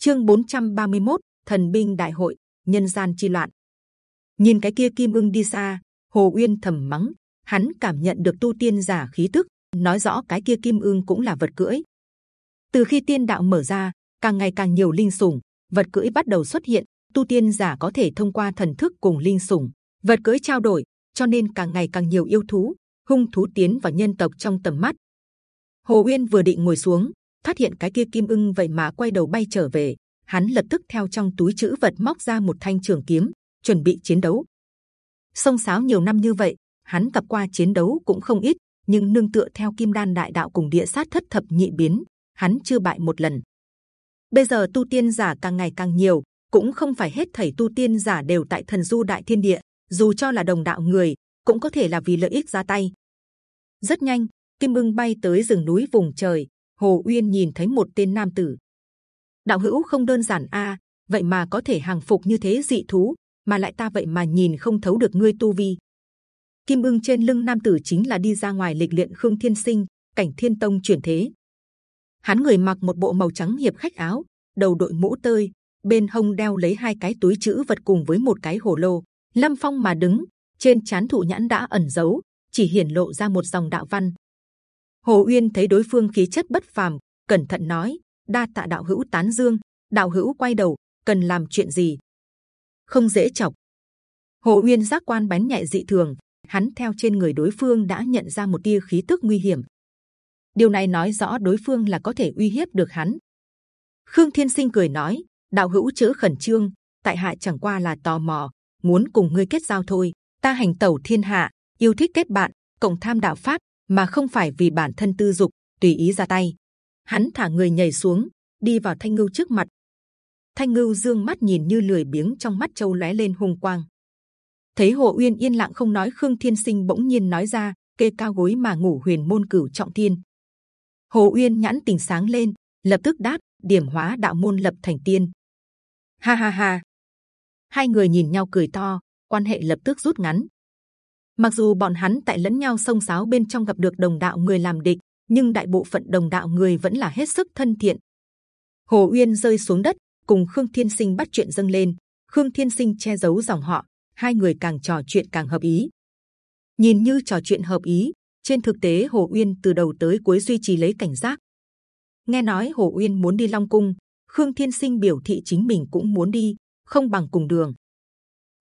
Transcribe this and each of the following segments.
Chương 431, Thần binh đại hội, nhân gian chi loạn. Nhìn cái kia kim ưng đi xa, Hồ Uyên thầm mắng. Hắn cảm nhận được tu tiên giả khí tức, nói rõ cái kia kim ưng cũng là vật cưỡi. Từ khi tiên đạo mở ra, càng ngày càng nhiều linh sủng, vật cưỡi bắt đầu xuất hiện. Tu tiên giả có thể thông qua thần thức cùng linh sủng, vật cưỡi trao đổi, cho nên càng ngày càng nhiều yêu thú, hung thú tiến vào nhân tộc trong tầm mắt. Hồ Uyên vừa định ngồi xuống, phát hiện cái kia kim ưng vậy mà quay đầu bay trở về. Hắn lập tức theo trong túi chữ vật móc ra một thanh trường kiếm, chuẩn bị chiến đấu. Sông sáo nhiều năm như vậy, hắn gặp qua chiến đấu cũng không ít, nhưng nương tựa theo kim đan đại đạo cùng địa sát thất thập nhị biến, hắn chưa bại một lần. Bây giờ tu tiên giả càng ngày càng nhiều, cũng không phải hết thảy tu tiên giả đều tại thần du đại thiên địa, dù cho là đồng đạo người, cũng có thể là vì lợi ích ra tay. Rất nhanh, kim ưng bay tới rừng núi vùng trời, Hồ Uyên nhìn thấy một tên nam tử. Đạo hữu không đơn giản a, vậy mà có thể hàng phục như thế dị thú, mà lại ta vậy mà nhìn không thấu được ngươi tu vi. Kim ưng trên lưng nam tử chính là đi ra ngoài lịch luyện Khương Thiên Sinh, cảnh Thiên Tông chuyển thế. Hắn người mặc một bộ màu trắng hiệp khách áo, đầu đội mũ tơi, bên hông đeo lấy hai cái túi chữ vật cùng với một cái hồ lô. Lâm Phong mà đứng, trên chán thụ nhãn đã ẩn giấu, chỉ hiển lộ ra một dòng đạo văn. Hồ Uyên thấy đối phương khí chất bất phàm, cẩn thận nói: đa tạ đạo hữu tán dương. Đạo hữu quay đầu, cần làm chuyện gì? Không dễ chọc. Hồ Uyên giác quan bén nhạy dị thường, hắn theo trên người đối phương đã nhận ra một tia khí tức nguy hiểm. Điều này nói rõ đối phương là có thể uy hiếp được hắn. Khương Thiên Sinh cười nói: đạo hữu chớ khẩn trương, tại hạ chẳng qua là tò mò, muốn cùng ngươi kết giao thôi. Ta hành tẩu thiên hạ, yêu thích kết bạn, cộng tham đạo pháp, mà không phải vì bản thân tư dục tùy ý ra tay. Hắn thả người nhảy xuống, đi vào thanh ngưu trước mặt. Thanh ngưu dương mắt nhìn như lười biếng trong mắt châu lóe lên hung quang. Thấy Hồ Uyên yên lặng không nói, Khương Thiên Sinh bỗng nhiên nói ra: kê cao gối mà ngủ huyền môn cửu trọng thiên. Hồ Uyên nhãn tình sáng lên, lập tức đáp: điểm hóa đạo môn lập thành tiên. Ha ha ha! Hai người nhìn nhau cười to, quan hệ lập tức rút ngắn. Mặc dù bọn hắn tại lẫn nhau sông sáo bên trong gặp được đồng đạo người làm địch, nhưng đại bộ phận đồng đạo người vẫn là hết sức thân thiện. Hồ Uyên rơi xuống đất, cùng Khương Thiên Sinh bắt chuyện dâng lên. Khương Thiên Sinh che giấu dòng họ, hai người càng trò chuyện càng hợp ý. Nhìn như trò chuyện hợp ý, trên thực tế Hồ Uyên từ đầu tới cuối duy trì lấy cảnh giác. Nghe nói Hồ Uyên muốn đi Long Cung, Khương Thiên Sinh biểu thị chính mình cũng muốn đi, không bằng cùng đường.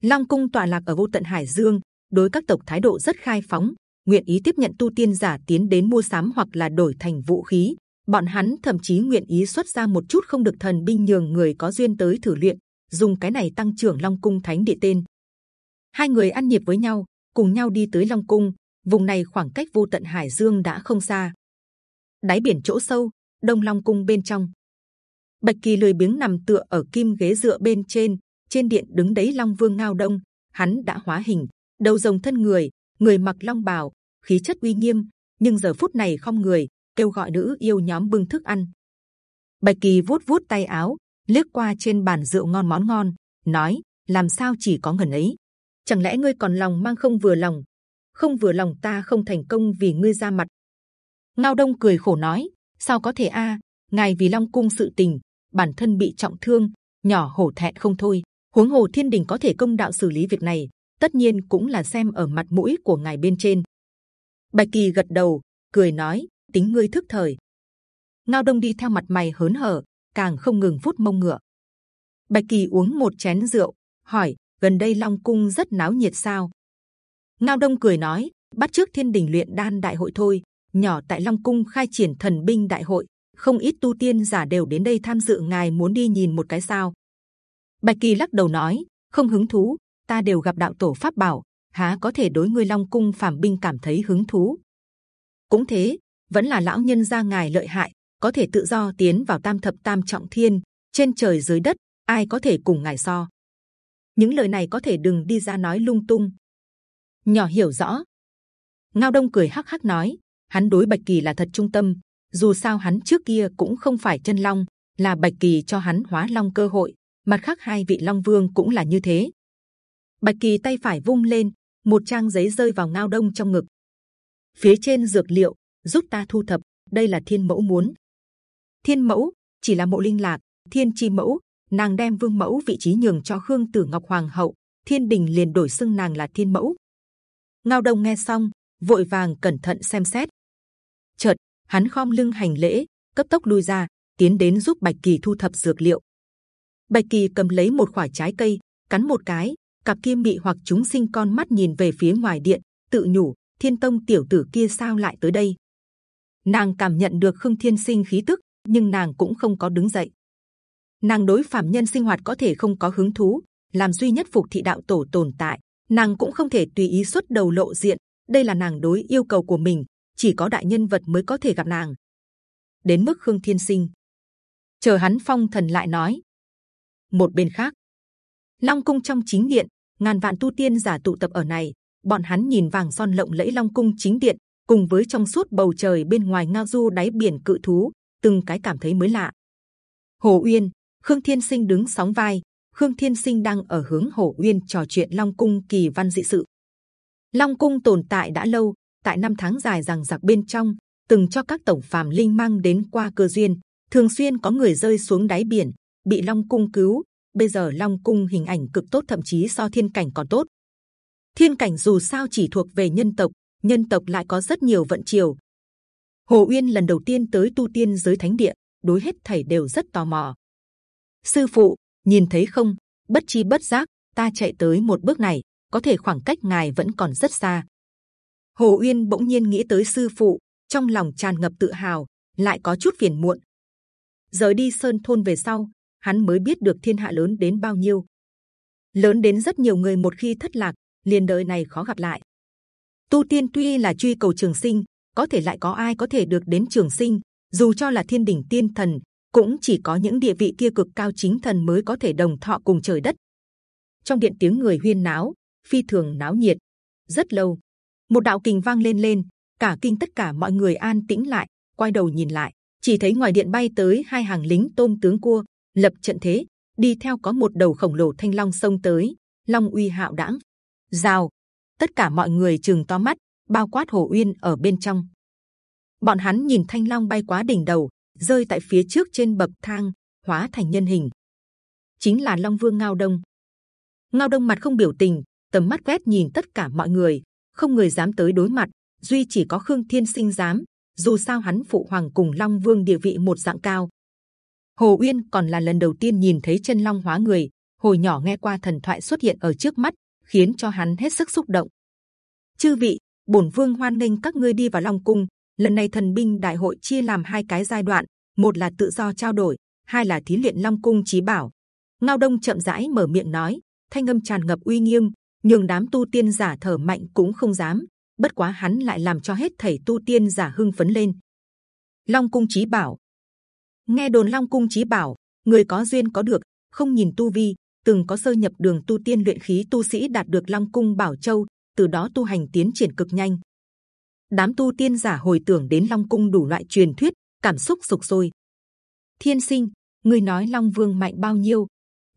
Long Cung tọa lạc ở vô tận Hải Dương, đối các tộc thái độ rất khai phóng, nguyện ý tiếp nhận tu tiên giả tiến đến mua sắm hoặc là đổi thành vũ khí. Bọn hắn thậm chí nguyện ý xuất ra một chút không được thần binh nhường người có duyên tới thử luyện, dùng cái này tăng trưởng Long Cung Thánh Địa tên. Hai người ăn nhịp với nhau, cùng nhau đi tới Long Cung. Vùng này khoảng cách vô tận Hải Dương đã không xa. Đáy biển chỗ sâu, Đông Long Cung bên trong, Bạch Kỳ lười biếng nằm tựa ở kim ghế dựa bên trên. Trên điện đứng đấy Long Vương Ngao Đông, hắn đã hóa hình, đầu rồng thân người, người mặc long bào, khí chất uy nghiêm, nhưng giờ phút này không người kêu gọi nữ yêu nhóm bưng thức ăn. Bạch Kỳ vuốt vuốt tay áo, liếc qua trên bàn rượu ngon món ngon, nói: làm sao chỉ có ngần ấy? Chẳng lẽ ngươi còn lòng mang không vừa lòng? Không vừa lòng ta không thành công vì ngươi ra mặt. Ngao Đông cười khổ nói: sao có thể a? Ngài vì Long Cung sự tình, bản thân bị trọng thương, nhỏ hổ thẹn không thôi. Huống hồ Thiên Đình có thể công đạo xử lý việc này, tất nhiên cũng là xem ở mặt mũi của ngài bên trên. Bạch Kỳ gật đầu, cười nói: tính ngươi thức thời. Ngao Đông đi theo mặt mày hớn hở, càng không ngừng phút mông ngựa. Bạch Kỳ uống một chén rượu, hỏi: gần đây Long Cung rất náo nhiệt sao? Ngao Đông cười nói: bắt trước Thiên Đình luyện đan đại hội thôi. Nhỏ tại Long Cung khai triển thần binh đại hội, không ít tu tiên giả đều đến đây tham dự. Ngài muốn đi nhìn một cái sao? Bạch Kỳ lắc đầu nói: không hứng thú. Ta đều gặp đạo tổ pháp bảo, há có thể đối ngươi Long Cung phàm binh cảm thấy hứng thú? Cũng thế, vẫn là lão nhân gia ngài lợi hại, có thể tự do tiến vào tam thập tam trọng thiên, trên trời dưới đất, ai có thể cùng ngài so? Những lời này có thể đừng đi ra nói lung tung. Nhỏ hiểu rõ. Ngao Đông cười hắc hắc nói, hắn đối Bạch Kỳ là thật trung tâm. Dù sao hắn trước kia cũng không phải chân long, là Bạch Kỳ cho hắn hóa long cơ hội. Mặt khác hai vị long vương cũng là như thế. Bạch Kỳ tay phải vung lên, một trang giấy rơi vào Ngao Đông trong ngực. Phía trên dược liệu giúp ta thu thập. Đây là thiên mẫu muốn. Thiên mẫu chỉ là mộ linh lạc, thiên chi mẫu nàng đem vương mẫu vị trí nhường cho khương tử ngọc hoàng hậu thiên đình liền đổi xưng nàng là thiên mẫu ngao đông nghe xong vội vàng cẩn thận xem xét chợt hắn khom lưng hành lễ cấp tốc lui ra tiến đến giúp bạch kỳ thu thập dược liệu bạch kỳ cầm lấy một quả trái cây cắn một cái cặp kim bị hoặc chúng sinh con mắt nhìn về phía ngoài điện, tự nhủ, thiên tông tiểu tử kia sao lại tới đây? Nàng cảm nhận được khương thiên sinh khí tức, nhưng nàng cũng không có đứng dậy. Nàng đối phạm nhân sinh hoạt có thể không có hứng thú, làm duy nhất phục thị đạo tổ tồn tại, nàng cũng không thể tùy ý xuất đầu lộ diện. Đây là nàng đối yêu cầu của mình, chỉ có đại nhân vật mới có thể gặp nàng. Đến mức khương thiên sinh. Chờ hắn phong thần lại nói. Một bên khác, long cung trong chính điện ngàn vạn tu tiên giả tụ tập ở này, bọn hắn nhìn vàng son lộng lẫy long cung chính điện, cùng với trong suốt bầu trời bên ngoài ngao du đáy biển cự thú, từng cái cảm thấy mới lạ. Hồ uyên, khương thiên sinh đứng sóng vai, khương thiên sinh đang ở hướng hồ uyên trò chuyện long cung kỳ văn dị sự. Long cung tồn tại đã lâu, tại năm tháng dài rằng giặc bên trong, từng cho các tổng phàm linh mang đến qua cơ duyên, thường xuyên có người rơi xuống đáy biển, bị long cung cứu bây giờ long cung hình ảnh cực tốt, thậm chí so thiên cảnh còn tốt. Thiên cảnh dù sao chỉ thuộc về nhân tộc nhân tộc lại có rất nhiều vận chiều hồ uyên lần đầu tiên tới tu tiên giới thánh địa, đối hết thảy đều rất tò mò. Sư phụ, nhìn thấy không? Bất chi bất giác, ta chạy tới một bước này, có thể khoảng cách ngài vẫn còn rất xa. Hồ uyên bỗng nhiên nghĩ tới sư phụ, trong lòng tràn ngập tự hào, lại có chút phiền muộn. Rời đi sơn thôn về sau hắn mới biết được thiên hạ lớn đến bao nhiêu. Lớn đến rất nhiều người một khi thất lạc, liền đời này khó gặp lại. Tu tiên tuy là truy cầu trường sinh, có thể lại có ai có thể được đến trường sinh, dù cho là thiên đỉnh tiên thần, cũng chỉ có những địa vị kia cực cao chính thần mới có thể đồng thọ cùng trời đất. Trong điện tiếng người huyên náo, phi thường náo nhiệt. Rất lâu, một đạo kình vang lên lên, cả kinh tất cả mọi người an tĩnh lại, quay đầu nhìn lại, chỉ thấy ngoài điện bay tới hai hàng lính tôm tướng cua lập trận thế, đi theo có một đầu khổng lồ thanh long sông tới, long uy hạo đãng. Rào! Tất cả mọi người chừng to mắt, bao quát hồ uyên ở bên trong. Bọn hắn nhìn thanh long bay quá đỉnh đầu, rơi tại phía trước trên bậc thang, hóa thành nhân hình. Chính là long vương ngao đông. Ngao đông mặt không biểu tình, tầm mắt quét nhìn tất cả mọi người, không người dám tới đối mặt, duy chỉ có khương thiên sinh dám. Dù sao hắn phụ hoàng cùng long vương địa vị một dạng cao hồ uyên còn là lần đầu tiên nhìn thấy chân long hóa người. Hồi nhỏ nghe qua thần thoại xuất hiện ở trước mắt, khiến cho hắn hết sức xúc động. Chư vị, bổn vương hoan nghênh các ngươi đi vào long cung. Lần này thần binh đại hội chia làm hai cái giai đoạn, một là tự do trao đổi, hai là thí luyện long cung trí bảo. Ngao đông chậm rãi mở miệng nói, thanh âm tràn ngập uy nghiêm, nhường đám tu tiên giả thở mạnh cũng không dám. Bất quá hắn lại làm cho hết thảy tu tiên giả hưng phấn lên. Long cung trí bảo nghe đồn long cung chí bảo, người có duyên có được, không nhìn tu vi, từng có sơ nhập đường tu tiên luyện khí tu sĩ đạt được long cung bảo châu, từ đó tu hành tiến triển cực nhanh. Đám tu tiên giả hồi tưởng đến long cung đủ loại truyền thuyết, cảm xúc sục sôi. Thiên sinh, người nói long vương mạnh bao nhiêu?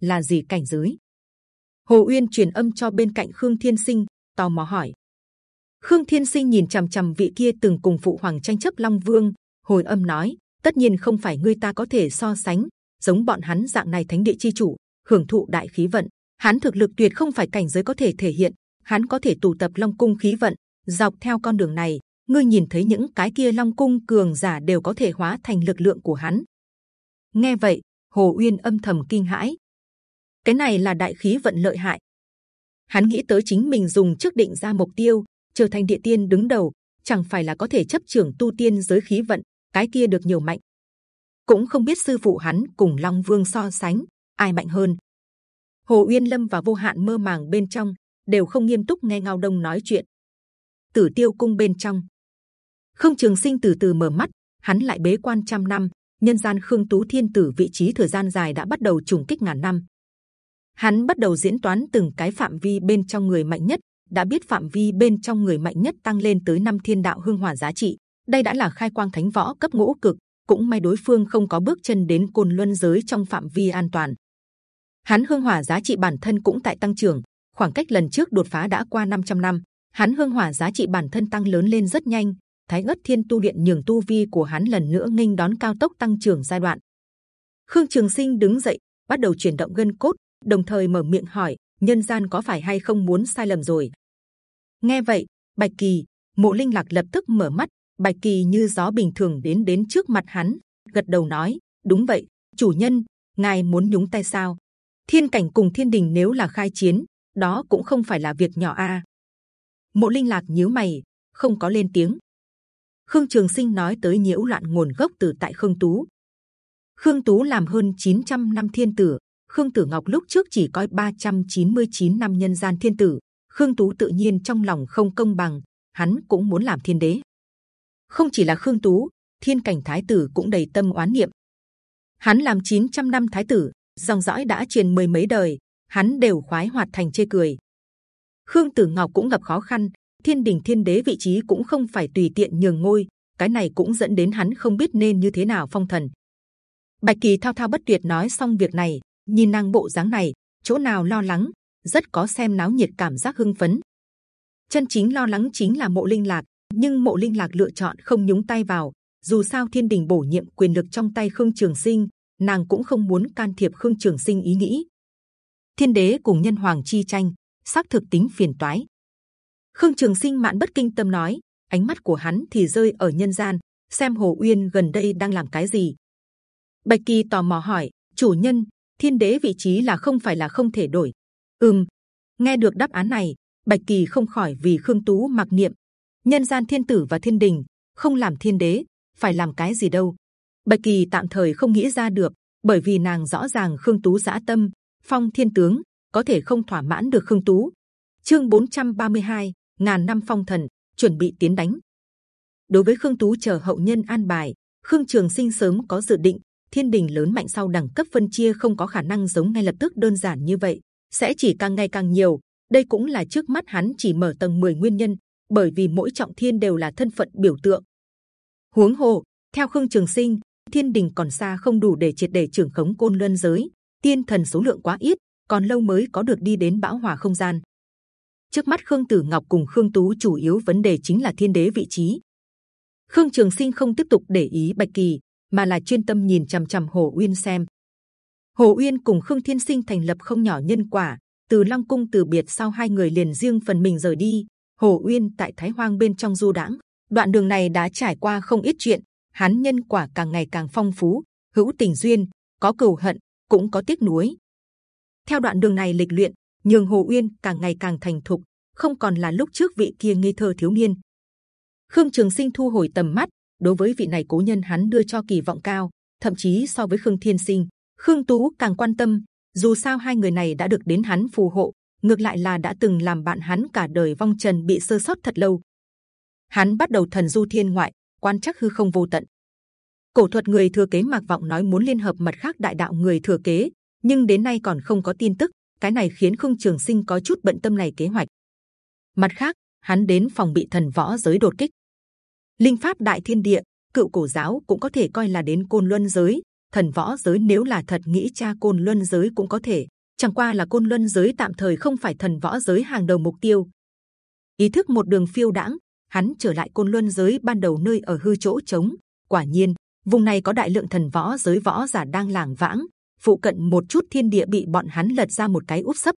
Là gì cảnh giới? Hồ uyên truyền âm cho bên cạnh khương thiên sinh, tò mò hỏi. Khương thiên sinh nhìn c h ầ m c h ầ m vị kia từng cùng phụ hoàng tranh chấp long vương, hồi âm nói tất nhiên không phải ngươi ta có thể so sánh giống bọn hắn dạng này thánh địa chi chủ, hưởng thụ đại khí vận. Hắn thực lực tuyệt không phải cảnh giới có thể thể hiện. Hắn có thể tụ tập long cung khí vận, dọc theo con đường này, ngươi nhìn thấy những cái kia long cung cường giả đều có thể hóa thành lực lượng của hắn. Nghe vậy, hồ uyên âm thầm kinh hãi. Cái này là đại khí vận lợi hại. Hắn nghĩ tới chính mình dùng trước định ra mục tiêu, trở thành địa tiên đứng đầu, chẳng phải là có thể chấp trưởng tu tiên giới khí vận cái kia được nhiều mạnh. Cũng không biết sư phụ hắn cùng long vương so sánh, ai mạnh hơn. Hồ uyên lâm và vô hạn mơ màng bên trong, đều không nghiêm túc nghe ngao đông nói chuyện. Tử tiêu cung bên trong. Không trường sinh từ từ mở mắt, hắn lại bế quan trăm năm, nhân gian khương tú thiên tử vị trí thời gian dài đã bắt đầu trùng kích ngàn năm. Hắn bắt đầu diễn toán từng cái phạm vi bên trong người mạnh nhất, đã biết phạm vi bên trong người mạnh nhất tăng lên tới năm thiên đạo hương hỏa giá trị đây đã là khai quang thánh võ cấp ngũ cực cũng may đối phương không có bước chân đến côn luân giới trong phạm vi an toàn hắn hương hỏa giá trị bản thân cũng tại tăng trưởng khoảng cách lần trước đột phá đã qua 500 năm hắn hương hỏa giá trị bản thân tăng lớn lên rất nhanh thái ất thiên tu điện nhường tu vi của hắn lần nữa nghênh đón cao tốc tăng trưởng giai đoạn Khương Trường Sinh đứng dậy, bắt đầu chuyển động gân cốt, đồng thời mở miệng hỏi: nhân gian có phải hay không muốn sai lầm rồi? Nghe vậy, Bạch Kỳ, Mộ Linh Lạc lập tức mở mắt. Bạch Kỳ như gió bình thường đến đến trước mặt hắn, gật đầu nói: đúng vậy, chủ nhân, ngài muốn nhúng tay sao? Thiên cảnh cùng thiên đình nếu là khai chiến, đó cũng không phải là việc nhỏ a. Mộ Linh Lạc nhíu mày, không có lên tiếng. Khương Trường Sinh nói tới nhiễu loạn nguồn gốc từ tại Khương Tú. Khương Tú làm hơn 900 năm thiên tử, Khương Tử Ngọc lúc trước chỉ coi 399 năm nhân gian thiên tử. Khương Tú tự nhiên trong lòng không công bằng, hắn cũng muốn làm thiên đế. Không chỉ là Khương Tú, thiên cảnh thái tử cũng đầy tâm oán niệm. Hắn làm 900 năm thái tử, dòng dõi đã truyền mười mấy đời, hắn đều khoái hoạt thành chê cười. Khương Tử Ngọc cũng gặp khó khăn, thiên đình thiên đế vị trí cũng không phải tùy tiện nhường ngôi, cái này cũng dẫn đến hắn không biết nên như thế nào phong thần. Bạch Kỳ thao thao bất tuyệt nói xong việc này, nhìn nàng bộ dáng này, chỗ nào lo lắng, rất có xem náo nhiệt cảm giác hưng phấn. Chân chính lo lắng chính là mộ linh lạc, nhưng mộ linh lạc lựa chọn không nhúng tay vào. Dù sao thiên đình bổ nhiệm quyền lực trong tay khương trường sinh, nàng cũng không muốn can thiệp khương trường sinh ý nghĩ. Thiên đế cùng nhân hoàng chi tranh, xác thực tính phiền toái. Khương Trường Sinh mạn bất kinh tâm nói, ánh mắt của hắn thì rơi ở nhân gian, xem Hồ Uyên gần đây đang làm cái gì. Bạch Kỳ tò mò hỏi, chủ nhân, thiên đế vị trí là không phải là không thể đổi. Ừm, nghe được đáp án này, Bạch Kỳ không khỏi vì Khương Tú mặc niệm. Nhân gian thiên tử và thiên đình không làm thiên đế, phải làm cái gì đâu? Bạch Kỳ tạm thời không nghĩ ra được, bởi vì nàng rõ ràng Khương Tú dã tâm, phong thiên tướng có thể không thỏa mãn được Khương Tú. Chương 432, ngàn năm phong thần chuẩn bị tiến đánh. Đối với Khương Tú chờ hậu nhân an bài, Khương Trường Sinh sớm có dự định. Thiên đình lớn mạnh sau đẳng cấp phân chia không có khả năng giống ngay lập tức đơn giản như vậy, sẽ chỉ càng ngày càng nhiều. Đây cũng là trước mắt hắn chỉ mở tầng 10 nguyên nhân, bởi vì mỗi trọng thiên đều là thân phận biểu tượng. Huống hồ, theo Khương Trường Sinh, thiên đình còn xa không đủ để triệt để trưởng khống côn luân giới, tiên thần số lượng quá ít, còn lâu mới có được đi đến bão hòa không gian. Trước mắt Khương Tử Ngọc cùng Khương Tú chủ yếu vấn đề chính là thiên đế vị trí. Khương Trường Sinh không tiếp tục để ý Bạch Kỳ, mà là chuyên tâm nhìn c h ầ m c h ầ m Hồ Uyên xem. Hồ Uyên cùng Khương Thiên Sinh thành lập không nhỏ nhân quả. Từ Long Cung từ biệt sau hai người liền riêng phần mình rời đi. Hồ Uyên tại Thái Hoang bên trong du đãng, đoạn đường này đã trải qua không ít chuyện. Hắn nhân quả càng ngày càng phong phú, hữu tình duyên, có cừu hận, cũng có tiếc nuối. Theo đoạn đường này lịch luyện, nhường Hồ Uyên càng ngày càng thành thục, không còn là lúc trước vị kia ngây thơ thiếu niên. Khương Trường Sinh thu hồi tầm mắt, đối với vị này cố nhân hắn đưa cho kỳ vọng cao, thậm chí so với Khương Thiên Sinh, Khương Tú càng quan tâm. Dù sao hai người này đã được đến hắn phù hộ, ngược lại là đã từng làm bạn hắn cả đời vong trần bị sơ sót thật lâu. Hắn bắt đầu thần du thiên ngoại, quan chắc hư không vô tận. Cổ thuật người thừa kế mạc vọng nói muốn liên hợp mặt khác đại đạo người thừa kế, nhưng đến nay còn không có tin tức cái này khiến khương trường sinh có chút bận tâm này kế hoạch mặt khác hắn đến phòng bị thần võ giới đột kích linh pháp đại thiên địa cựu cổ giáo cũng có thể coi là đến côn luân giới thần võ giới nếu là thật nghĩ cha côn luân giới cũng có thể chẳng qua là côn luân giới tạm thời không phải thần võ giới hàng đầu mục tiêu ý thức một đường phiêu đãng hắn trở lại côn luân giới ban đầu nơi ở hư chỗ trống quả nhiên vùng này có đại lượng thần võ giới võ giả đang lảng vãng phụ cận một chút thiên địa bị bọn hắn lật ra một cái úp sấp.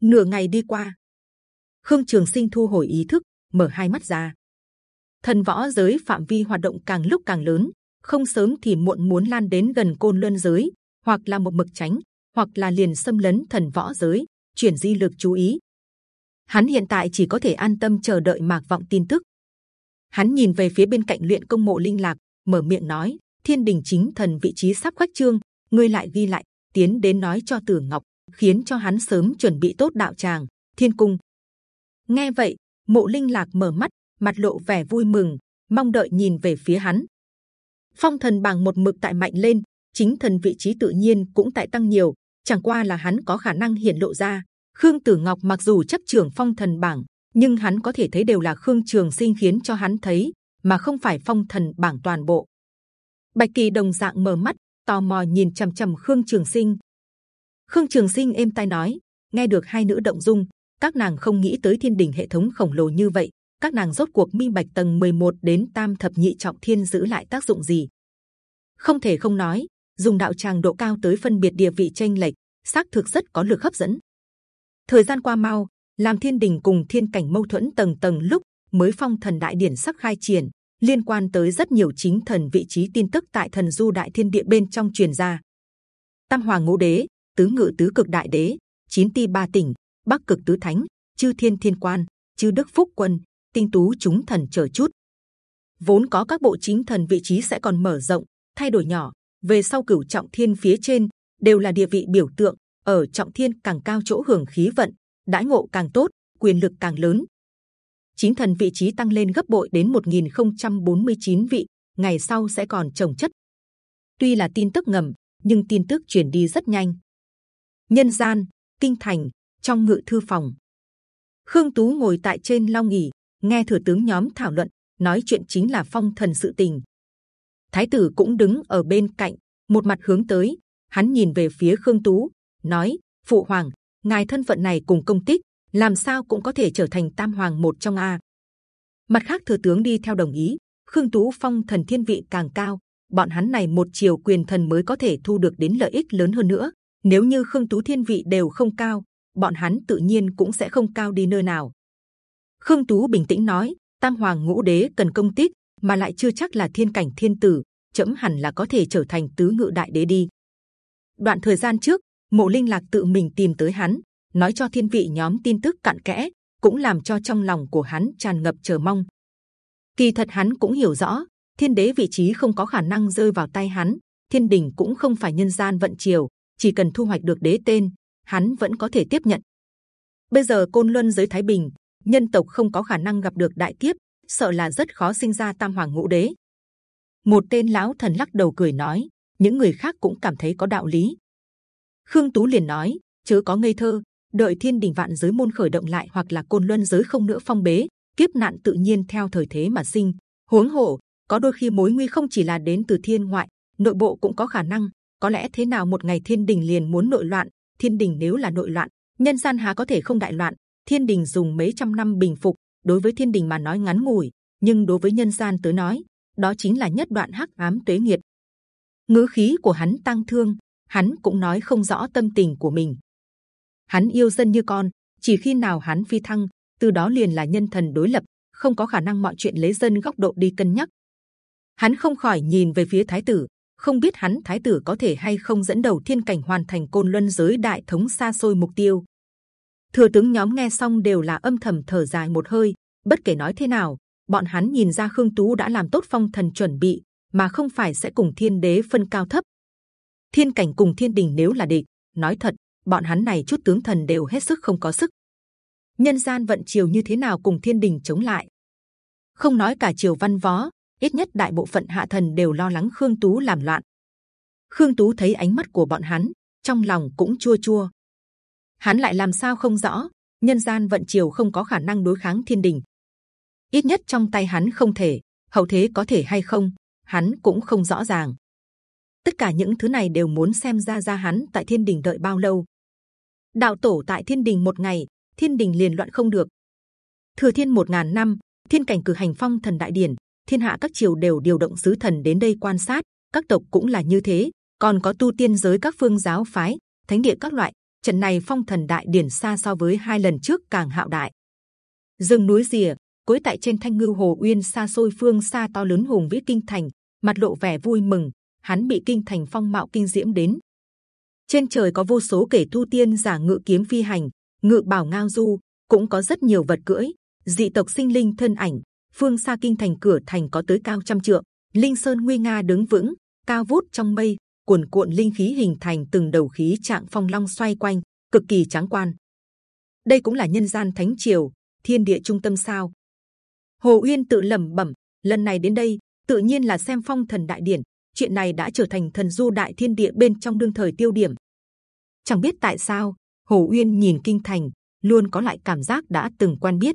Nửa ngày đi qua, Khương Trường Sinh thu hồi ý thức, mở hai mắt ra. Thần võ giới phạm vi hoạt động càng lúc càng lớn, không sớm thì muộn muốn lan đến gần côn luân giới, hoặc là một mực tránh, hoặc là liền xâm lấn thần võ giới, chuyển di lực chú ý. Hắn hiện tại chỉ có thể an tâm chờ đợi mạc vọng tin tức. Hắn nhìn về phía bên cạnh luyện công mộ linh lạc, mở miệng nói: Thiên đình chính thần vị trí sắp khoách trương, ngươi lại ghi lại tiến đến nói cho Tử Ngọc, khiến cho hắn sớm chuẩn bị tốt đạo tràng thiên cung. Nghe vậy, Mộ Linh Lạc mở mắt, mặt lộ vẻ vui mừng, mong đợi nhìn về phía hắn. Phong thần bảng một mực tại mạnh lên, chính thần vị trí tự nhiên cũng tại tăng nhiều. Chẳng qua là hắn có khả năng hiện lộ ra. Khương Tử Ngọc mặc dù chấp trưởng phong thần bảng, nhưng hắn có thể thấy đều là Khương Trường Sinh khiến cho hắn thấy, mà không phải phong thần bảng toàn bộ. Bạch Kỳ đồng dạng mở mắt, tò mò nhìn c h ầ m c h ầ m khương trường sinh khương trường sinh êm tai nói nghe được hai nữ động dung các nàng không nghĩ tới thiên đình hệ thống khổng lồ như vậy các nàng rốt cuộc minh bạch tầng 11 đến tam thập nhị trọng thiên giữ lại tác dụng gì không thể không nói dùng đạo tràng độ cao tới phân biệt địa vị tranh lệch, xác thực rất có lực hấp dẫn. Thời gian qua mau, làm thiên đình cùng thiên cảnh mâu thuẫn tầng tầng lúc mới phong thần đại điển sắp khai triển, liên quan tới rất nhiều chính thần vị trí tin tức tại thần du đại thiên địa bên trong truyền ra. Tam hoàng ngũ đế, tứ ngự tứ cực đại đế, chín ti ba tỉnh, bắc cực tứ thánh, chư thiên thiên quan, chư đức phúc quân, tinh tú chúng thần chờ chút. Vốn có các bộ chính thần vị trí sẽ còn mở rộng, thay đổi nhỏ. Về sau cửu trọng thiên phía trên đều là địa vị biểu tượng, ở trọng thiên càng cao chỗ hưởng khí vận, đãi ngộ càng tốt, quyền lực càng lớn. Chính thần vị trí tăng lên gấp bội đến 1049 vị, ngày sau sẽ còn trồng chất. Tuy là tin tức ngầm, nhưng tin tức truyền đi rất nhanh. Nhân gian, kinh thành, trong ngự thư phòng, Khương Tú ngồi tại trên long nghỉ, nghe thừa tướng nhóm thảo luận, nói chuyện chính là phong thần sự tình. Thái tử cũng đứng ở bên cạnh, một mặt hướng tới, hắn nhìn về phía Khương Tú, nói: Phụ hoàng, ngài thân phận này cùng công tích, làm sao cũng có thể trở thành tam hoàng một trong a. Mặt khác thừa tướng đi theo đồng ý, Khương Tú phong thần thiên vị càng cao, bọn hắn này một chiều quyền thần mới có thể thu được đến lợi ích lớn hơn nữa. Nếu như Khương Tú thiên vị đều không cao, bọn hắn tự nhiên cũng sẽ không cao đi nơi nào. Khương Tú bình tĩnh nói: Tam Hoàng Ngũ Đế cần công tích, mà lại chưa chắc là thiên cảnh thiên tử, chậm hẳn là có thể trở thành tứ ngự đại đế đi. Đoạn thời gian trước, Mộ Linh Lạc tự mình tìm tới hắn, nói cho thiên vị nhóm tin tức cặn kẽ, cũng làm cho trong lòng của hắn tràn ngập chờ mong. Kỳ thật hắn cũng hiểu rõ, thiên đế vị trí không có khả năng rơi vào tay hắn, thiên đình cũng không phải nhân gian vận chiều, chỉ cần thu hoạch được đế tên, hắn vẫn có thể tiếp nhận. Bây giờ côn luân giới thái bình, nhân tộc không có khả năng gặp được đại kiếp, sợ là rất khó sinh ra tam hoàng ngũ đế. Một tên lão thần lắc đầu cười nói, những người khác cũng cảm thấy có đạo lý. Khương Tú liền nói, chớ có ngây thơ, đợi thiên đình vạn giới môn khởi động lại hoặc là côn luân giới không nữa phong bế, kiếp nạn tự nhiên theo thời thế mà sinh. Huống hồ, có đôi khi mối nguy không chỉ là đến từ thiên ngoại, nội bộ cũng có khả năng. Có lẽ thế nào một ngày thiên đình liền muốn nội loạn, thiên đình nếu là nội loạn nhân gian há có thể không đại loạn thiên đình dùng mấy trăm năm bình phục đối với thiên đình mà nói ngắn ngủi, nhưng đối với nhân gian tới nói, đó chính là nhất đoạn hắc ám tuế nghiệt ngữ khí của hắn tăng thương, hắn cũng nói không rõ tâm tình của mình. Hắn yêu dân như con, chỉ khi nào hắn phi thăng, từ đó liền là nhân thần đối lập, không có khả năng mọi chuyện lấy dân góc độ đi cân nhắc. Hắn không khỏi nhìn về phía thái tử, không biết hắn thái tử có thể hay không dẫn đầu thiên cảnh hoàn thành côn luân giới đại thống xa xôi mục tiêu. Thừa tướng nhóm nghe xong đều là âm thầm thở dài một hơi. Bất kể nói thế nào, bọn hắn nhìn ra Khương Tú đã làm tốt phong thần chuẩn bị, mà không phải sẽ cùng thiên đế phân cao thấp. Thiên cảnh cùng thiên đình nếu là địch, nói thật, bọn hắn này chút tướng thần đều hết sức không có sức. Nhân gian vận triều như thế nào cùng thiên đình chống lại? Không nói cả triều văn võ, ít nhất đại bộ phận hạ thần đều lo lắng khương tú làm loạn khương tú thấy ánh mắt của bọn hắn trong lòng cũng chua chua hắn lại làm sao không rõ? Nhân gian vận triều không có khả năng đối kháng thiên đình. Ít nhất trong tay hắn không thể. Hậu thế có thể hay không? Hắn cũng không rõ ràng. Tất cả những thứ này đều muốn xem ra ra hắn tại thiên đình đợi bao lâu. Đạo tổ tại thiên đình một ngày, thiên đình liền loạn không được. Thừa thiên một ngàn năm, thiên cảnh cử hành phong thần đại điển, thiên hạ các triều đều điều động sứ thần đến đây quan sát, các tộc cũng là như thế. Còn có tu tiên giới các phương giáo phái, thánh địa các loại trận này phong thần đại điển xa so với hai lần trước càng hạo đại. Rừng núi rìa cuối tại trên thanh ngưu hồ uyên xa xôi phương xa to lớn hùng vĩ kinh thành, mặt lộ vẻ vui mừng, hắn bị kinh thành phong mạo kinh diễm đến. Trên trời có vô số kẻ tu tiên giả ngự kiếm phi hành, ngự bảo ngao du, cũng có rất nhiều vật cưỡi, dị tộc sinh linh thân ảnh, phương xa kinh thành cửa thành có tới cao trăm trượng, linh sơn nguy nga đứng vững, cao vút trong mây cuồn cuộn linh khí hình thành từng đầu khí trạng phong long xoay quanh cực kỳ tráng quan. Đây cũng là nhân gian thánh triều thiên địa trung tâm sao? Hồ uyên tự lẩm bẩm lần này đến đây tự nhiên là xem phong thần đại điển chuyện này đã trở thành thần du đại thiên địa bên trong đương thời tiêu điểm. Chẳng biết tại sao hồ uyên nhìn kinh thành luôn có lại cảm giác đã từng quen biết.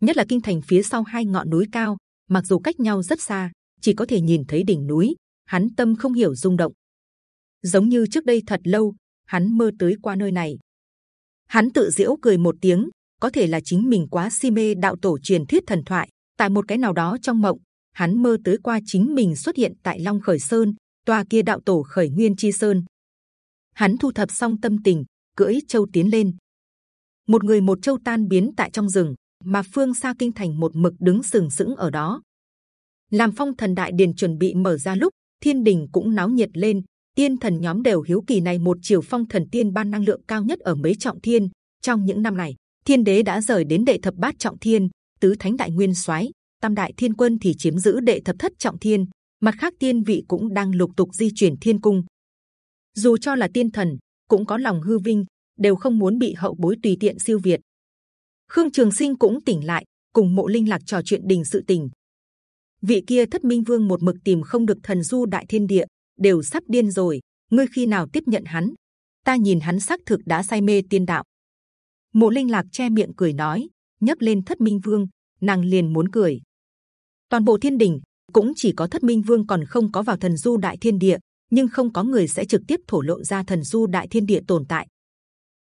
Nhất là kinh thành phía sau hai ngọn núi cao, mặc dù cách nhau rất xa, chỉ có thể nhìn thấy đỉnh núi. Hắn tâm không hiểu rung động, giống như trước đây thật lâu, hắn mơ tới qua nơi này. Hắn tự diễu cười một tiếng, có thể là chính mình quá si mê đạo tổ truyền thuyết thần thoại. Tại một cái nào đó trong mộng, hắn mơ tới qua chính mình xuất hiện tại Long Khởi Sơn, tòa kia đạo tổ khởi nguyên chi sơn. Hắn thu thập xong tâm tình, cưỡi châu tiến lên. Một người một châu tan biến tại trong rừng, mà phương xa kinh thành một mực đứng sừng sững ở đó. Làm phong thần đại điền chuẩn bị mở ra lúc, thiên đình cũng náo nhiệt lên. Tiên thần nhóm đều hiếu kỳ này một chiều phong thần tiên ban năng lượng cao nhất ở mấy trọng thiên. Trong những năm này, thiên đế đã rời đến đệ thập bát trọng thiên, tứ thánh đại nguyên soái, tam đại thiên quân thì chiếm giữ đệ thập thất trọng thiên. Mặt khác tiên vị cũng đang lục tục di chuyển thiên cung. Dù cho là tiên thần, cũng có lòng hư vinh, đều không muốn bị hậu bối tùy tiện siêu việt. Khương Trường Sinh cũng tỉnh lại, cùng Mộ Linh Lạc trò chuyện đình sự tình. Vị kia thất minh vương một mực tìm không được thần du đại thiên địa, đều sắp điên rồi. Ngươi khi nào tiếp nhận hắn? Ta nhìn hắn xác thực đã say mê tiên đạo. Mộ Linh Lạc che miệng cười nói, nhấp lên thất minh vương, nàng liền muốn cười. Toàn bộ thiên đình cũng chỉ có thất minh vương còn không có vào thần du đại thiên địa, nhưng không có người sẽ trực tiếp thổ lộ ra thần du đại thiên địa tồn tại.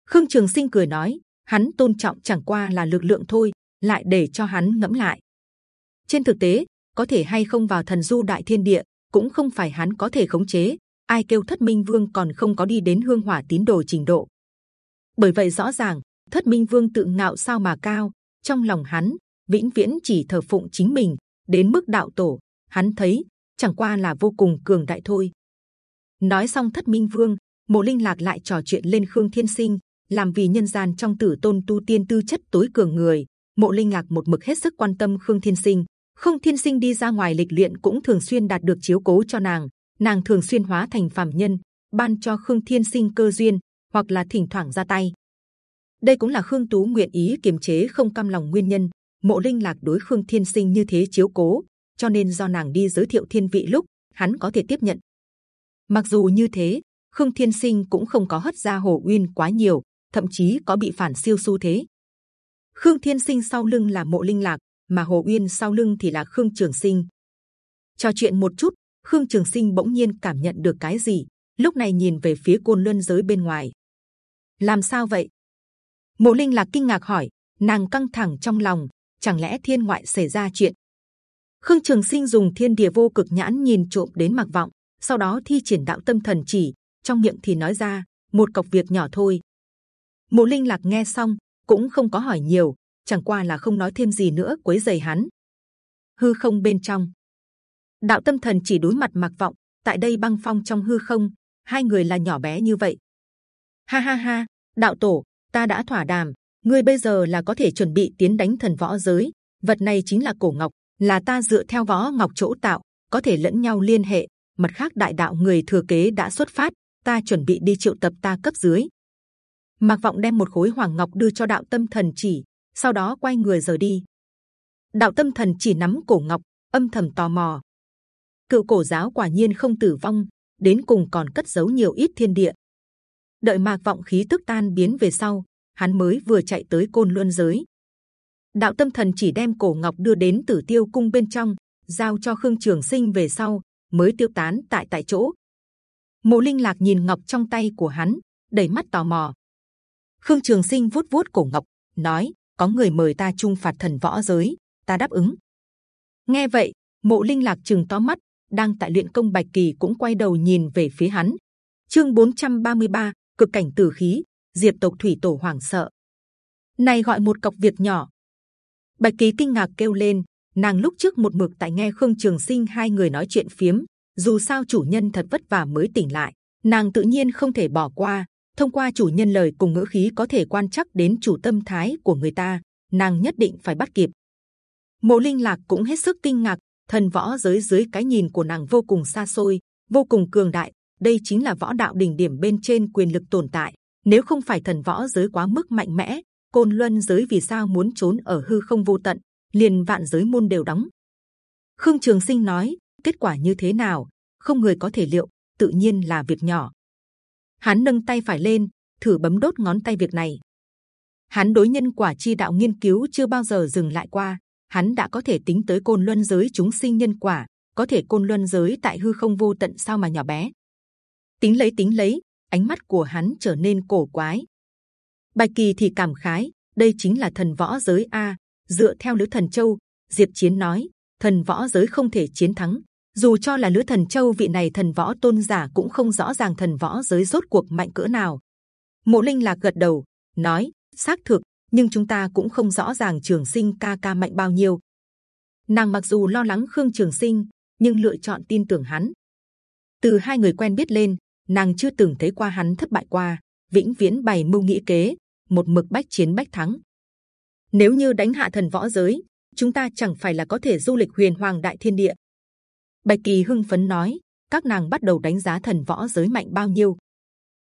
Khương Trường Sinh cười nói, hắn tôn trọng chẳng qua là lực lượng thôi, lại để cho hắn ngẫm lại. Trên thực tế, có thể hay không vào thần du đại thiên địa cũng không phải hắn có thể khống chế. Ai kêu thất minh vương còn không có đi đến hương hỏa tín đồ trình độ. Bởi vậy rõ ràng thất minh vương tự ngạo sao mà cao, trong lòng hắn vĩnh viễn chỉ thờ phụng chính mình đến mức đạo tổ hắn thấy chẳng qua là vô cùng cường đại thôi. Nói xong thất minh vương, mộ linh lạc lại trò chuyện lên khương thiên sinh, làm vì nhân gian trong tử tôn tu tiên tư chất tối cường người. Mộ linh lạc một mực hết sức quan tâm khương thiên sinh. Không thiên sinh đi ra ngoài lịch luyện cũng thường xuyên đạt được chiếu cố cho nàng. Nàng thường xuyên hóa thành phàm nhân, ban cho khương thiên sinh cơ duyên, hoặc là thỉnh thoảng ra tay. Đây cũng là khương tú nguyện ý kiềm chế không cam lòng nguyên nhân. Mộ linh lạc đối khương thiên sinh như thế chiếu cố, cho nên do nàng đi giới thiệu thiên vị lúc hắn có thể tiếp nhận. Mặc dù như thế, Khương Thiên Sinh cũng không có hất ra hồ uyên quá nhiều, thậm chí có bị phản siêu xu thế. Khương Thiên Sinh sau lưng là Mộ Linh Lạc, mà Hồ Uyên sau lưng thì là Khương Trường Sinh. Trò chuyện một chút, Khương Trường Sinh bỗng nhiên cảm nhận được cái gì, lúc này nhìn về phía côn luân giới bên ngoài. Làm sao vậy? Mộ Linh Lạc kinh ngạc hỏi, nàng căng thẳng trong lòng, chẳng lẽ thiên ngoại xảy ra chuyện? Khương Trường Sinh dùng thiên địa vô cực nhãn nhìn trộm đến mặc vọng, sau đó thi triển đạo tâm thần chỉ, trong miệng thì nói ra một cọc việc nhỏ thôi. Mộ Linh lạc nghe xong cũng không có hỏi nhiều, chẳng qua là không nói thêm gì nữa quấy giày hắn. Hư không bên trong, đạo tâm thần chỉ đối mặt mặc vọng, tại đây băng phong trong hư không, hai người là nhỏ bé như vậy. Ha ha ha, đạo tổ, ta đã thỏa đàm, ngươi bây giờ là có thể chuẩn bị tiến đánh thần võ giới. Vật này chính là cổ ngọc, là ta dựa theo võ ngọc chỗ tạo, có thể lẫn nhau liên hệ. Mặt khác đại đạo người thừa kế đã xuất phát, ta chuẩn bị đi triệu tập ta cấp dưới. Mạc Vọng đem một khối hoàng ngọc đưa cho đạo tâm thần chỉ, sau đó quay người rời đi. Đạo tâm thần chỉ nắm cổ ngọc, âm thầm tò mò. Cựu cổ giáo quả nhiên không tử vong, đến cùng còn cất giấu nhiều ít thiên địa. Đợi Mạc Vọng khí tức tan biến về sau, hắn mới vừa chạy tới côn luân giới. Đạo tâm thần chỉ đem cổ ngọc đưa đến Tử Tiêu cung bên trong, giao cho Khương Trường Sinh về sau mới tiêu tán tại tại chỗ. Mộ Linh Lạc nhìn ngọc trong tay của hắn, đầy mắt tò mò. Khương Trường Sinh vuốt vuốt cổ ngọc, nói: có người mời ta trung phạt thần võ giới, ta đáp ứng. Nghe vậy, Mộ Linh Lạc chừng to mắt, đang tại luyện công bạch kỳ cũng quay đầu nhìn về phía hắn. Chương 433, cực cảnh tử khí, diệp tộc thủy tổ hoàng sợ. Này gọi một cọc việc nhỏ. Bạch kỳ kinh ngạc kêu lên, nàng lúc trước một mực tại nghe Khương Trường Sinh hai người nói chuyện phiếm, dù sao chủ nhân thật vất vả mới tỉnh lại, nàng tự nhiên không thể bỏ qua. Thông qua chủ nhân lời cùng ngữ khí có thể quan chắc đến chủ tâm thái của người ta, nàng nhất định phải bắt kịp. Mộ Linh Lạc cũng hết sức kinh ngạc, thần võ giới dưới cái nhìn của nàng vô cùng xa xôi, vô cùng cường đại. Đây chính là võ đạo đỉnh điểm bên trên quyền lực tồn tại. Nếu không phải thần võ giới quá mức mạnh mẽ, côn luân giới vì sao muốn trốn ở hư không vô tận, liền vạn giới môn đều đóng. Khương Trường Sinh nói, kết quả như thế nào không người có thể liệu tự nhiên là việc nhỏ hắn nâng tay phải lên, thử bấm đốt ngón tay việc này. Hắn đối nhân quả chi đạo nghiên cứu chưa bao giờ dừng lại qua. Hắn đã có thể tính tới côn luân giới chúng sinh nhân quả, có thể côn luân giới tại hư không vô tận sao mà nhỏ bé. Tính lấy tính lấy, ánh mắt của hắn trở nên cổ quái. Bạch kỳ thì cảm khái, đây chính là thần võ giới a. Dựa theo lữ thần châu, diệp chiến nói, thần võ giới không thể chiến thắng dù cho là lứa thần châu, vị này thần võ tôn giả cũng không rõ ràng thần võ giới rốt cuộc mạnh cỡ nào. Mộ linh lạc gật đầu, nói, xác thực, nhưng chúng ta cũng không rõ ràng trường sinh ca ca mạnh bao nhiêu. Nàng mặc dù lo lắng khương trường sinh, nhưng lựa chọn tin tưởng hắn. Từ hai người quen biết lên, nàng chưa từng thấy qua hắn thất bại qua, vĩnh viễn bày mưu nghĩ kế, một mực bách chiến bách thắng. Nếu như đánh hạ thần võ giới, chúng ta chẳng phải là có thể du lịch huyền hoàng đại thiên địa bạch kỳ hưng phấn nói, các nàng bắt đầu đánh giá thần võ giới mạnh bao nhiêu.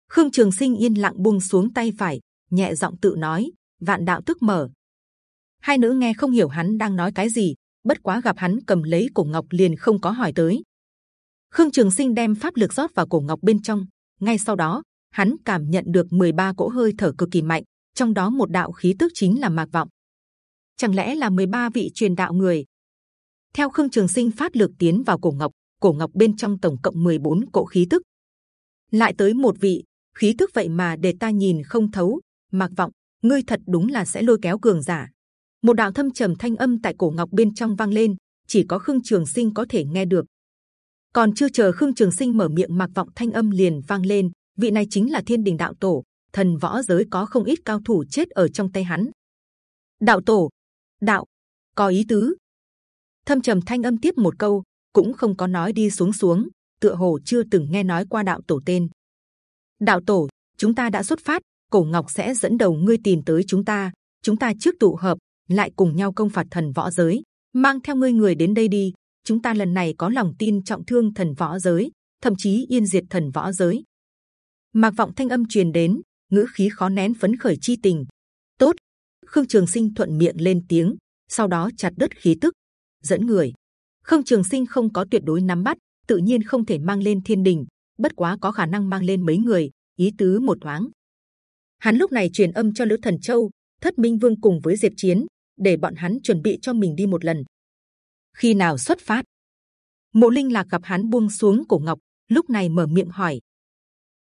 Khương trường sinh yên lặng buông xuống tay phải, nhẹ giọng tự nói, vạn đạo tức mở. Hai nữ nghe không hiểu hắn đang nói cái gì, bất quá gặp hắn cầm lấy cổ ngọc liền không có hỏi tới. Khương trường sinh đem pháp lực rót vào cổ ngọc bên trong, ngay sau đó, hắn cảm nhận được 13 cỗ hơi thở cực kỳ mạnh, trong đó một đạo khí tức chính là mạc vọng. Chẳng lẽ là 13 vị truyền đạo người theo khương trường sinh phát lực tiến vào cổ ngọc cổ ngọc bên trong tổng cộng 14 cỗ khí tức. Lại tới một vị, khí tức vậy mà để ta nhìn không thấu, mạc vọng, ngươi thật đúng là sẽ lôi kéo cường giả. Một đạo thâm trầm thanh âm tại cổ ngọc bên trong vang lên, chỉ có khương trường sinh có thể nghe được. Còn chưa chờ khương trường sinh mở miệng, mạc vọng thanh âm liền vang lên, vị này chính là thiên đình đạo tổ, thần võ giới có không ít cao thủ chết ở trong tay hắn. Đạo tổ, đạo, có ý tứ thâm trầm thanh âm tiếp một câu, cũng không có nói đi xuống xuống, tựa hồ chưa từng nghe nói qua đạo tổ tên. Đạo tổ, chúng ta đã xuất phát, cổ ngọc sẽ dẫn đầu ngươi tìm tới chúng ta chúng ta trước tụ hợp, lại cùng nhau công phạt thần võ giới, mang theo ngươi người đến đây đi, chúng ta lần này có lòng tin trọng thương thần võ giới, thậm chí yên diệt thần võ giới. Mạc vọng thanh âm truyền đến, ngữ khí khó nén phấn khởi chi tình. Tốt, khương trường sinh thuận miệng lên tiếng, sau đó chặt đứt khí tức dẫn người. Khương trường sinh không có tuyệt đối nắm bắt, tự nhiên không thể mang lên thiên đình, bất quá có khả năng mang lên mấy người, ý tứ một thoáng. Hắn lúc này truyền âm cho lữ thần châu, thất minh vương cùng với diệp chiến, để bọn hắn chuẩn bị cho mình đi một lần. Khi nào xuất phát? Mộ linh lạc gặp hắn buông xuống cổ ngọc, lúc này mở miệng hỏi.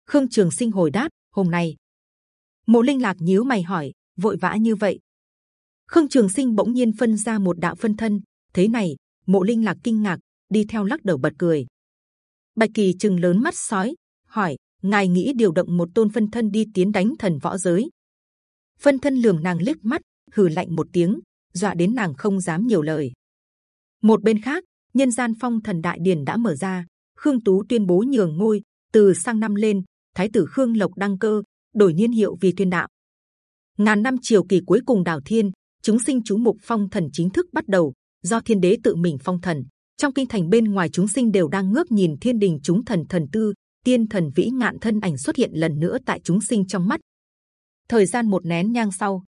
Khương trường sinh hồi đáp, hôm nay. Mộ linh lạc nhíu mày hỏi, vội vã như vậy? Khương trường sinh bỗng nhiên phân ra một đạo phân thân thế này, mộ linh lạc kinh ngạc, đi theo lắc đầu bật cười. Bạch kỳ chừng lớn mắt sói, hỏi, ngài nghĩ điều động một tôn phân thân đi tiến đánh thần võ giới? Phân thân lườm nàng liếc mắt, hừ lạnh một tiếng, dọa đến nàng không dám nhiều lời. Một bên khác, nhân gian phong thần đại điển đã mở ra, khương tú tuyên bố nhường ngôi, từ sang năm lên, thái tử khương lộc đăng cơ, đổi niên hiệu vì thiên đạo. Ngàn năm triều kỳ cuối cùng đảo thiên, chúng sinh chú mục phong thần chính thức bắt đầu do thiên đế tự mình phong thần. Trong kinh thành bên ngoài chúng sinh đều đang ngước nhìn thiên đình chúng thần thần tư, tiên thần vĩ ngạn thân ảnh xuất hiện lần nữa tại chúng sinh trong mắt. Thời gian một nén nhang sau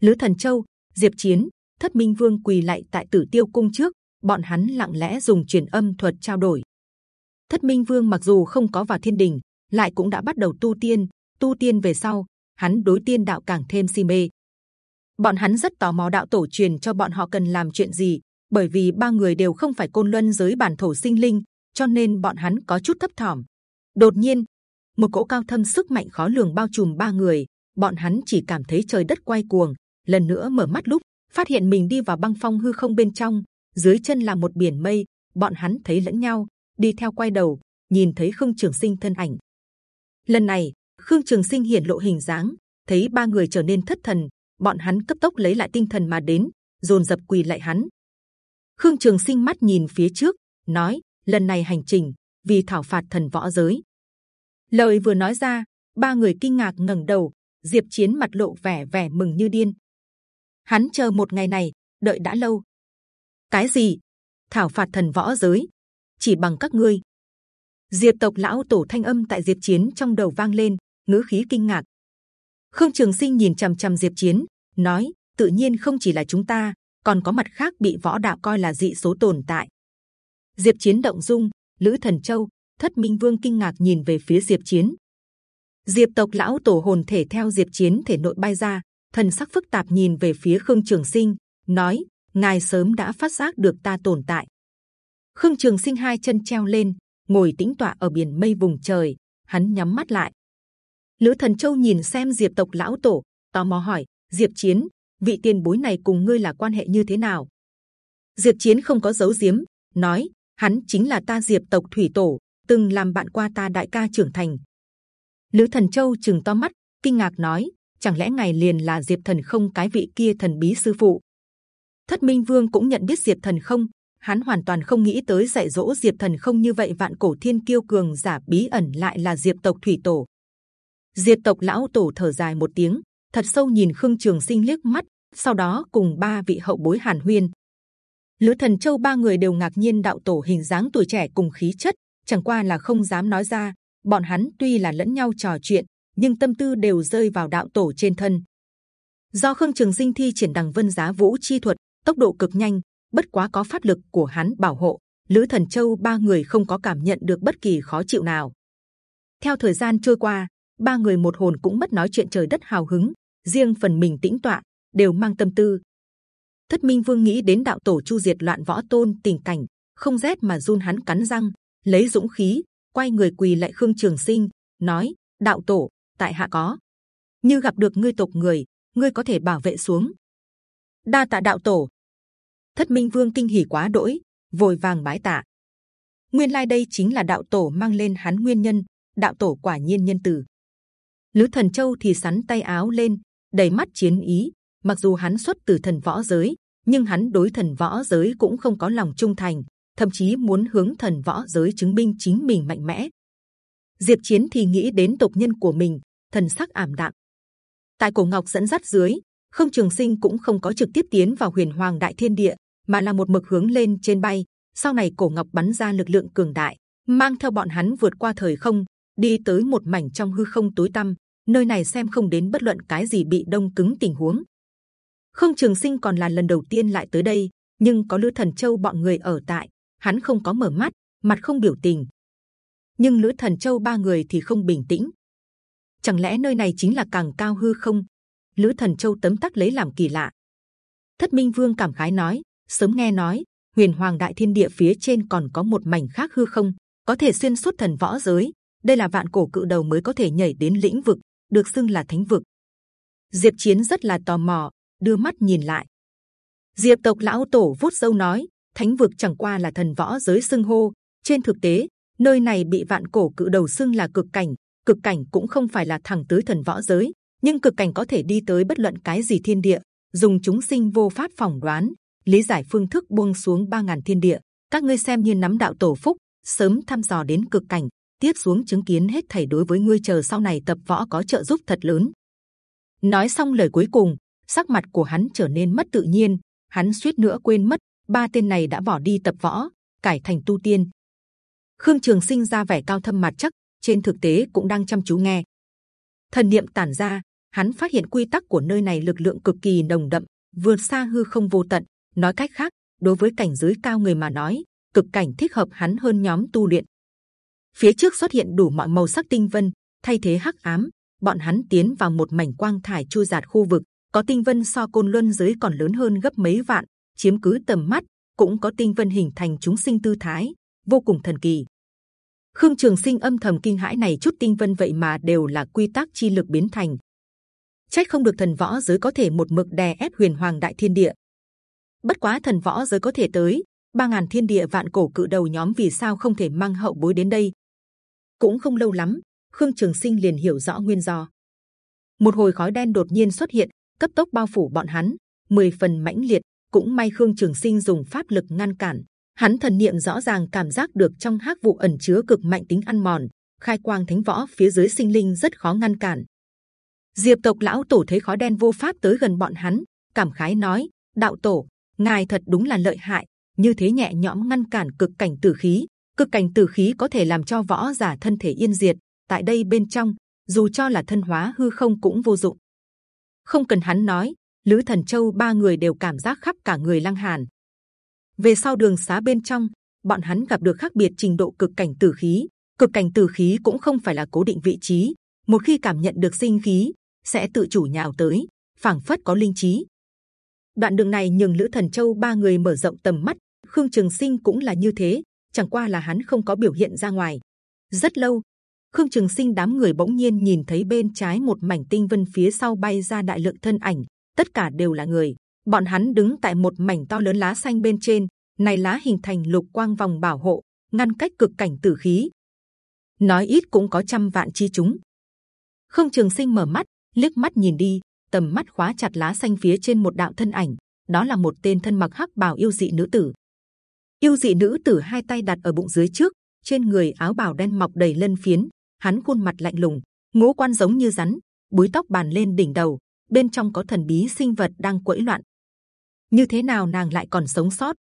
lữ thần châu, diệp chiến, thất minh vương quỳ lại tại tử tiêu cung trước, bọn hắn lặng lẽ dùng truyền âm thuật trao đổi. Thất minh vương mặc dù không có vào thiên đình, lại cũng đã bắt đầu tu tiên. Tu tiên về sau, hắn đối tiên đạo càng thêm si mê bọn hắn rất tò mò đạo tổ truyền cho bọn họ cần làm chuyện gì, bởi vì ba người đều không phải côn luân giới bản thổ sinh linh, cho nên bọn hắn có chút thấp thỏm. Đột nhiên, một cỗ cao thâm sức mạnh khó lường bao trùm ba người, bọn hắn chỉ cảm thấy trời đất quay cuồng, lần nữa mở mắt lúc, phát hiện mình đi vào băng phong hư không bên trong, dưới chân là một biển mây, bọn hắn thấy lẫn nhau, đi theo quay đầu, nhìn thấy khương trường sinh thân ảnh. Lần này, khương trường sinh hiển lộ hình dáng, thấy ba người trở nên thất thần bọn hắn cấp tốc lấy lại tinh thần mà đến, dồn dập quỳ lại hắn. Khương trường sinh mắt nhìn phía trước, nói, lần này hành trình, vì thảo phạt thần võ giới. Lời vừa nói ra, ba người kinh ngạc ngẩng đầu, diệp chiến mặt lộ vẻ vẻ mừng như điên. Hắn chờ một ngày này, đợi đã lâu. Cái gì? Thảo phạt thần võ giới? Chỉ bằng các ngươi? Diệp tộc lão tổ thanh âm tại diệp chiến trong đầu vang lên, ngữ khí kinh ngạc khương trường sinh nhìn c h ầ m c h ầ m diệp chiến, nói, tự nhiên không chỉ là chúng ta, còn có mặt khác bị võ đạo coi là dị số tồn tại. Diệp chiến động dung, lữ thần châu, thất minh vương kinh ngạc nhìn về phía diệp chiến. Diệp tộc lão tổ hồn thể theo diệp chiến thể nội bay ra, thần sắc phức tạp nhìn về phía khương trường sinh, nói, ngài sớm đã phát giác được ta tồn tại. Khương trường sinh hai chân treo lên, ngồi tĩnh tọa ở biển mây vùng trời, hắn nhắm mắt lại lữ thần châu nhìn xem diệp tộc lão tổ, tò mò hỏi, diệp chiến, vị tiền bối này cùng ngươi là quan hệ như thế nào? Diệp chiến không có giấu giếm, nói, hắn chính là ta diệp tộc thủy tổ, từng làm bạn qua ta đại ca trưởng thành. Lữ thần châu chừng to mắt, kinh ngạc nói, chẳng lẽ ngài liền là diệp thần không? Cái vị kia thần bí sư phụ. Thất minh vương cũng nhận biết diệp thần không, hắn hoàn toàn không nghĩ tới dạy dỗ diệp thần không như vậy vạn cổ thiên kiêu cường giả bí ẩn lại là diệp tộc thủy tổ. Diệt tộc lão tổ thở dài một tiếng, thật sâu nhìn khương trường sinh liếc mắt, sau đó cùng ba vị hậu bối hàn huyên. Lữ thần châu ba người đều ngạc nhiên đạo tổ hình dáng tuổi trẻ cùng khí chất, chẳng qua là không dám nói ra. Bọn hắn tuy là lẫn nhau trò chuyện, nhưng tâm tư đều rơi vào đạo tổ trên thân. Do khương trường sinh thi triển đằng vân giá vũ chi thuật, tốc độ cực nhanh, bất quá có pháp lực của hắn bảo hộ, lữ thần châu ba người không có cảm nhận được bất kỳ khó chịu nào. Theo thời gian trôi qua ba người một hồn cũng mất nói chuyện trời đất hào hứng, riêng phần mình tĩnh tọa, đều mang tâm tư. Thất minh vương nghĩ đến đạo tổ chu diệt loạn võ tôn tình cảnh, không rét mà run hắn cắn răng, lấy dũng khí, quay người quỳ lại khương trường sinh, nói, đạo tổ, tại hạ có. Như gặp được ngươi tộc người, ngươi có thể bảo vệ xuống. Đa tạ đạo tổ. Thất minh vương kinh hỉ quá đỗi, vội vàng bái tạ. Nguyên lai đây chính là đạo tổ mang lên hắn nguyên nhân, đạo tổ quả nhiên nhân từ lữ thần châu thì sắn tay áo lên, đầy mắt chiến ý. Mặc dù hắn xuất từ thần võ giới, nhưng hắn đối thần võ giới cũng không có lòng trung thành, thậm chí muốn hướng thần võ giới chứng minh chính mình mạnh mẽ. Diệp chiến thì nghĩ đến tộc nhân của mình, thần sắc ảm đạm. Tại cổ ngọc dẫn dắt dưới, không trường sinh cũng không có trực tiếp tiến vào huyền hoàng đại thiên địa, mà là một mực hướng lên trên bay. Sau này cổ ngọc bắn ra lực lượng cường đại, mang theo bọn hắn vượt qua thời không, đi tới một mảnh trong hư không tối tăm nơi này xem không đến bất luận cái gì bị đông cứng tình huống. Không trường sinh còn là lần đầu tiên lại tới đây, nhưng có lữ thần châu bọn người ở tại, hắn không có mở mắt, mặt không biểu tình. Nhưng lữ thần châu ba người thì không bình tĩnh. Chẳng lẽ nơi này chính là càng cao hư không? Lữ thần châu tấm tắc lấy làm kỳ lạ. Thất minh vương cảm khái nói, sớm nghe nói, huyền hoàng đại thiên địa phía trên còn có một mảnh khác hư không, có thể xuyên suốt thần võ giới. Đây là vạn cổ cự đầu mới có thể nhảy đến lĩnh vực được xưng là thánh vực. Diệp chiến rất là tò mò, đưa mắt nhìn lại. Diệp tộc lão tổ vuốt râu nói, thánh vực chẳng qua là thần võ giới xưng hô. Trên thực tế, nơi này bị vạn cổ cự đầu xưng là cực cảnh. Cực cảnh cũng không phải là thẳng tới thần võ giới, nhưng cực cảnh có thể đi tới bất luận cái gì thiên địa, dùng chúng sinh vô pháp phỏng đoán, lý giải phương thức buông xuống ba ngàn thiên địa. Các ngươi xem như nắm đạo tổ phúc, sớm thăm dò đến cực cảnh tiếp xuống chứng kiến hết thảy đối với ngươi chờ sau này tập võ có trợ giúp thật lớn. Nói xong lời cuối cùng, sắc mặt của hắn trở nên mất tự nhiên, hắn suýt nữa quên mất, ba tên này đã bỏ đi tập võ, cải thành tu tiên. Khương trường sinh ra vẻ cao thâm mặt chắc, trên thực tế cũng đang chăm chú nghe. Thần niệm tản ra, hắn phát hiện quy tắc của nơi này lực lượng cực kỳ nồng đậm, vượt xa hư không vô tận. Nói cách khác, đối với cảnh giới cao người mà nói, cực cảnh thích hợp hắn hơn nhóm tu luyện phía trước xuất hiện đủ mọi màu sắc tinh vân, thay thế hắc ám, bọn hắn tiến vào một mảnh quang thải chui dạt khu vực, có tinh vân so côn luân dưới còn lớn hơn gấp mấy vạn, chiếm cứ tầm mắt, cũng có tinh vân hình thành chúng sinh tư thái, vô cùng thần kỳ. Khương trường sinh âm thầm kinh hãi này chút tinh vân vậy mà đều là quy tắc chi lực biến thành. Trách không được thần võ giới có thể một mực đè ép huyền hoàng đại thiên địa. Bất quá thần võ giới có thể tới, ba ngàn thiên địa vạn cổ cự đầu nhóm vì sao không thể mang hậu bối đến đây? Cũng không lâu lắm, khương trường sinh liền hiểu rõ nguyên do. Một hồi khói đen đột nhiên xuất hiện, cấp tốc bao phủ bọn hắn, mười phần mãnh liệt, cũng may khương trường sinh dùng pháp lực ngăn cản. Hắn thần niệm rõ ràng cảm giác được trong hắc vụ ẩn chứa cực mạnh tính ăn mòn, khai quang thánh võ phía dưới sinh linh rất khó ngăn cản. Diệp tộc lão tổ thấy khói đen vô pháp tới gần bọn hắn, cảm khái nói, đạo tổ, ngài thật đúng là lợi hại, như thế nhẹ nhõm ngăn cản cực cảnh tử khí cực cảnh tử khí có thể làm cho võ giả thân thể yên diệt, tại đây bên trong, dù cho là thân hóa hư không cũng vô dụng. Không cần hắn nói, lữ thần châu ba người đều cảm giác khắp cả người lăng hàn. Về sau đường xá bên trong, bọn hắn gặp được khác biệt trình độ cực cảnh tử khí. Cực cảnh tử khí cũng không phải là cố định vị trí. Một khi cảm nhận được sinh khí, sẽ tự chủ nhào tới, phảng phất có linh trí. Đoạn đường này nhường lữ thần châu ba người mở rộng tầm mắt. Khương trường sinh cũng là như thế chẳng qua là hắn không có biểu hiện ra ngoài rất lâu khương trường sinh đám người bỗng nhiên nhìn thấy bên trái một mảnh tinh vân phía sau bay ra đại lượng thân ảnh tất cả đều là người bọn hắn đứng tại một mảnh to lớn lá xanh bên trên này lá hình thành lục quang vòng bảo hộ, ngăn cách cực cảnh tử khí. Nói ít cũng có trăm vạn chi chúng. Khương Trường Sinh mở mắt, liếc mắt nhìn đi, tầm mắt khóa chặt lá xanh phía trên một đạo thân ảnh. Đó là một tên thân mặc hắc bào yêu dị nữ tử. Yêu dị nữ tử hai tay đặt ở bụng dưới trước, trên người áo bào đen mọc đầy lân phiến. Hắn khuôn mặt lạnh lùng, ngũ quan giống như rắn, búi tóc bàn lên đỉnh đầu, bên trong có thần bí sinh vật đang quẫy loạn. Như thế nào nàng lại còn sống sót?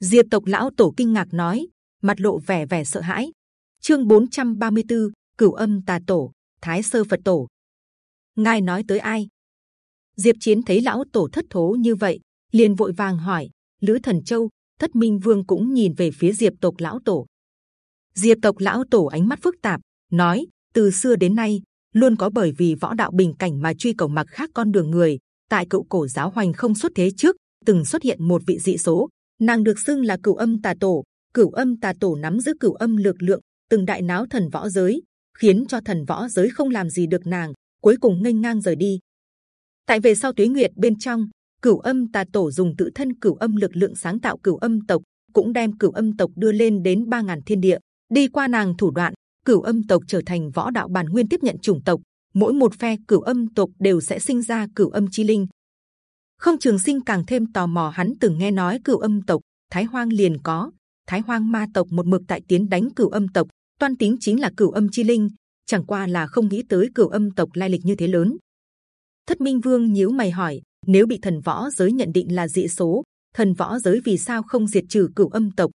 Diệp tộc lão tổ kinh ngạc nói, mặt lộ vẻ vẻ sợ hãi. Chương 434, Cửu Âm Tà Tổ, Thái Sơ Phật Tổ. Ngài nói tới ai? Diệp Chiến thấy lão tổ thất thố như vậy, liền vội vàng hỏi. Lữ Thần Châu, Thất Minh Vương cũng nhìn về phía Diệp tộc lão tổ. Diệp tộc lão tổ ánh mắt phức tạp, nói: từ xưa đến nay luôn có bởi vì võ đạo bình cảnh mà truy cầu mặc khác con đường người. Tại cựu cổ giáo hoành không xuất thế trước, từng xuất hiện một vị dị số, nàng được xưng là cửu âm tà tổ. Cửu âm tà tổ nắm giữ cửu âm lực lượng, từng đại náo thần võ giới, khiến cho thần võ giới không làm gì được nàng, cuối cùng nghênh ngang rời đi. Tại về sau tuế nguyệt bên trong, cửu âm tà tổ dùng tự thân cửu âm lực lượng sáng tạo cửu âm tộc, cũng đem cửu âm tộc đưa lên đến ba ngàn thiên địa. Đi qua nàng thủ đoạn, cửu âm tộc trở thành võ đạo bản nguyên tiếp nhận chủng tộc. Mỗi một phe cửu âm tộc đều sẽ sinh ra cửu âm chi linh. Không Trường Sinh càng thêm tò mò, hắn từng nghe nói cửu âm tộc Thái Hoang liền có Thái Hoang ma tộc một mực tại tiến đánh cửu âm tộc, toan tính chính là cửu âm chi linh, chẳng qua là không nghĩ tới cửu âm tộc lai lịch như thế lớn. Thất Minh Vương nhíu mày hỏi, nếu bị thần võ giới nhận định là dị số, thần võ giới vì sao không diệt trừ cửu âm tộc?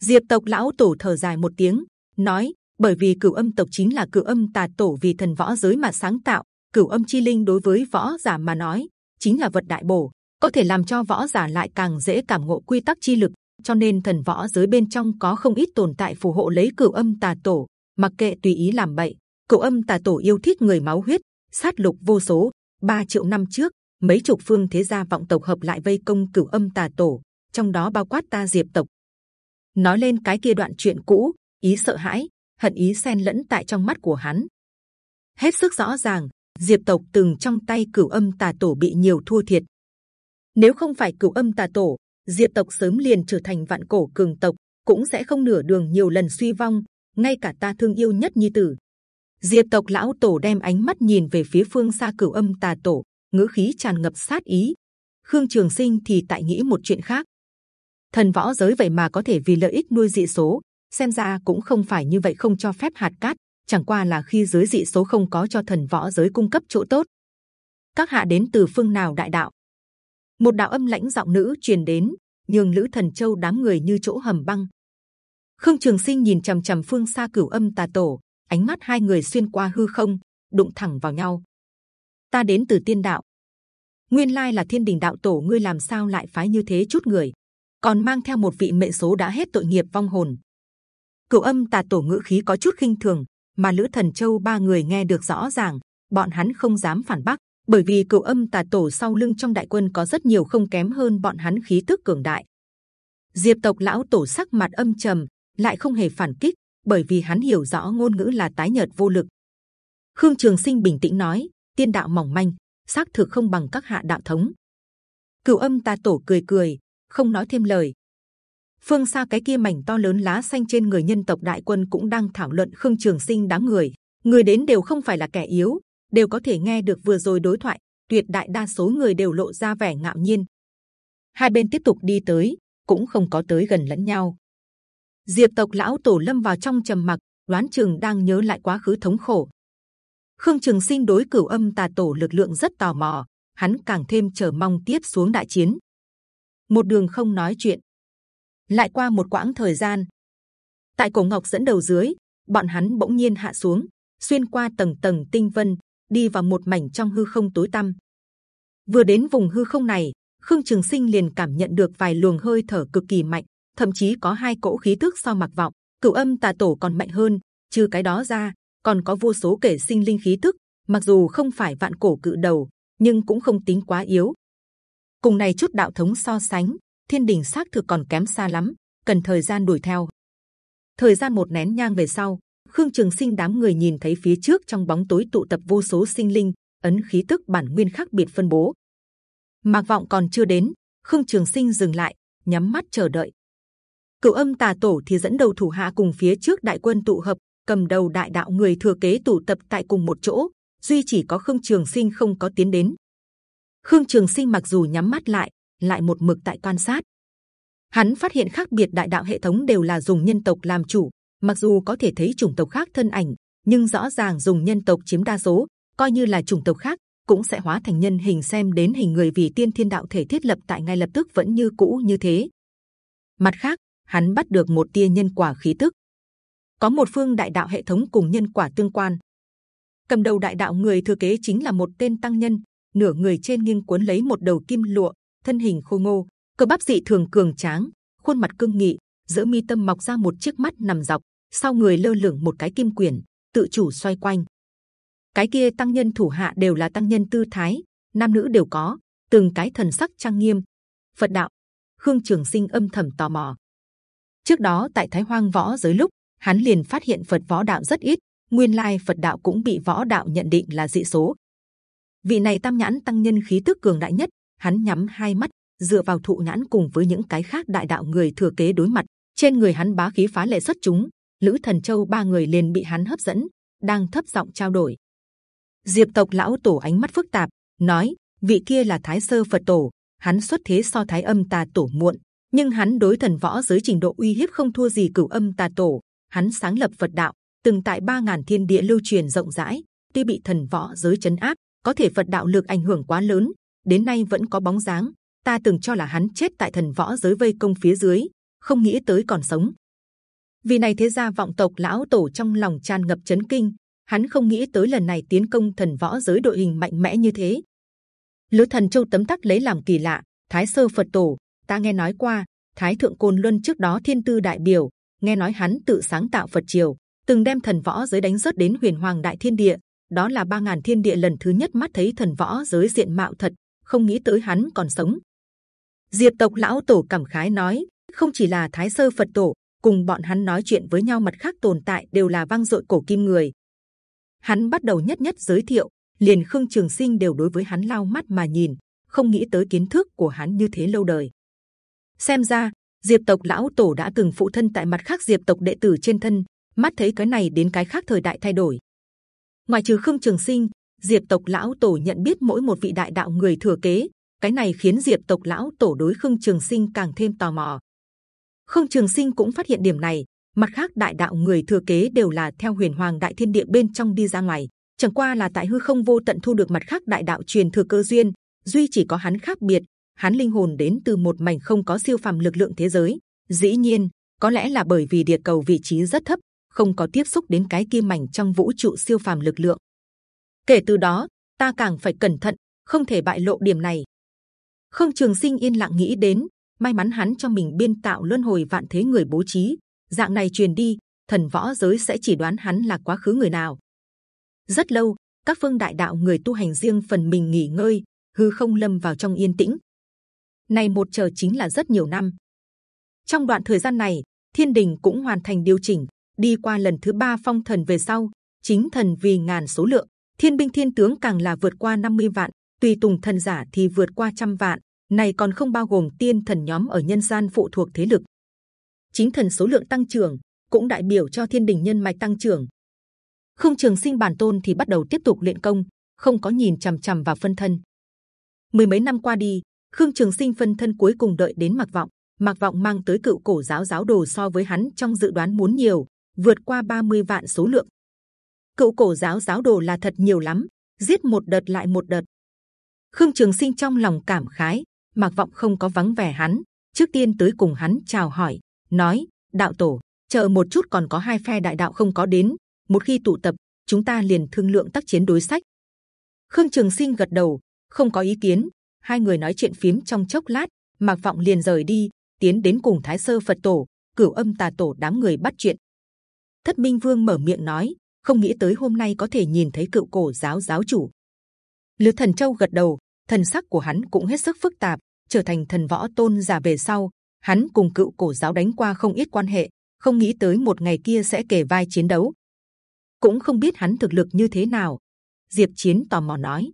Diệp tộc lão tổ thở dài một tiếng, nói, bởi vì cửu âm tộc chính là cửu âm tà tổ vì thần võ giới mà sáng tạo, cửu âm chi linh đối với võ giả mà nói chính là vật đại bổ, có thể làm cho võ giả lại càng dễ cảm ngộ quy tắc chi lực. cho nên thần võ giới bên trong có không ít tồn tại phù hộ lấy cửu âm tà tổ, mặc kệ tùy ý làm bậy. cửu âm tà tổ yêu thích người máu huyết, sát lục vô số. ba triệu năm trước, mấy chục phương thế gia vọng tộc hợp lại vây công cửu âm tà tổ, trong đó bao quát ta diệp tộc. nói lên cái kia đoạn chuyện cũ, ý sợ hãi, hận ý xen lẫn tại trong mắt của hắn. hết sức rõ ràng, diệp tộc từng trong tay cửu âm tà tổ bị nhiều thua thiệt. Nếu không phải cửu âm tà tổ, diệp tộc sớm liền trở thành vạn cổ cường tộc, cũng sẽ không nửa đường nhiều lần suy vong. ngay cả ta thương yêu nhất nhi tử, diệp tộc lão tổ đem ánh mắt nhìn về phía phương xa cửu âm tà tổ, ngữ khí tràn ngập sát ý. Khương Trường Sinh thì tại nghĩ một chuyện khác. Thần võ giới vậy mà có thể vì lợi ích nuôi dị số, xem ra cũng không phải như vậy không cho phép hạt cát, chẳng qua là khi giới dị số không có cho thần võ giới cung cấp chỗ tốt. Các hạ đến từ phương nào đại đạo? Một đạo âm lãnh giọng nữ truyền đến, nhường lữ thần châu đám người như chỗ hầm băng. Khương Trường Sinh nhìn trầm trầm phương xa cửu âm tà tổ, ánh mắt hai người xuyên qua hư không, đụng thẳng vào nhau. Ta đến từ tiên đạo, nguyên lai là thiên đình đạo tổ, ngươi làm sao lại phái như thế chút người, còn mang theo một vị mệnh số đã hết tội nghiệp vong hồn. Cửu âm tà tổ ngữ khí có chút khinh thường, mà lữ thần châu ba người nghe được rõ ràng, bọn hắn không dám phản bác, bởi vì cửu âm tà tổ sau lưng trong đại quân có rất nhiều không kém hơn bọn hắn khí tức cường đại. Diệp tộc lão tổ sắc mặt âm trầm, lại không hề phản kích, bởi vì hắn hiểu rõ ngôn ngữ là tái nhợt vô lực. Khương Trường Sinh bình tĩnh nói: tiên đạo mỏng manh, xác thực không bằng các hạ đạo thống. Cửu âm ta tổ cười cười, không nói thêm lời. Phương xa cái kia mảnh to lớn lá xanh trên người nhân tộc đại quân cũng đang thảo luận Khương Trường Sinh đám người. Người đến đều không phải là kẻ yếu, đều có thể nghe được vừa rồi đối thoại. Tuyệt đại đa số người đều lộ ra vẻ ngạo nhiên. Hai bên tiếp tục đi tới, cũng không có tới gần lẫn nhau. Diệp tộc lão tổ lâm vào trong trầm mặc, đoán chừng đang nhớ lại quá khứ thống khổ. Khương Trường Sinh đối cửu âm tà tổ lực lượng rất tò mò, hắn càng thêm chờ mong tiếp xuống đại chiến. Một đường không nói chuyện, lại qua một quãng thời gian, tại cổ ngọc dẫn đầu dưới, bọn hắn bỗng nhiên hạ xuống, xuyên qua tầng tầng tinh vân, đi vào một mảnh trong hư không tối tăm. Vừa đến vùng hư không này, Khương Trường Sinh liền cảm nhận được vài luồng hơi thở cực kỳ mạnh, thậm chí có hai cỗ khí tức so mặc vọng, cửu âm tà tổ còn mạnh hơn. Trừ cái đó ra, còn có vô số kể sinh linh khí tức. Mặc dù không phải vạn cổ cự đầu, nhưng cũng không tính quá yếu. Cùng này chút đạo thống so sánh, thiên đình xác thực còn kém xa lắm, cần thời gian đuổi theo. Thời gian một nén nhang về sau, Khương Trường Sinh đám người nhìn thấy phía trước trong bóng tối tụ tập vô số sinh linh, ấn khí tức bản nguyên khác biệt phân bố. Mạc vọng còn chưa đến, Khương Trường Sinh dừng lại, nhắm mắt chờ đợi. Cửu âm tà tổ thì dẫn đầu thủ hạ cùng phía trước đại quân tụ hợp, cầm đầu đại đạo người thừa kế tụ tập tại cùng một chỗ. duy chỉ có khương trường sinh không có tiến đến. khương trường sinh mặc dù nhắm mắt lại, lại một mực tại quan sát. Hắn phát hiện khác biệt đại đạo hệ thống đều là dùng nhân tộc làm chủ, mặc dù có thể thấy chủng tộc khác thân ảnh, nhưng rõ ràng dùng nhân tộc chiếm đa số, coi như là chủng tộc khác cũng sẽ hóa thành nhân hình xem đến hình người vì tiên thiên đạo thể thiết lập tại ngay lập tức vẫn như cũ như thế. Mặt khác, hắn bắt được một tia nhân quả khí tức, có một phương đại đạo hệ thống cùng nhân quả tương quan. Cầm đầu đại đạo người thừa kế chính là một tên tăng nhân, nửa người trên nghiêng cuốn lấy một đầu kim lụa, thân hình khô ngô, cơ bắp dị thường cường tráng, khuôn mặt cương nghị, giữa mi tâm mọc ra một chiếc mắt nằm dọc, sau người lơ lửng một cái kim quyển, tự chủ xoay quanh. Cái kia tăng nhân thủ hạ đều là tăng nhân tư thái, nam nữ đều có, từng cái thần sắc trang nghiêm. Phật đạo, Khương Trường Sinh âm thầm tò mò. Trước đó tại Thái Hoang võ giới lúc hắn liền phát hiện Phật võ đạo rất ít, nguyên lai Phật đạo cũng bị võ đạo nhận định là dị số. Vị này tam nhãn tăng nhân khí tức cường đại nhất, hắn nhắm hai mắt, dựa vào thụ nhãn cùng với những cái khác đại đạo người thừa kế đối mặt, trên người hắn bá khí phá lệ xuất chúng, lữ thần châu ba người liền bị hắn hấp dẫn, đang thấp giọng trao đổi. Diệp tộc lão tổ ánh mắt phức tạp, nói: vị kia là Thái sơ Phật tổ, hắn xuất thế so Thái âm tà tổ muộn, nhưng hắn đối thần võ giới trình độ uy hiếp không thua gì cửu âm tà tổ. Hắn sáng lập Phật đạo, từng tại ba ngàn thiên địa lưu truyền rộng rãi, tuy bị thần võ giới chấn áp, có thể Phật đạo lực ảnh hưởng quá lớn, đến nay vẫn có bóng dáng. Ta từng cho là hắn chết tại thần võ giới vây công phía dưới, không nghĩ tới còn sống. Vì này thế gia vọng tộc lão tổ trong lòng tràn ngập chấn kinh, hắn không nghĩ tới lần này tiến công thần võ giới đội hình mạnh mẽ như thế. lữ thần châu tấm tắc lấy làm kỳ lạ, Thái sơ Phật tổ, ta nghe nói qua, Thái thượng côn luân trước đó thiên tư đại biểu, nghe nói hắn tự sáng tạo Phật triều, từng đem thần võ giới đánh rớt đến huyền hoàng đại thiên địa, đó là ba ngàn thiên địa lần thứ nhất mắt thấy thần võ giới diện mạo thật, không nghĩ tới hắn còn sống. Diệp tộc lão tổ cảm khái nói, không chỉ là Thái sơ Phật tổ, cùng bọn hắn nói chuyện với nhau mặt khác tồn tại đều là vang dội cổ kim người. Hắn bắt đầu nhất nhất giới thiệu, liền khương trường sinh đều đối với hắn lao mắt mà nhìn, không nghĩ tới kiến thức của hắn như thế lâu đời. Xem ra Diệp tộc lão tổ đã từng phụ thân tại mặt khác Diệp tộc đệ tử trên thân, mắt thấy cái này đến cái khác thời đại thay đổi. Ngoài trừ Khương Trường Sinh, Diệp tộc lão tổ nhận biết mỗi một vị đại đạo người thừa kế, cái này khiến Diệp tộc lão tổ đối Khương Trường Sinh càng thêm tò mò. Khương Trường Sinh cũng phát hiện điểm này. Mặt khác đại đạo người thừa kế đều là theo Huyền Hoàng Đại Thiên Địa bên trong đi ra ngoài, chẳng qua là tại hư không vô tận thu được mặt khác đại đạo truyền thừa cơ duyên. duy chỉ có hắn khác biệt, hắn linh hồn đến từ một mảnh không có siêu phàm lực lượng thế giới. Dĩ nhiên, có lẽ là bởi vì địa cầu vị trí rất thấp, không có tiếp xúc đến cái kia mảnh trong vũ trụ siêu phàm lực lượng. Kể từ đó, ta càng phải cẩn thận, không thể bại lộ điểm này. Không Trường Sinh yên lặng nghĩ đến, may mắn hắn cho mình biên tạo luân hồi vạn thế người bố trí, dạng này truyền đi, thần võ giới sẽ chỉ đoán hắn là quá khứ người nào. Rất lâu, các phương đại đạo người tu hành riêng phần mình nghỉ ngơi, hư không lâm vào trong yên tĩnh này một chờ chính là rất nhiều năm. Trong đoạn thời gian này, thiên đình cũng hoàn thành điều chỉnh, đi qua lần thứ ba phong thần về sau, chính thần vì ngàn số lượng, thiên binh thiên tướng càng là vượt qua 50 vạn, tùy tùng thần giả thì vượt qua trăm vạn. Này còn không bao gồm tiên thần nhóm ở nhân gian phụ thuộc thế lực. Chính thần số lượng tăng trưởng cũng đại biểu cho thiên đình nhân mạch tăng trưởng. Không trường sinh bản tôn thì bắt đầu tiếp tục luyện công, không có nhìn c h ầ m c h ầ m vào phân thân. Mười mấy năm qua đi, Khương Trường Sinh phân thân cuối cùng đợi đến Mặc Vọng. Mặc Vọng mang tới cựu cổ giáo giáo đồ so với hắn trong dự đoán muốn nhiều, vượt qua 30 vạn số lượng. Cựu cổ giáo giáo đồ là thật nhiều lắm, giết một đợt lại một đợt. Khương Trường Sinh trong lòng cảm khái, Mặc Vọng không có vắng vẻ hắn, trước tiên tới cùng hắn chào hỏi, nói: Đạo tổ, chờ một chút còn có hai phe đại đạo không có đến, một khi tụ tập, chúng ta liền thương lượng tác chiến đối sách. Khương Trường Sinh gật đầu, không có ý kiến, hai người nói chuyện phím trong chốc lát, mạc vọng liền rời đi, tiến đến cùng Thái sơ Phật tổ, cửu âm tà tổ đám người bắt chuyện. Thất Minh Vương mở miệng nói, không nghĩ tới hôm nay có thể nhìn thấy cựu cổ giáo giáo chủ. Lữ Thần Châu gật đầu, thần sắc của hắn cũng hết sức phức tạp, trở thành thần võ tôn giả về sau, hắn cùng cựu cổ giáo đánh qua không ít quan hệ, không nghĩ tới một ngày kia sẽ kể vai chiến đấu, cũng không biết hắn thực lực như thế nào. Diệp Chiến tò mò nói.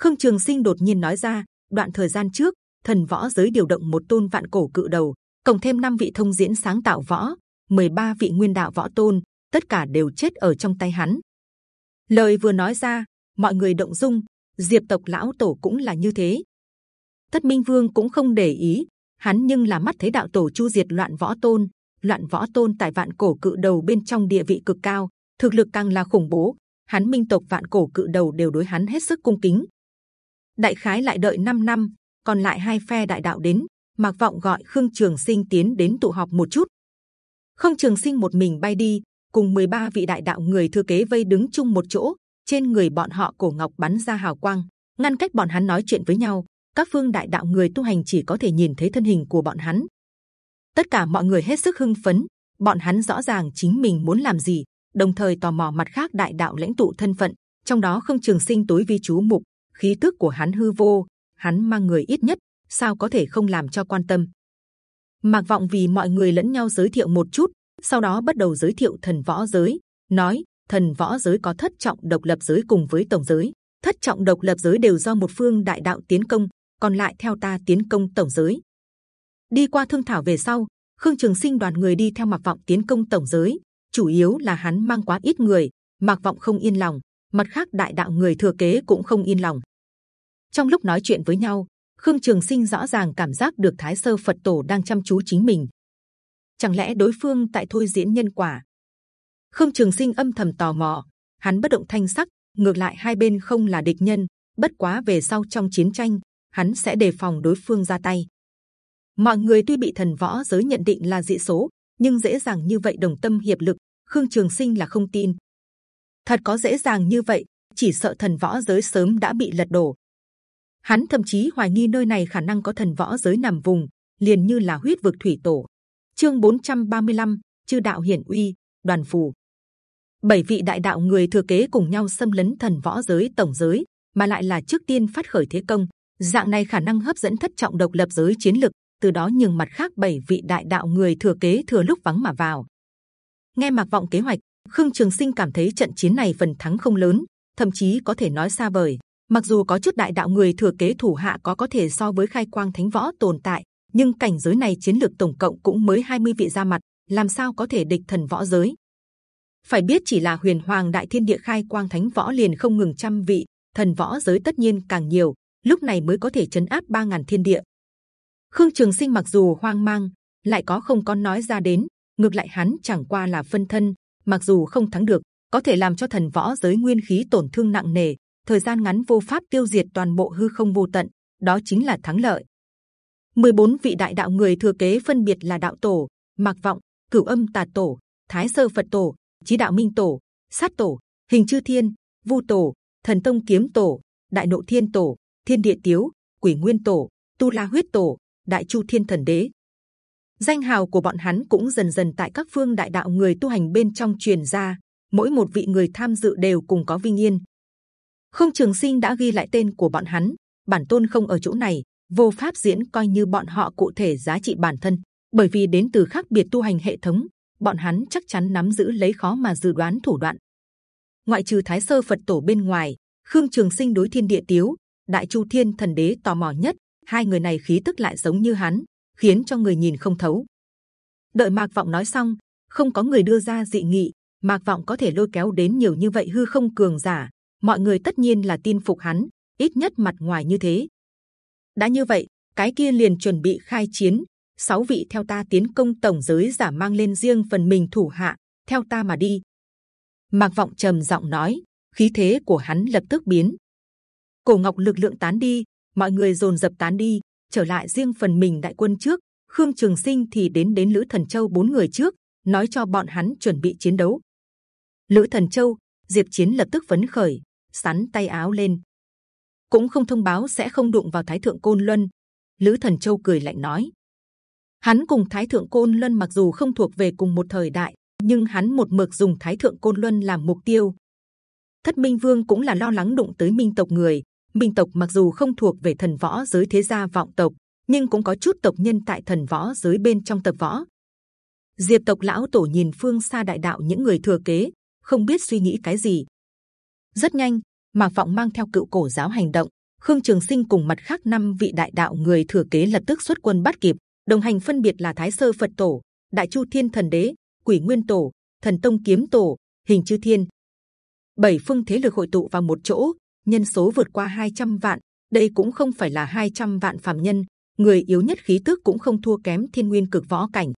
Khương Trường Sinh đột nhiên nói ra, đoạn thời gian trước thần võ giới điều động một tôn vạn cổ cự đầu, cộng thêm năm vị thông diễn sáng tạo võ, 13 vị nguyên đạo võ tôn, tất cả đều chết ở trong tay hắn. Lời vừa nói ra, mọi người động dung. Diệp tộc lão tổ cũng là như thế. Tất Minh Vương cũng không để ý, hắn nhưng là mắt thấy đạo tổ chu diệt loạn võ tôn, loạn võ tôn tại vạn cổ cự đầu bên trong địa vị cực cao, thực lực càng là khủng bố. Hắn minh tộc vạn cổ cự đầu đều đối hắn hết sức cung kính. Đại khái lại đợi 5 năm, còn lại hai phe đại đạo đến, Mạc Vọng gọi Khương Trường Sinh tiến đến tụ họp một chút. Khương Trường Sinh một mình bay đi, cùng 13 vị đại đạo người thừa kế vây đứng chung một chỗ, trên người bọn họ cổ ngọc bắn ra hào quang, ngăn cách bọn hắn nói chuyện với nhau. Các phương đại đạo người tu hành chỉ có thể nhìn thấy thân hình của bọn hắn. Tất cả mọi người hết sức hưng phấn, bọn hắn rõ ràng chính mình muốn làm gì, đồng thời tò mò mặt khác đại đạo lãnh tụ thân phận. Trong đó không trường sinh tối vi chú mục, khí tức của hắn hư vô, hắn mang người ít nhất, sao có thể không làm cho quan tâm? Mạc vọng vì mọi người lẫn nhau giới thiệu một chút, sau đó bắt đầu giới thiệu thần võ giới, nói thần võ giới có thất trọng độc lập giới cùng với tổng giới, thất trọng độc lập giới đều do một phương đại đạo tiến công, còn lại theo ta tiến công tổng giới. Đi qua thương thảo về sau, Khương Trường Sinh đoàn người đi theo Mạc Vọng tiến công tổng giới, chủ yếu là hắn mang quá ít người, Mạc Vọng không yên lòng, mặt khác đại đạo người thừa kế cũng không yên lòng. Trong lúc nói chuyện với nhau, Khương Trường Sinh rõ ràng cảm giác được Thái Sơ Phật Tổ đang chăm chú chính mình. Chẳng lẽ đối phương tại thôi diễn nhân quả? Khương Trường Sinh âm thầm tò mò, hắn bất động thanh sắc, ngược lại hai bên không là địch nhân, bất quá về sau trong chiến tranh, hắn sẽ đề phòng đối phương ra tay. Mọi người tuy bị thần võ giới nhận định là dị số, nhưng dễ dàng như vậy đồng tâm hiệp lực, Khương Trường Sinh là không tin. Thật có dễ dàng như vậy, chỉ sợ thần võ giới sớm đã bị lật đổ. Hắn thậm chí hoài nghi nơi này khả năng có thần võ giới nằm vùng, liền như là huyết vực thủy tổ. Chương 435, chư đạo hiển uy, đoàn phù. Bảy vị đại đạo người thừa kế cùng nhau xâm lấn thần võ giới tổng giới, mà lại là trước tiên phát khởi thế công. Dạng này khả năng hấp dẫn thất trọng độc lập giới chiến lực, từ đó nhường mặt khác bảy vị đại đạo người thừa kế thừa lúc vắng mà vào. Nghe mặc vọng kế hoạch, Khương Trường Sinh cảm thấy trận chiến này phần thắng không lớn, thậm chí có thể nói xa vời. Mặc dù có chút đại đạo người thừa kế thủ hạ có có thể so với khai quang thánh võ tồn tại, nhưng cảnh giới này chiến lược tổng cộng cũng mới 20 vị ra mặt, làm sao có thể địch thần võ giới? Phải biết chỉ là huyền hoàng đại thiên địa khai quang thánh võ liền không ngừng trăm vị, thần võ giới tất nhiên càng nhiều, lúc này mới có thể chấn áp ba ngàn thiên địa. Khương Trường Sinh mặc dù hoang mang, lại có không có nói ra đến, ngược lại hắn chẳng qua là phân thân, mặc dù không thắng được, có thể làm cho thần võ giới nguyên khí tổn thương nặng nề, thời gian ngắn vô pháp tiêu diệt toàn bộ hư không vô tận, đó chính là thắng lợi. 14 vị đại đạo người thừa kế phân biệt là đạo tổ, mạc vọng, cửu âm tà tổ, thái sơ phật tổ, chí đạo minh tổ, sát tổ, hình chư thiên, vu tổ, thần tông kiếm tổ, đại nộ thiên tổ, thiên địa tiếu, quỷ nguyên tổ, tu la huyết tổ, đại chu thiên thần đế. Danh hào của bọn hắn cũng dần dần tại các phương đại đạo người tu hành bên trong truyền ra. Mỗi một vị người tham dự đều cùng có vinh yên. Không Trường Sinh đã ghi lại tên của bọn hắn. Bản tôn không ở chỗ này, vô pháp diễn coi như bọn họ cụ thể giá trị bản thân, bởi vì đến từ khác biệt tu hành hệ thống, bọn hắn chắc chắn nắm giữ lấy khó mà dự đoán thủ đoạn. Ngoại trừ Thái Sơ Phật Tổ bên ngoài, Khương Trường Sinh đối Thiên Địa Tiếu, Đại Chu Thiên Thần Đế tò mò nhất. Hai người này khí tức lại giống như hắn, khiến cho người nhìn không thấu. Đợi Mạc Vọng nói xong, không có người đưa ra dị nghị. Mạc Vọng có thể lôi kéo đến nhiều như vậy hư không cường giả, mọi người tất nhiên là tin phục hắn, ít nhất mặt ngoài như thế. đã như vậy, cái kia liền chuẩn bị khai chiến. Sáu vị theo ta tiến công tổng giới giả mang lên riêng phần mình thủ hạ, theo ta mà đi. Mạc Vọng trầm giọng nói, khí thế của hắn lập tức biến. Cổ Ngọc lực lượng tán đi, mọi người dồn dập tán đi, trở lại riêng phần mình đại quân trước. Khương Trường Sinh thì đến đến Lữ Thần Châu bốn người trước, nói cho bọn hắn chuẩn bị chiến đấu. Lữ Thần Châu, Diệp Chiến lập tức phấn khởi, sắn tay áo lên, cũng không thông báo sẽ không đụng vào Thái Thượng Côn Luân. Lữ Thần Châu cười lạnh nói, hắn cùng Thái Thượng Côn Luân mặc dù không thuộc về cùng một thời đại, nhưng hắn một mực dùng Thái Thượng Côn Luân làm mục tiêu. Thất Minh Vương cũng là lo lắng đụng tới Minh tộc người. Minh tộc mặc dù không thuộc về thần võ giới thế gia vọng tộc, nhưng cũng có chút tộc nhân tại thần võ giới bên trong tập võ. Diệp tộc lão tổ nhìn phương xa đại đạo những người thừa kế, không biết suy nghĩ cái gì. Rất nhanh, Mạc Vọng mang theo cựu cổ giáo hành động, Khương Trường Sinh cùng mặt khác năm vị đại đạo người thừa kế lập tức xuất quân bắt kịp, đồng hành phân biệt là Thái Sơ Phật Tổ, Đại Chu Thiên Thần Đế, Quỷ Nguyên Tổ, Thần Tông Kiếm Tổ, Hình Chư Thiên. Bảy phương thế lực hội tụ vào một chỗ, nhân số vượt qua 200 vạn. Đây cũng không phải là 200 vạn phàm nhân, người yếu nhất khí tức cũng không thua kém Thiên Nguyên Cực Võ cảnh.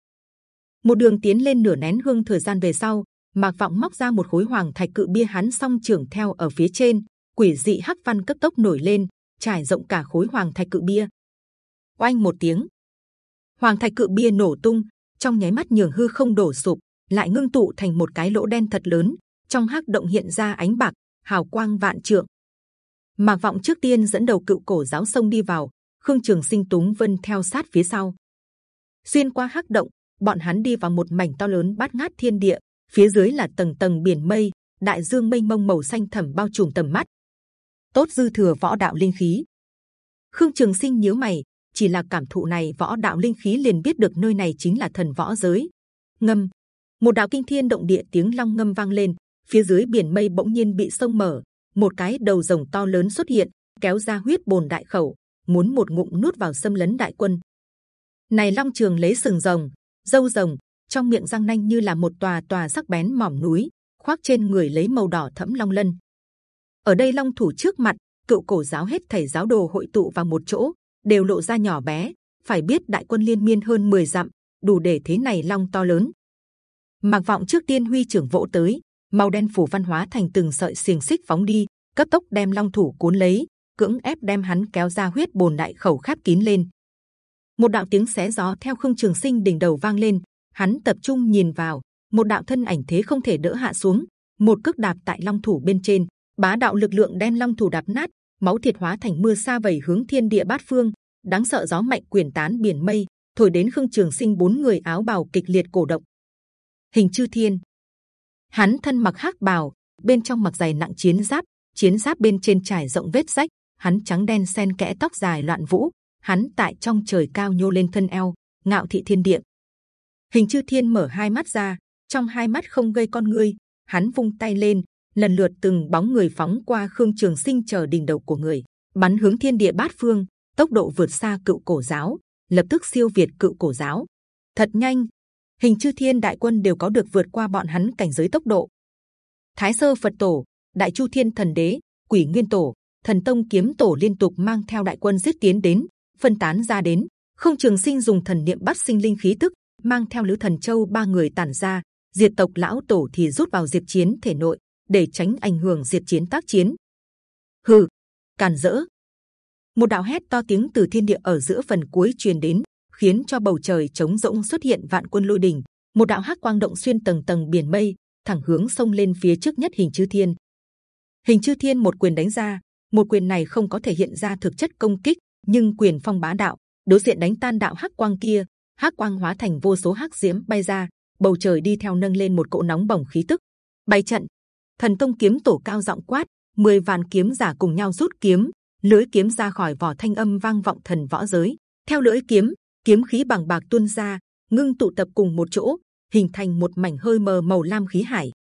Một đường tiến lên nửa nén hương thời gian về sau, Mạc Vọng móc ra một khối hoàng thạch cự bia hắn song trưởng theo ở phía trên, quỷ dị hắc văn cấp tốc nổi lên, trải rộng cả khối hoàng thạch cự bia. Oanh một tiếng, hoàng thạch cự bia nổ tung, trong nháy mắt nhường hư không đổ sụp, lại ngưng tụ thành một cái lỗ đen thật lớn. Trong hắc động hiện ra ánh bạc, hào quang vạn trượng. Mạc vọng trước tiên dẫn đầu cựu cổ giáo sông đi vào, khương trường sinh túng vân theo sát phía sau. xuyên qua hắc động, bọn hắn đi vào một mảnh to lớn bát ngát thiên địa, phía dưới là tầng tầng biển mây, đại dương mênh mông màu xanh thẳm bao trùm tầm mắt. Tốt dư thừa võ đạo linh khí. Khương Trường Sinh nhíu mày, chỉ là cảm thụ này võ đạo linh khí liền biết được nơi này chính là thần võ giới. Ngâm, một đạo kinh thiên động địa tiếng long ngâm vang lên, phía dưới biển mây bỗng nhiên bị sông mở, một cái đầu rồng to lớn xuất hiện, kéo ra huyết bồn đại khẩu, muốn một ngụm nuốt vào xâm lấn đại quân. Này long trường lấy sừng rồng, dâu rồng, trong miệng răng nanh như là một tòa tòa sắc bén mỏm núi, khoác trên người lấy màu đỏ thẫm long lân. Ở đây long thủ trước mặt, cựu cổ giáo hết thảy giáo đồ hội tụ vào một chỗ, đều lộ ra nhỏ bé. Phải biết đại quân liên miên hơn 10 dặm, đủ để thế này long to lớn. Mạc vọng trước tiên huy trưởng vỗ tới, màu đen phủ văn hóa thành từng sợi xiềng xích phóng đi, cấp tốc đem long thủ cuốn lấy, cưỡng ép đem hắn kéo ra huyết bồn đại khẩu khép kín lên. Một đạo tiếng xé gió theo khương trường sinh đỉnh đầu vang lên, hắn tập trung nhìn vào, một đạo thân ảnh thế không thể đỡ hạ xuống, một cước đạp tại long thủ bên trên, bá đạo lực lượng đem long thủ đạp nát, máu thiệt hóa thành mưa sa vẩy hướng thiên địa bát phương, đáng sợ gió mạnh quyển tán biển mây, thổi đến khương trường sinh bốn người áo bào kịch liệt cổ động. Hình chư thiên, hắn thân mặc hắc bào, bên trong mặc dày nặng chiến giáp, chiến giáp bên trên trải rộng vết rách, hắn trắng đen xen kẽ tóc dài loạn vũ, hắn tại trong trời cao nhô lên thân eo, ngạo thị thiên địa. Hình chư thiên mở hai mắt ra, trong hai mắt không gây con ngươi, hắn vung tay lên, lần lượt từng bóng người phóng qua khương trường sinh chờ đỉnh đầu của người, bắn hướng thiên địa bát phương, tốc độ vượt xa cựu cổ giáo, lập tức siêu việt cựu cổ giáo. Thật nhanh, hình chư thiên đại quân đều có được vượt qua bọn hắn cảnh giới tốc độ. Thái sơ Phật tổ, Đại Chu Thiên Thần Đế, Quỷ Nguyên Tổ, Thần Tông Kiếm Tổ liên tục mang theo đại quân giết tiến đến, phân tán ra đến. Không Trường Sinh dùng thần niệm bắt sinh linh khí tức, mang theo lữ thần châu ba người tản ra. Diệt tộc lão tổ thì rút vào diệt chiến thể nội, để tránh ảnh hưởng diệt chiến tác chiến. Hừ, càn dỡ! Một đạo hét to tiếng từ thiên địa ở giữa phần cuối truyền đến, khiến cho bầu trời trống rỗng xuất hiện vạn quân lôi đình. Một đạo hắc quang động xuyên tầng tầng biển mây, thẳng hướng sông lên phía trước nhất hình chư thiên. Hình chư thiên một quyền đánh ra, một quyền này không có thể hiện ra thực chất công kích, nhưng quyền phong bá đạo, đối diện đánh tan đạo hắc quang kia, hắc quang hóa thành vô số hắc diễm bay ra, bầu trời đi theo nâng lên một cỗ nóng bỏng khí tức. Bay trận, thần tông kiếm tổ cao giọng quát, mười vạn kiếm giả cùng nhau rút kiếm, lưỡi kiếm ra khỏi vỏ thanh âm vang vọng thần võ giới. Theo lưỡi kiếm, kiếm khí bằng bạc tuôn ra, ngưng tụ tập cùng một chỗ, hình thành một mảnh hơi mờ màu lam khí hải.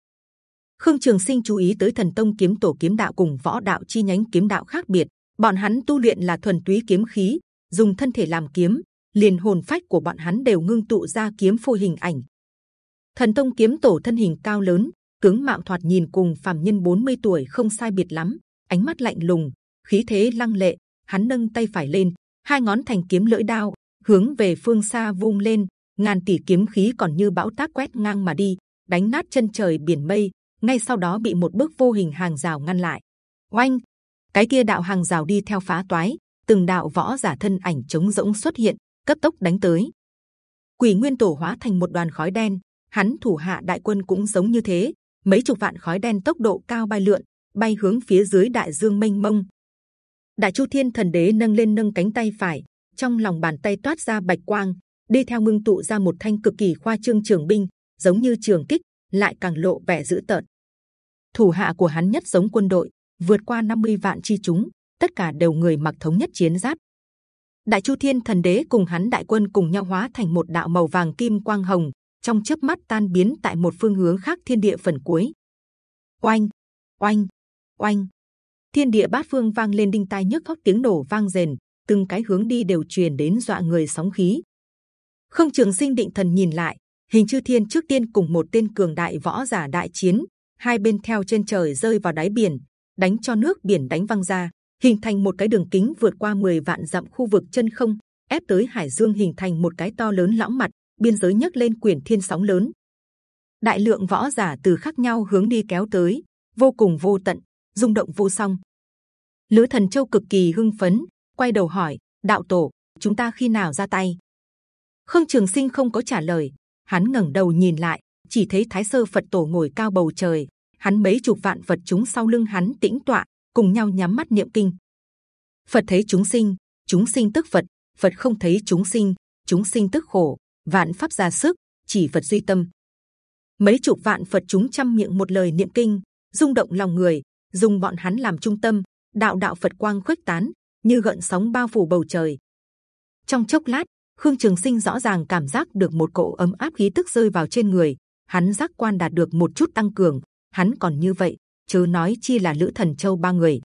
Khương Trường Sinh chú ý tới thần tông kiếm tổ kiếm đạo cùng võ đạo chi nhánh kiếm đạo khác biệt. Bọn hắn tu luyện là thuần túy kiếm khí, dùng thân thể làm kiếm, liền hồn phách của bọn hắn đều ngưng tụ ra kiếm phôi hình ảnh. Thần tông kiếm tổ thân hình cao lớn, cứng mạo thoạt nhìn cùng phàm nhân 40 tuổi không sai biệt lắm, ánh mắt lạnh lùng, khí thế lăng lệ. Hắn nâng tay phải lên, hai ngón thành kiếm lưỡi đao, hướng về phương xa vung lên, ngàn tỷ kiếm khí còn như bão táp quét ngang mà đi, đánh nát chân trời biển mây. ngay sau đó bị một bước vô hình hàng rào ngăn lại. oanh, cái kia đạo hàng rào đi theo phá toái, từng đạo võ giả thân ảnh chống rỗng xuất hiện, cấp tốc đánh tới. Quỷ Nguyên Tổ hóa thành một đoàn khói đen, hắn thủ hạ đại quân cũng giống như thế, mấy chục vạn khói đen tốc độ cao bay lượn, bay hướng phía dưới đại dương mênh mông. Đại Chu Thiên Thần Đế nâng lên nâng cánh tay phải, trong lòng bàn tay toát ra bạch quang, đi theo ngưng tụ ra một thanh cực kỳ khoa trương trường binh, giống như trường kích, lại càng lộ vẻ dữ tợn. Thủ hạ của hắn nhất giống quân đội, vượt qua 50 vạn chi chúng, tất cả đều người mặc thống nhất chiến giáp. Đại Chu Thiên Thần Đế cùng hắn đại quân cùng nhau hóa thành một đạo màu vàng kim quang hồng, trong chớp mắt tan biến tại một phương hướng khác thiên địa phần cuối. Oanh, oanh, oanh, thiên địa bát phương vang lên đinh tai nhức óc tiếng nổ vang rền từng cái hướng đi đều truyền đến dọa người sóng khí. Không trường sinh định thần nhìn lại, hình chư thiên trước tiên cùng một tên cường đại võ giả đại chiến, hai bên theo trên trời rơi vào đáy biển, đánh cho nước biển đánh văng ra, hình thành một cái đường kính vượt qua 10 vạn dặm khu vực chân không, ép tới hải dương hình thành một cái to lớn lõm mặt, biên giới nhấc lên quyển thiên sóng lớn. Đại lượng võ giả từ khác nhau hướng đi kéo tới, vô cùng vô tận, rung động vô song. Lữ thần châu cực kỳ hưng phấn quay đầu hỏi, đạo tổ, chúng ta khi nào ra tay? Khương trường sinh không có trả lời. Hắn ngẩng đầu nhìn lại, chỉ thấy thái sơ phật tổ ngồi cao bầu trời. Hắn mấy chục vạn vật chúng sau lưng hắn tĩnh tọa, cùng nhau nhắm mắt niệm kinh. Phật thấy chúng sinh chúng sinh tức phật phật không thấy chúng sinh chúng sinh tức khổ, vạn pháp ra sức, chỉ phật duy tâm. Mấy chục vạn phật chúng trăm miệng một lời niệm kinh, rung động lòng người, dùng bọn hắn làm trung tâm, đạo đạo phật quang khuếch tán như gợn sóng bao phủ bầu trời. Trong chốc lát, khương trường sinh rõ ràng cảm giác được một cỗ ấm áp khí tức rơi vào trên người. Hắn giác quan đạt được một chút tăng cường. Hắn còn như vậy, chớ nói chi là lữ thần châu ba người.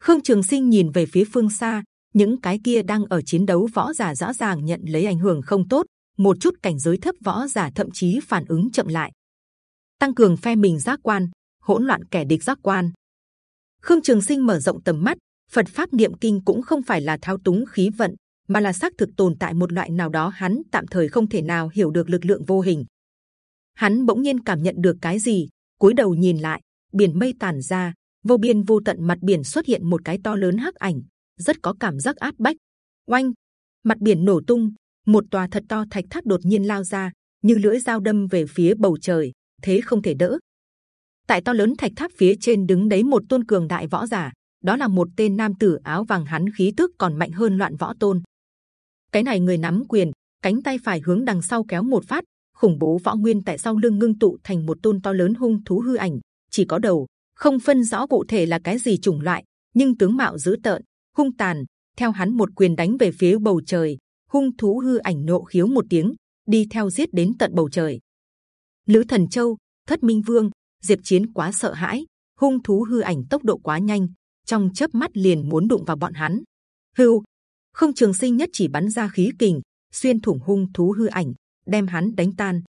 Khương trường sinh nhìn về phía phương xa, những cái kia đang ở chiến đấu võ giả rõ ràng nhận lấy ảnh hưởng không tốt, một chút cảnh giới thấp võ giả thậm chí phản ứng chậm lại. Tăng cường phe mình giác quan, hỗn loạn kẻ địch giác quan. Khương trường sinh mở rộng tầm mắt phật pháp niệm kinh cũng không phải là thao túng khí vận, mà là xác thực tồn tại một loại nào đó hắn tạm thời không thể nào hiểu được lực lượng vô hình. Hắn bỗng nhiên cảm nhận được cái gì, cúi đầu nhìn lại, biển mây tàn ra, vô biên vô tận mặt biển xuất hiện một cái to lớn hắc ảnh, rất có cảm giác áp bách. Oanh! Mặt biển nổ tung, một tòa thật to thạch tháp đột nhiên lao ra, như lưỡi dao đâm về phía bầu trời, thế không thể đỡ. Tại to lớn thạch tháp phía trên đứng đấy một tôn cường đại võ giả đó là một tên nam tử áo vàng hắn khí tức còn mạnh hơn loạn võ tôn. Cái này người nắm quyền, cánh tay phải hướng đằng sau kéo một phát, khủng bố võ nguyên tại sau lưng ngưng tụ thành một tôn to lớn hung thú hư ảnh, chỉ có đầu, không phân rõ cụ thể là cái gì chủng loại, nhưng tướng mạo dữ tợn, hung tàn, theo hắn một quyền đánh về phía bầu trời, hung thú hư ảnh nộ khiếu một tiếng, đi theo giết đến tận bầu trời. Lữ thần châu, thất minh vương, diệp chiến quá sợ hãi, hung thú hư ảnh tốc độ quá nhanh trong chớp mắt liền muốn đụng vào bọn hắn. Hưu, không trường sinh nhất chỉ bắn ra khí kình, xuyên thủng hung thú hư ảnh, đem hắn đánh tan.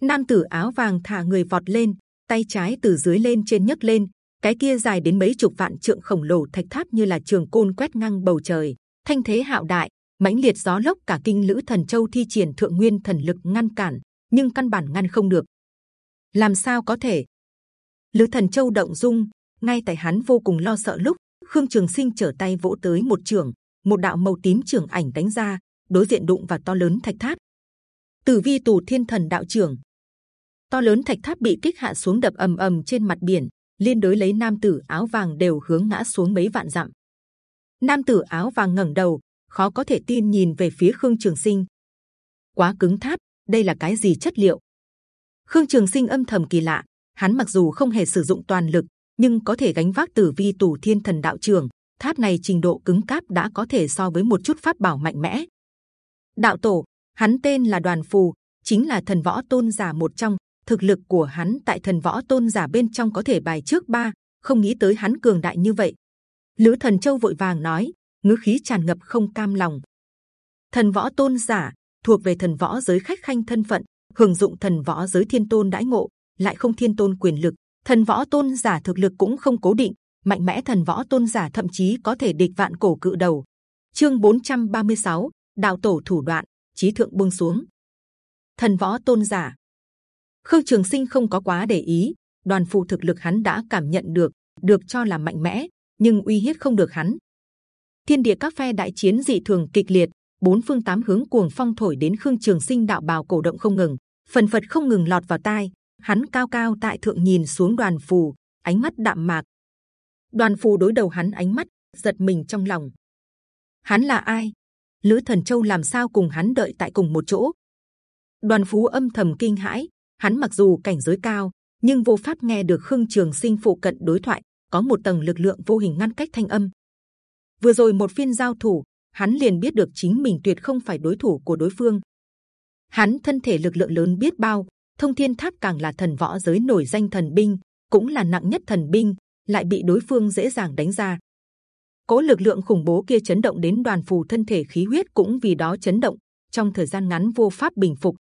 Nam tử áo vàng thả người vọt lên, tay trái từ dưới lên trên nhấc lên, cái kia dài đến mấy chục vạn trượng khổng lồ thạch tháp như là trường côn quét ngang bầu trời, thanh thế hạo đại, mãnh liệt gió lốc cả kinh lữ thần châu thi triển thượng nguyên thần lực ngăn cản, nhưng căn bản ngăn không được. Làm sao có thể? Lữ thần châu động dung ngay tại hắn vô cùng lo sợ lúc, khương trường sinh trở tay vỗ tới một trường, một đạo màu tím trường ảnh đánh ra, đối diện đụng vào to lớn thạch tháp. Tử vi tù thiên thần đạo trưởng. To lớn thạch tháp bị kích hạ xuống đập ầm ầm trên mặt biển, liên đối lấy nam tử áo vàng đều hướng ngã xuống mấy vạn dặm. Nam tử áo vàng ngẩng đầu, khó có thể tin nhìn về phía khương trường sinh. Quá cứng tháp, đây là cái gì chất liệu? Khương trường sinh âm thầm kỳ lạ, hắn mặc dù không hề sử dụng toàn lực nhưng có thể gánh vác tử vi tủ thiên thần đạo trường. Tháp này trình độ cứng cáp đã có thể so với một chút pháp bảo mạnh mẽ. Đạo tổ, hắn tên là đoàn phù, chính là thần võ tôn giả một trong. Thực lực của hắn tại thần võ tôn giả bên trong có thể bài trước ba, không nghĩ tới hắn cường đại như vậy. Lữ thần châu vội vàng nói, ngữ khí tràn ngập không cam lòng. Thần võ tôn giả, thuộc về thần võ giới khách khanh thân phận, hưởng dụng thần võ giới thiên tôn đãi ngộ, lại không thiên tôn quyền lực thần võ tôn giả thực lực cũng không cố định mạnh mẽ thần võ tôn giả thậm chí có thể địch vạn cổ cự đầu. Chương 436, đạo tổ thủ đoạn trí thượng buông xuống. Thần võ tôn giả. Khương trường sinh không có quá để ý đoàn phụ thực lực hắn đã cảm nhận được được cho là mạnh mẽ nhưng uy hiếp không được hắn. Thiên địa các phe đại chiến dị thường kịch liệt bốn phương tám hướng cuồng phong thổi đến khương trường sinh đạo bào cổ động không ngừng phần phật không ngừng lọt vào tai hắn cao cao tại thượng nhìn xuống đoàn phù, ánh mắt đạm mạc. Đoàn phù đối đầu hắn ánh mắt giật mình trong lòng. Hắn là ai? Lữ thần châu làm sao cùng hắn đợi tại cùng một chỗ? Đoàn phú âm thầm kinh hãi, hắn mặc dù cảnh giới cao, nhưng vô pháp nghe được khương trường sinh phụ cận đối thoại, có một tầng lực lượng vô hình ngăn cách thanh âm. Vừa rồi một phiên giao thủ, hắn liền biết được chính mình tuyệt không phải đối thủ của đối phương. Hắn thân thể lực lượng lớn biết bao thông thiên tháp càng là thần võ giới nổi danh thần binh cũng là nặng nhất thần binh lại bị đối phương dễ dàng đánh ra. Cố lực lượng khủng bố kia chấn động đến đoàn phù thân thể khí huyết cũng vì đó chấn động, trong thời gian ngắn vô pháp bình phục.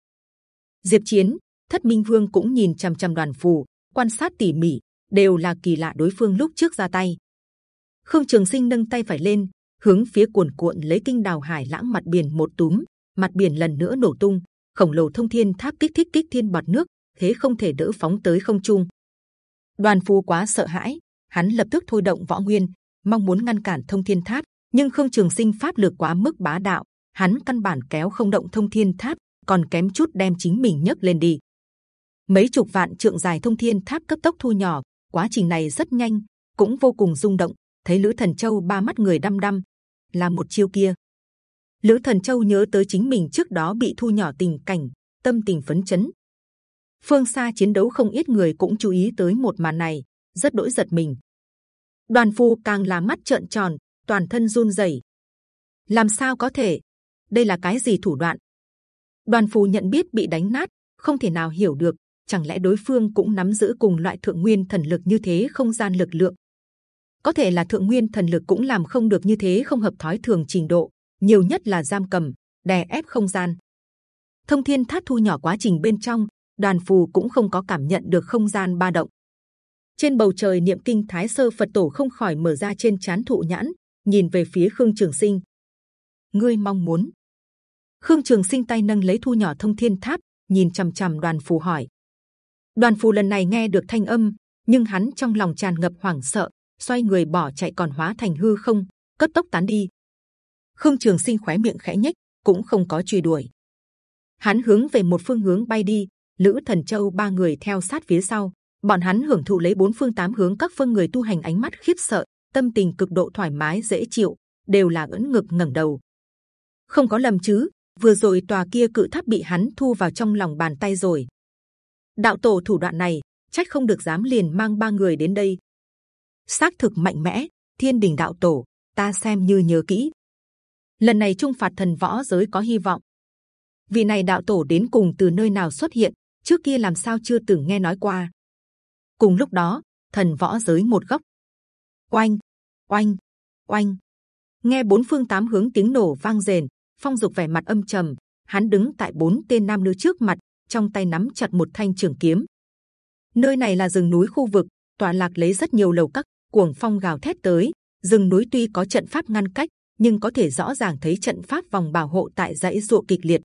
Diệp Chiến, Thất Minh Vương cũng nhìn c h ầ m c h ầ m đoàn phù, quan sát tỉ mỉ, đều là kỳ lạ đối phương lúc trước ra tay. Khương Trường Sinh nâng tay phải lên, hướng phía cuồn cuộn lấy kinh đào hải lãng mặt biển một túm, mặt biển lần nữa nổ tung, khổng lồ thông thiên tháp kích thích kích thiên bọt nước, thế không thể đỡ phóng tới không trung. Đoàn phù quá sợ hãi, hắn lập tức thôi động võ nguyên, mong muốn ngăn cản thông thiên tháp, nhưng Khương Trường Sinh pháp lực quá mức bá đạo, hắn căn bản kéo không động thông thiên tháp, còn kém chút đem chính mình nhấc lên đi. Mấy chục vạn trượng dài thông thiên tháp cấp tốc thu nhỏ, quá trình này rất nhanh, cũng vô cùng rung động. Thấy Lữ Thần Châu ba mắt người đăm đăm, là một chiêu kia. Lữ Thần Châu nhớ tới chính mình trước đó bị thu nhỏ tình cảnh, tâm tình phấn chấn. Phương xa chiến đấu không ít người cũng chú ý tới một màn này, rất đỗi giật mình. Đoàn Phu càng là mắt trợn tròn, toàn thân run rẩy. Làm sao có thể? Đây là cái gì thủ đoạn? Đoàn Phu nhận biết bị đánh nát, không thể nào hiểu được. Chẳng lẽ đối phương cũng nắm giữ cùng loại thượng nguyên thần lực như thế không gian lực lượng? Có thể là thượng nguyên thần lực cũng làm không được như thế không hợp thói thường trình độ, nhiều nhất là giam cầm, đè ép không gian. Thông thiên thát thu nhỏ quá trình bên trong, đoàn phù cũng không có cảm nhận được không gian ba động. Trên bầu trời niệm kinh thái sơ phật tổ không khỏi mở ra trên chán thụ nhãn nhìn về phía khương trường sinh. Ngươi mong muốn. Khương trường sinh tay nâng lấy thu nhỏ thông thiên tháp nhìn c h ầ m c h ầ m đoàn phù hỏi. Đoàn phù lần này nghe được thanh âm nhưng hắn trong lòng tràn ngập hoảng sợ xoay người bỏ chạy còn hóa thành hư không cấp tốc tán đi khương trường sinh khóe miệng khẽ nhếch, cũng không có truy đuổi. Hắn hướng về một phương hướng bay đi, lữ thần châu ba người theo sát phía sau. Bọn hắn hưởng thụ lấy bốn phương tám hướng các phương người tu hành ánh mắt khiếp sợ, tâm tình cực độ thoải mái, dễ chịu, đều là ưỡn ngực ngẩng đầu. Không có lầm chứ, vừa rồi tòa kia cự tháp bị hắn thu vào trong lòng bàn tay rồi. Đạo tổ thủ đoạn này, trách không được dám liền mang ba người đến đây. Xác thực mạnh mẽ, thiên đình đạo tổ, ta xem như nhớ kỹ lần này trung phạt thần võ giới có hy vọng. Vị này đạo tổ đến cùng từ nơi nào xuất hiện, trước kia làm sao chưa từng nghe nói qua. Cùng lúc đó, thần võ giới một góc. Oanh oanh oanh. Nghe bốn phương tám hướng tiếng nổ vang rền, phong dục vẻ mặt âm trầm, hắn đứng tại bốn tên nam nữ trước mặt, trong tay nắm chặt một thanh trường kiếm. Nơi này là rừng núi khu vực, tọa lạc lấy rất nhiều lầu các, cuồng phong gào thét tới. Rừng núi tuy có trận pháp ngăn cách nhưng có thể rõ ràng thấy trận pháp vòng bảo hộ tại dãy ruộng kịch liệt.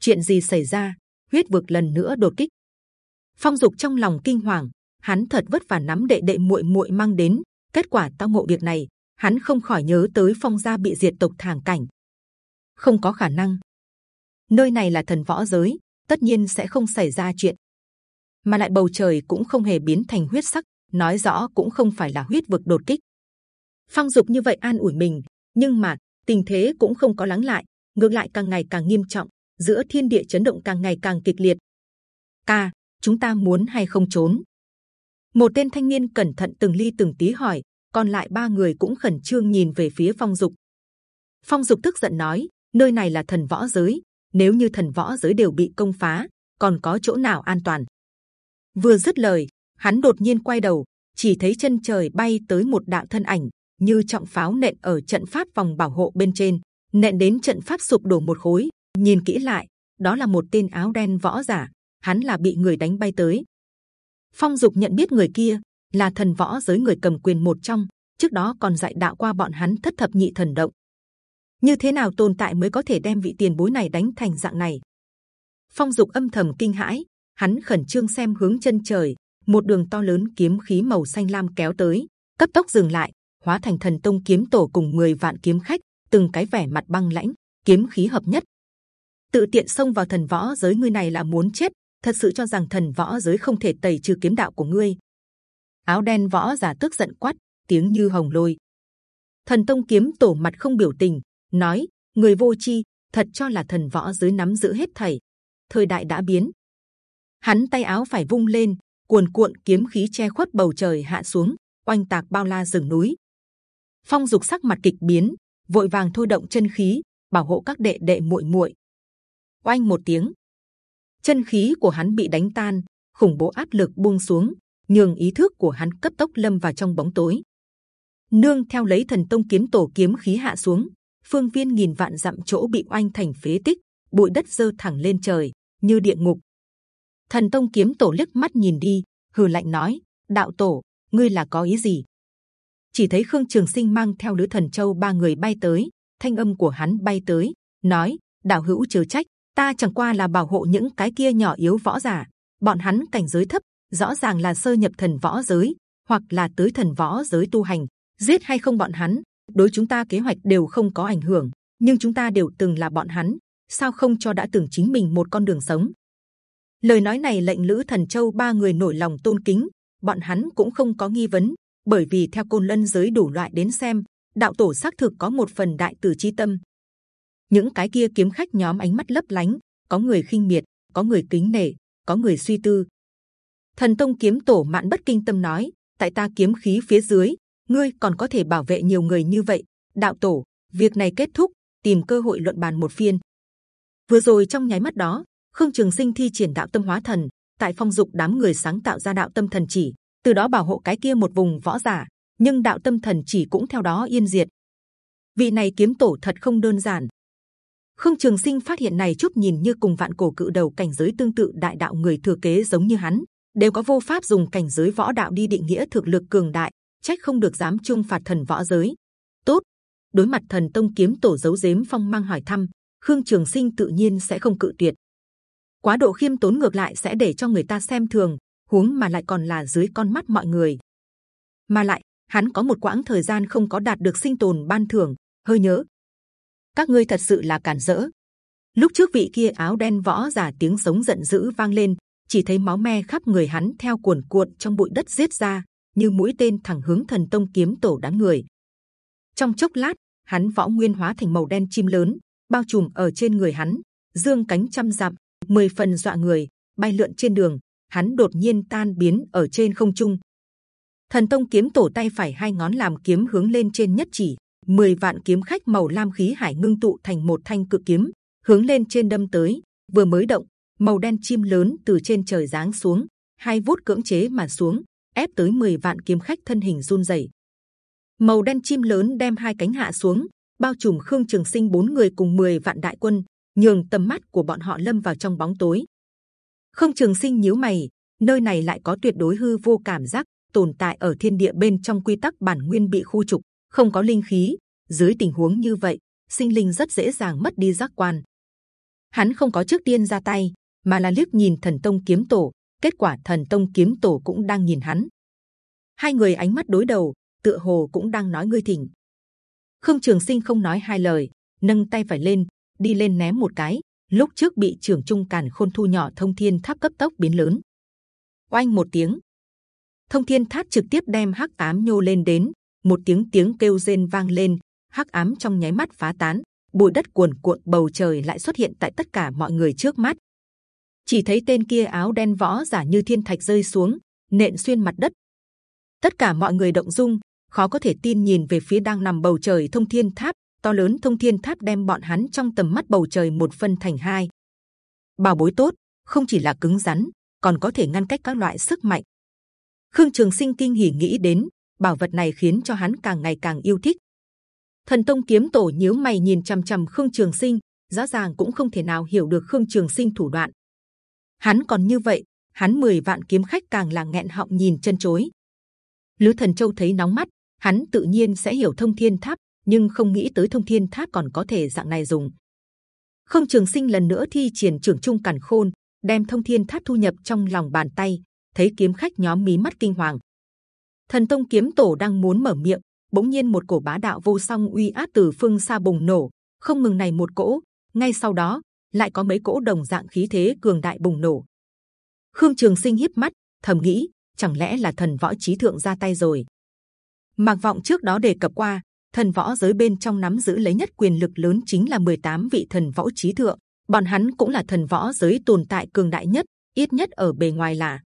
Chuyện gì xảy ra? Huyết vực lần nữa đột kích. Phong dục trong lòng kinh hoàng, hắn thật vất vả nắm đệ đệ muội muội mang đến. Kết quả tao ngộ việc này, hắn không khỏi nhớ tới phong gia bị diệt tộc thảm cảnh. Không có khả năng. Nơi này là thần võ giới, tất nhiên sẽ không xảy ra chuyện. Mà lại bầu trời cũng không hề biến thành huyết sắc, nói rõ cũng không phải là huyết vực đột kích. Phong dục như vậy an ủi mình nhưng mà, tình thế cũng không có lắng lại, ngược lại càng ngày càng nghiêm trọng, giữa thiên địa chấn động càng ngày càng kịch liệt. Ca, chúng ta muốn hay không trốn? Một tên thanh niên cẩn thận từng ly từng tí hỏi, còn lại ba người cũng khẩn trương nhìn về phía phong dục. Phong dục tức giận nói, nơi này là thần võ giới, nếu như thần võ giới đều bị công phá, còn có chỗ nào an toàn? Vừa dứt lời, hắn đột nhiên quay đầu, chỉ thấy chân trời bay tới một đạo thân ảnh như trọng pháo nện ở trận pháp vòng bảo hộ bên trên nện đến trận pháp sụp đổ một khối. Nhìn kỹ lại đó là một tên áo đen võ giả. Hắn là bị người đánh bay tới. Phong Dục nhận biết người kia là thần võ giới người cầm quyền một trong, trước đó còn dạy đạo qua bọn hắn thất thập nhị thần động. Như thế nào tồn tại mới có thể đem vị tiền bối này đánh thành dạng này? Phong Dục âm thầm kinh hãi, hắn khẩn trương xem hướng chân trời, một đường to lớn kiếm khí màu xanh lam kéo tới, cấp tốc dừng lại, hóa thành thần tông kiếm tổ cùng 10 vạn kiếm khách, từng cái vẻ mặt băng lãnh, kiếm khí hợp nhất. Tự tiện xông vào thần võ giới ngươi này là muốn chết, thật sự cho rằng thần võ giới không thể tẩy trừ kiếm đạo của ngươi. Áo đen võ giả tức giận quát tiếng như hồng lôi. Thần tông kiếm tổ mặt không biểu tình nói người vô chi thật cho là thần võ giới nắm giữ hết thảy. Thời đại đã biến. Hắn tay áo phải vung lên cuồn cuộn kiếm khí che khuất bầu trời hạ xuống oanh tạc bao la rừng núi phong dục sắc mặt kịch biến vội vàng thôi động chân khí bảo hộ các đệ đệ muội muội oanh một tiếng chân khí của hắn bị đánh tan, khủng bố áp lực buông xuống, nhường ý thức của hắn cấp tốc lâm vào trong bóng tối. Nương theo lấy thần tông kiếm tổ kiếm khí hạ xuống, phương viên nghìn vạn dặm chỗ bị oanh thành phế tích, bụi đất dơ thẳng lên trời như địa ngục. Thần tông kiếm tổ liếc mắt nhìn đi, hừ lạnh nói: đạo tổ, ngươi là có ý gì? Chỉ thấy Khương Trường Sinh mang theo lữ thần châu ba người bay tới, thanh âm của hắn bay tới, nói: đạo hữu chớ trách, ta chẳng qua là bảo hộ những cái kia nhỏ yếu võ giả, bọn hắn cảnh giới thấp, rõ ràng là sơ nhập thần võ giới, hoặc là tới thần võ giới tu hành, giết hay không bọn hắn, đối chúng ta kế hoạch đều không có ảnh hưởng. Nhưng chúng ta đều từng là bọn hắn, sao không cho đã từng chính mình một con đường sống? Lời nói này lệnh lữ thần châu ba người nổi lòng tôn kính, bọn hắn cũng không có nghi vấn, bởi vì theo côn lân giới đủ loại đến xem, đạo tổ xác thực có một phần đại tử chi tâm. Những cái kia kiếm khách nhóm ánh mắt lấp lánh, có người khinh miệt, có người kính nể, có người suy tư. Thần tông kiếm tổ mạn bất kinh tâm nói: tại ta kiếm khí phía dưới, ngươi còn có thể bảo vệ nhiều người như vậy. Đạo tổ, việc này kết thúc, tìm cơ hội luận bàn một phiên. Vừa rồi trong nháy mắt đó, Khương Trường Sinh thi triển đạo tâm hóa thần, tại phong dục đám người sáng tạo ra đạo tâm thần chỉ, từ đó bảo hộ cái kia một vùng võ giả. Nhưng đạo tâm thần chỉ cũng theo đó yên diệt. Vị này kiếm tổ thật không đơn giản. Khương Trường Sinh phát hiện này chút nhìn như cùng vạn cổ cự đầu cảnh giới tương tự đại đạo người thừa kế giống như hắn, đều có vô pháp dùng cảnh giới võ đạo đi định nghĩa thực lực cường đại, trách không được dám trung phạt thần võ giới. Tốt, đối mặt thần tông kiếm tổ giấu giếm phong mang hỏi thăm, Khương Trường Sinh tự nhiên sẽ không cự tuyệt. Quá độ khiêm tốn ngược lại sẽ để cho người ta xem thường, huống mà lại còn là dưới con mắt mọi người. Mà lại, hắn có một quãng thời gian không có đạt được sinh tồn ban thưởng, hơi nhớ. Các ngươi thật sự là cản rỡ. Lúc trước vị kia áo đen võ giả tiếng sống giận dữ vang lên, chỉ thấy máu me khắp người hắn theo cuồn cuộn trong bụi đất giết ra, như mũi tên thẳng hướng thần tông kiếm tổ đám người. Trong chốc lát, hắn võ nguyên hóa thành màu đen chim lớn, bao trùm ở trên người hắn, dương cánh trăm dặm, mười phần dọa người, bay lượn trên đường. Hắn đột nhiên tan biến ở trên không trung. Thần tông kiếm tổ tay phải hai ngón làm kiếm hướng lên trên nhất chỉ, mười vạn kiếm khách màu lam khí hải ngưng tụ thành một thanh cự kiếm, hướng lên trên đâm tới. Vừa mới động, màu đen chim lớn từ trên trời giáng xuống, hai vút cưỡng chế mà xuống, ép tới 10 vạn kiếm khách thân hình run rẩy. Màu đen chim lớn đem hai cánh hạ xuống, bao trùm Khương Trường Sinh bốn người cùng 10 vạn đại quân, nhường tầm mắt của bọn họ lâm vào trong bóng tối. Khương Trường Sinh nhíu mày, nơi này lại có tuyệt đối hư vô cảm giác tồn tại ở thiên địa bên trong quy tắc bản nguyên bị khu trục, không có linh khí. Dưới tình huống như vậy, sinh linh rất dễ dàng mất đi giác quan. Hắn không có trước tiên ra tay, mà là liếc nhìn thần tông kiếm tổ. Kết quả thần tông kiếm tổ cũng đang nhìn hắn. Hai người ánh mắt đối đầu, tựa hồ cũng đang nói ngươi thỉnh. Khương Trường Sinh không nói hai lời, nâng tay phải lên, đi lên ném một cái. Lúc trước bị trưởng trung càn khôn thu nhỏ thông thiên tháp cấp tốc biến lớn. Oanh một tiếng, thông thiên tháp trực tiếp đem hắc ám nhô lên đến. Một tiếng tiếng kêu rên vang lên, hắc ám trong nháy mắt phá tán, bụi đất cuồn cuộn bầu trời lại xuất hiện tại tất cả mọi người trước mắt. Chỉ thấy tên kia áo đen võ giả như thiên thạch rơi xuống nện xuyên mặt đất. Tất cả mọi người động dung khó có thể tin nhìn về phía đang nằm bầu trời thông thiên tháp to lớn thông thiên tháp đem bọn hắn trong tầm mắt bầu trời một phân thành hai. Bảo bối tốt, không chỉ là cứng rắn, còn có thể ngăn cách các loại sức mạnh. Khương trường sinh kinh hỉ nghĩ đến, bảo vật này khiến cho hắn càng ngày càng yêu thích. Thần tông kiếm tổ nhíu mày nhìn c h ầ m c h ầ m khương trường sinh, rõ ràng cũng không thể nào hiểu được khương trường sinh thủ đoạn. Hắn còn như vậy, hắn mười vạn kiếm khách càng là nghẹn họng nhìn chân chối. Lữ thần châu thấy nóng mắt, hắn tự nhiên sẽ hiểu thông thiên tháp nhưng không nghĩ tới thông thiên tháp còn có thể dạng này dùng. Không trường sinh lần nữa thi triển trưởng trung cản khôn, đem thông thiên tháp thu nhập trong lòng bàn tay, thấy kiếm khách nhóm mí mắt kinh hoàng. Thần tông kiếm tổ đang muốn mở miệng, bỗng nhiên một cổ bá đạo vô song uy áp từ phương xa bùng nổ, không ngừng này một cỗ, ngay sau đó, lại có mấy cỗ đồng dạng khí thế cường đại bùng nổ. Khương trường sinh hiếp mắt, thầm nghĩ, chẳng lẽ là thần võ trí thượng ra tay rồi? Mặc vọng trước đó đề cập qua thần võ giới bên trong nắm giữ lấy nhất quyền lực lớn chính là 18 vị thần võ trí thượng. Bọn hắn cũng là thần võ giới tồn tại cường đại nhất, ít nhất ở bề ngoài là.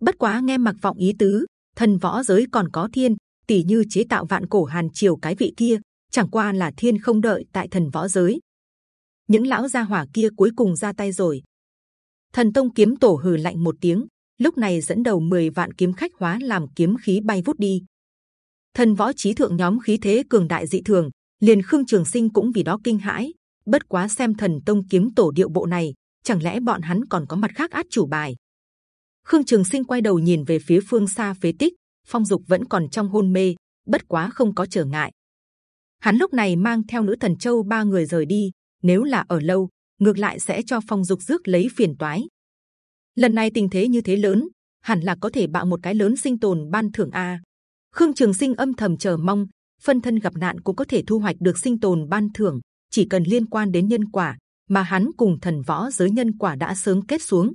Bất quá nghe mặc vọng ý tứ, thần võ giới còn có thiên tỷ như chế tạo vạn cổ hàn triều cái vị kia, chẳng qua là thiên không đợi tại thần võ giới. Những lão gia hỏa kia cuối cùng ra tay rồi. Thần tông kiếm tổ hừ lạnh một tiếng, lúc này dẫn đầu 10 vạn kiếm khách hóa làm kiếm khí bay vút đi. Thần võ trí thượng nhóm khí thế cường đại dị thường, liền khương trường sinh cũng vì đó kinh hãi. Bất quá xem thần tông kiếm tổ điệu bộ này, chẳng lẽ bọn hắn còn có mặt khác át chủ bài? Khương Trường Sinh quay đầu nhìn về phía phương xa phế tích, Phong Dục vẫn còn trong hôn mê, bất quá không có trở ngại. Hắn lúc này mang theo nữ thần châu ba người rời đi. Nếu là ở lâu, ngược lại sẽ cho Phong Dục rước lấy phiền toái. Lần này tình thế như thế lớn, hẳn là có thể bạo một cái lớn sinh tồn ban thưởng a. Khương Trường Sinh âm thầm chờ mong, phân thân gặp nạn cũng có thể thu hoạch được sinh tồn ban thưởng, chỉ cần liên quan đến nhân quả, mà hắn cùng thần võ giới nhân quả đã sớm kết xuống.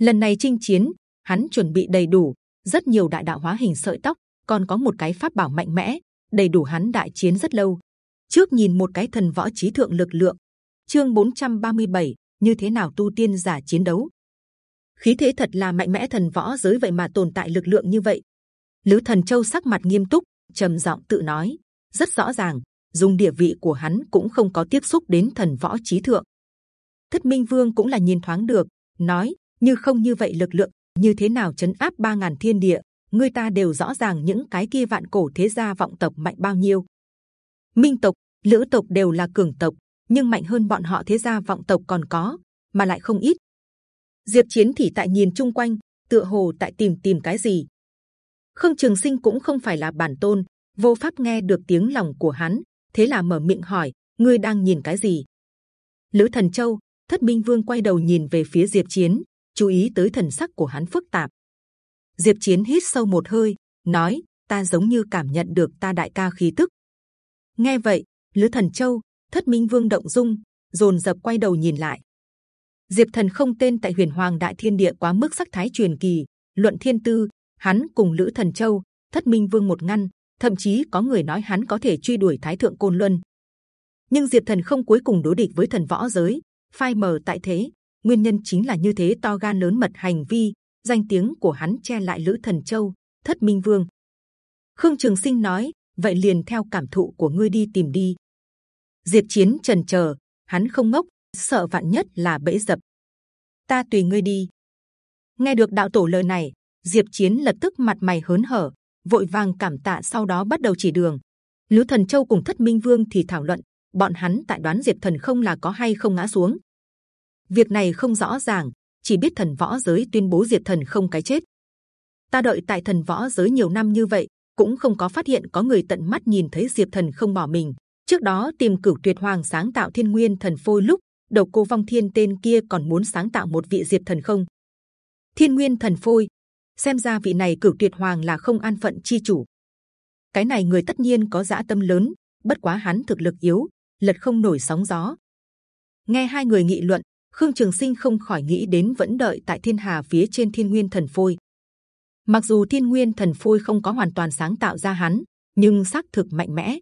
Lần này chinh chiến, hắn chuẩn bị đầy đủ, rất nhiều đại đạo hóa hình sợi tóc, còn có một cái pháp bảo mạnh mẽ, đầy đủ hắn đại chiến rất lâu. Trước nhìn một cái thần võ trí thượng lực lượng, chương 437, như thế nào tu tiên giả chiến đấu? khí thế thật là mạnh mẽ thần võ giới vậy mà tồn tại lực lượng như vậy. Lữ Thần Châu sắc mặt nghiêm túc, trầm giọng tự nói, rất rõ ràng, dùng địa vị của hắn cũng không có tiếp xúc đến thần võ trí thượng. Thất Minh Vương cũng là nhìn thoáng được, nói như không như vậy lực lượng như thế nào chấn áp ba ngàn thiên địa, người ta đều rõ ràng những cái kia vạn cổ thế gia vọng tộc mạnh bao nhiêu. Minh tộc, Lữ tộc đều là cường tộc, nhưng mạnh hơn bọn họ thế gia vọng tộc còn có, mà lại không ít. Diệp Chiến thì tại nhìn chung quanh, tựa hồ tại tìm tìm cái gì. Khương Trường Sinh cũng không phải là bản tôn, vô pháp nghe được tiếng lòng của hắn, thế là mở miệng hỏi: ngươi đang nhìn cái gì? Lữ Thần Châu, Thất Minh Vương quay đầu nhìn về phía Diệp Chiến, chú ý tới thần sắc của hắn phức tạp. Diệp Chiến hít sâu một hơi, nói: ta giống như cảm nhận được ta đại ca khí tức. Nghe vậy, Lữ Thần Châu, Thất Minh Vương động dung, rồn rập quay đầu nhìn lại. Diệp Thần không tên tại Huyền Hoàng Đại Thiên Địa quá mức sắc thái truyền kỳ, luận thiên tư, hắn cùng Lữ Thần Châu, Thất Minh Vương một ngăn, thậm chí có người nói hắn có thể truy đuổi Thái Thượng Côn Luân. Nhưng Diệp Thần không cuối cùng đối địch với thần võ giới, phai mờ tại thế. Nguyên nhân chính là như thế to gan lớn mật hành vi, danh tiếng của hắn che lại Lữ Thần Châu, Thất Minh Vương. Khương Trường Sinh nói, vậy liền theo cảm thụ của ngươi đi tìm đi. Diệp Chiến trần chờ, hắn không ngốc, sợ vạn nhất là bẫy dập. Ta tùy ngươi đi. Nghe được đạo tổ lời này, Diệp Chiến lập tức mặt mày hớn hở, vội vàng cảm tạ sau đó bắt đầu chỉ đường. Lữ Thần Châu cùng Thất Minh Vương thì thảo luận, bọn hắn tại đoán Diệp Thần không là có hay không ngã xuống. Việc này không rõ ràng, chỉ biết thần võ giới tuyên bố Diệp Thần không cái chết. Ta đợi tại thần võ giới nhiều năm như vậy, cũng không có phát hiện có người tận mắt nhìn thấy Diệp Thần không bỏ mình. Trước đó tìm cửu tuyệt hoàng sáng tạo thiên nguyên thần phôi lúc đầu cô vong thiên tên kia còn muốn sáng tạo một vị diệp thần không thiên nguyên thần phôi xem ra vị này cửu tuyệt hoàng là không an phận chi chủ cái này người tất nhiên có dã tâm lớn bất quá hắn thực lực yếu lật không nổi sóng gió nghe hai người nghị luận khương trường sinh không khỏi nghĩ đến vẫn đợi tại thiên hà phía trên thiên nguyên thần phôi mặc dù thiên nguyên thần phôi không có hoàn toàn sáng tạo ra hắn nhưng xác thực mạnh mẽ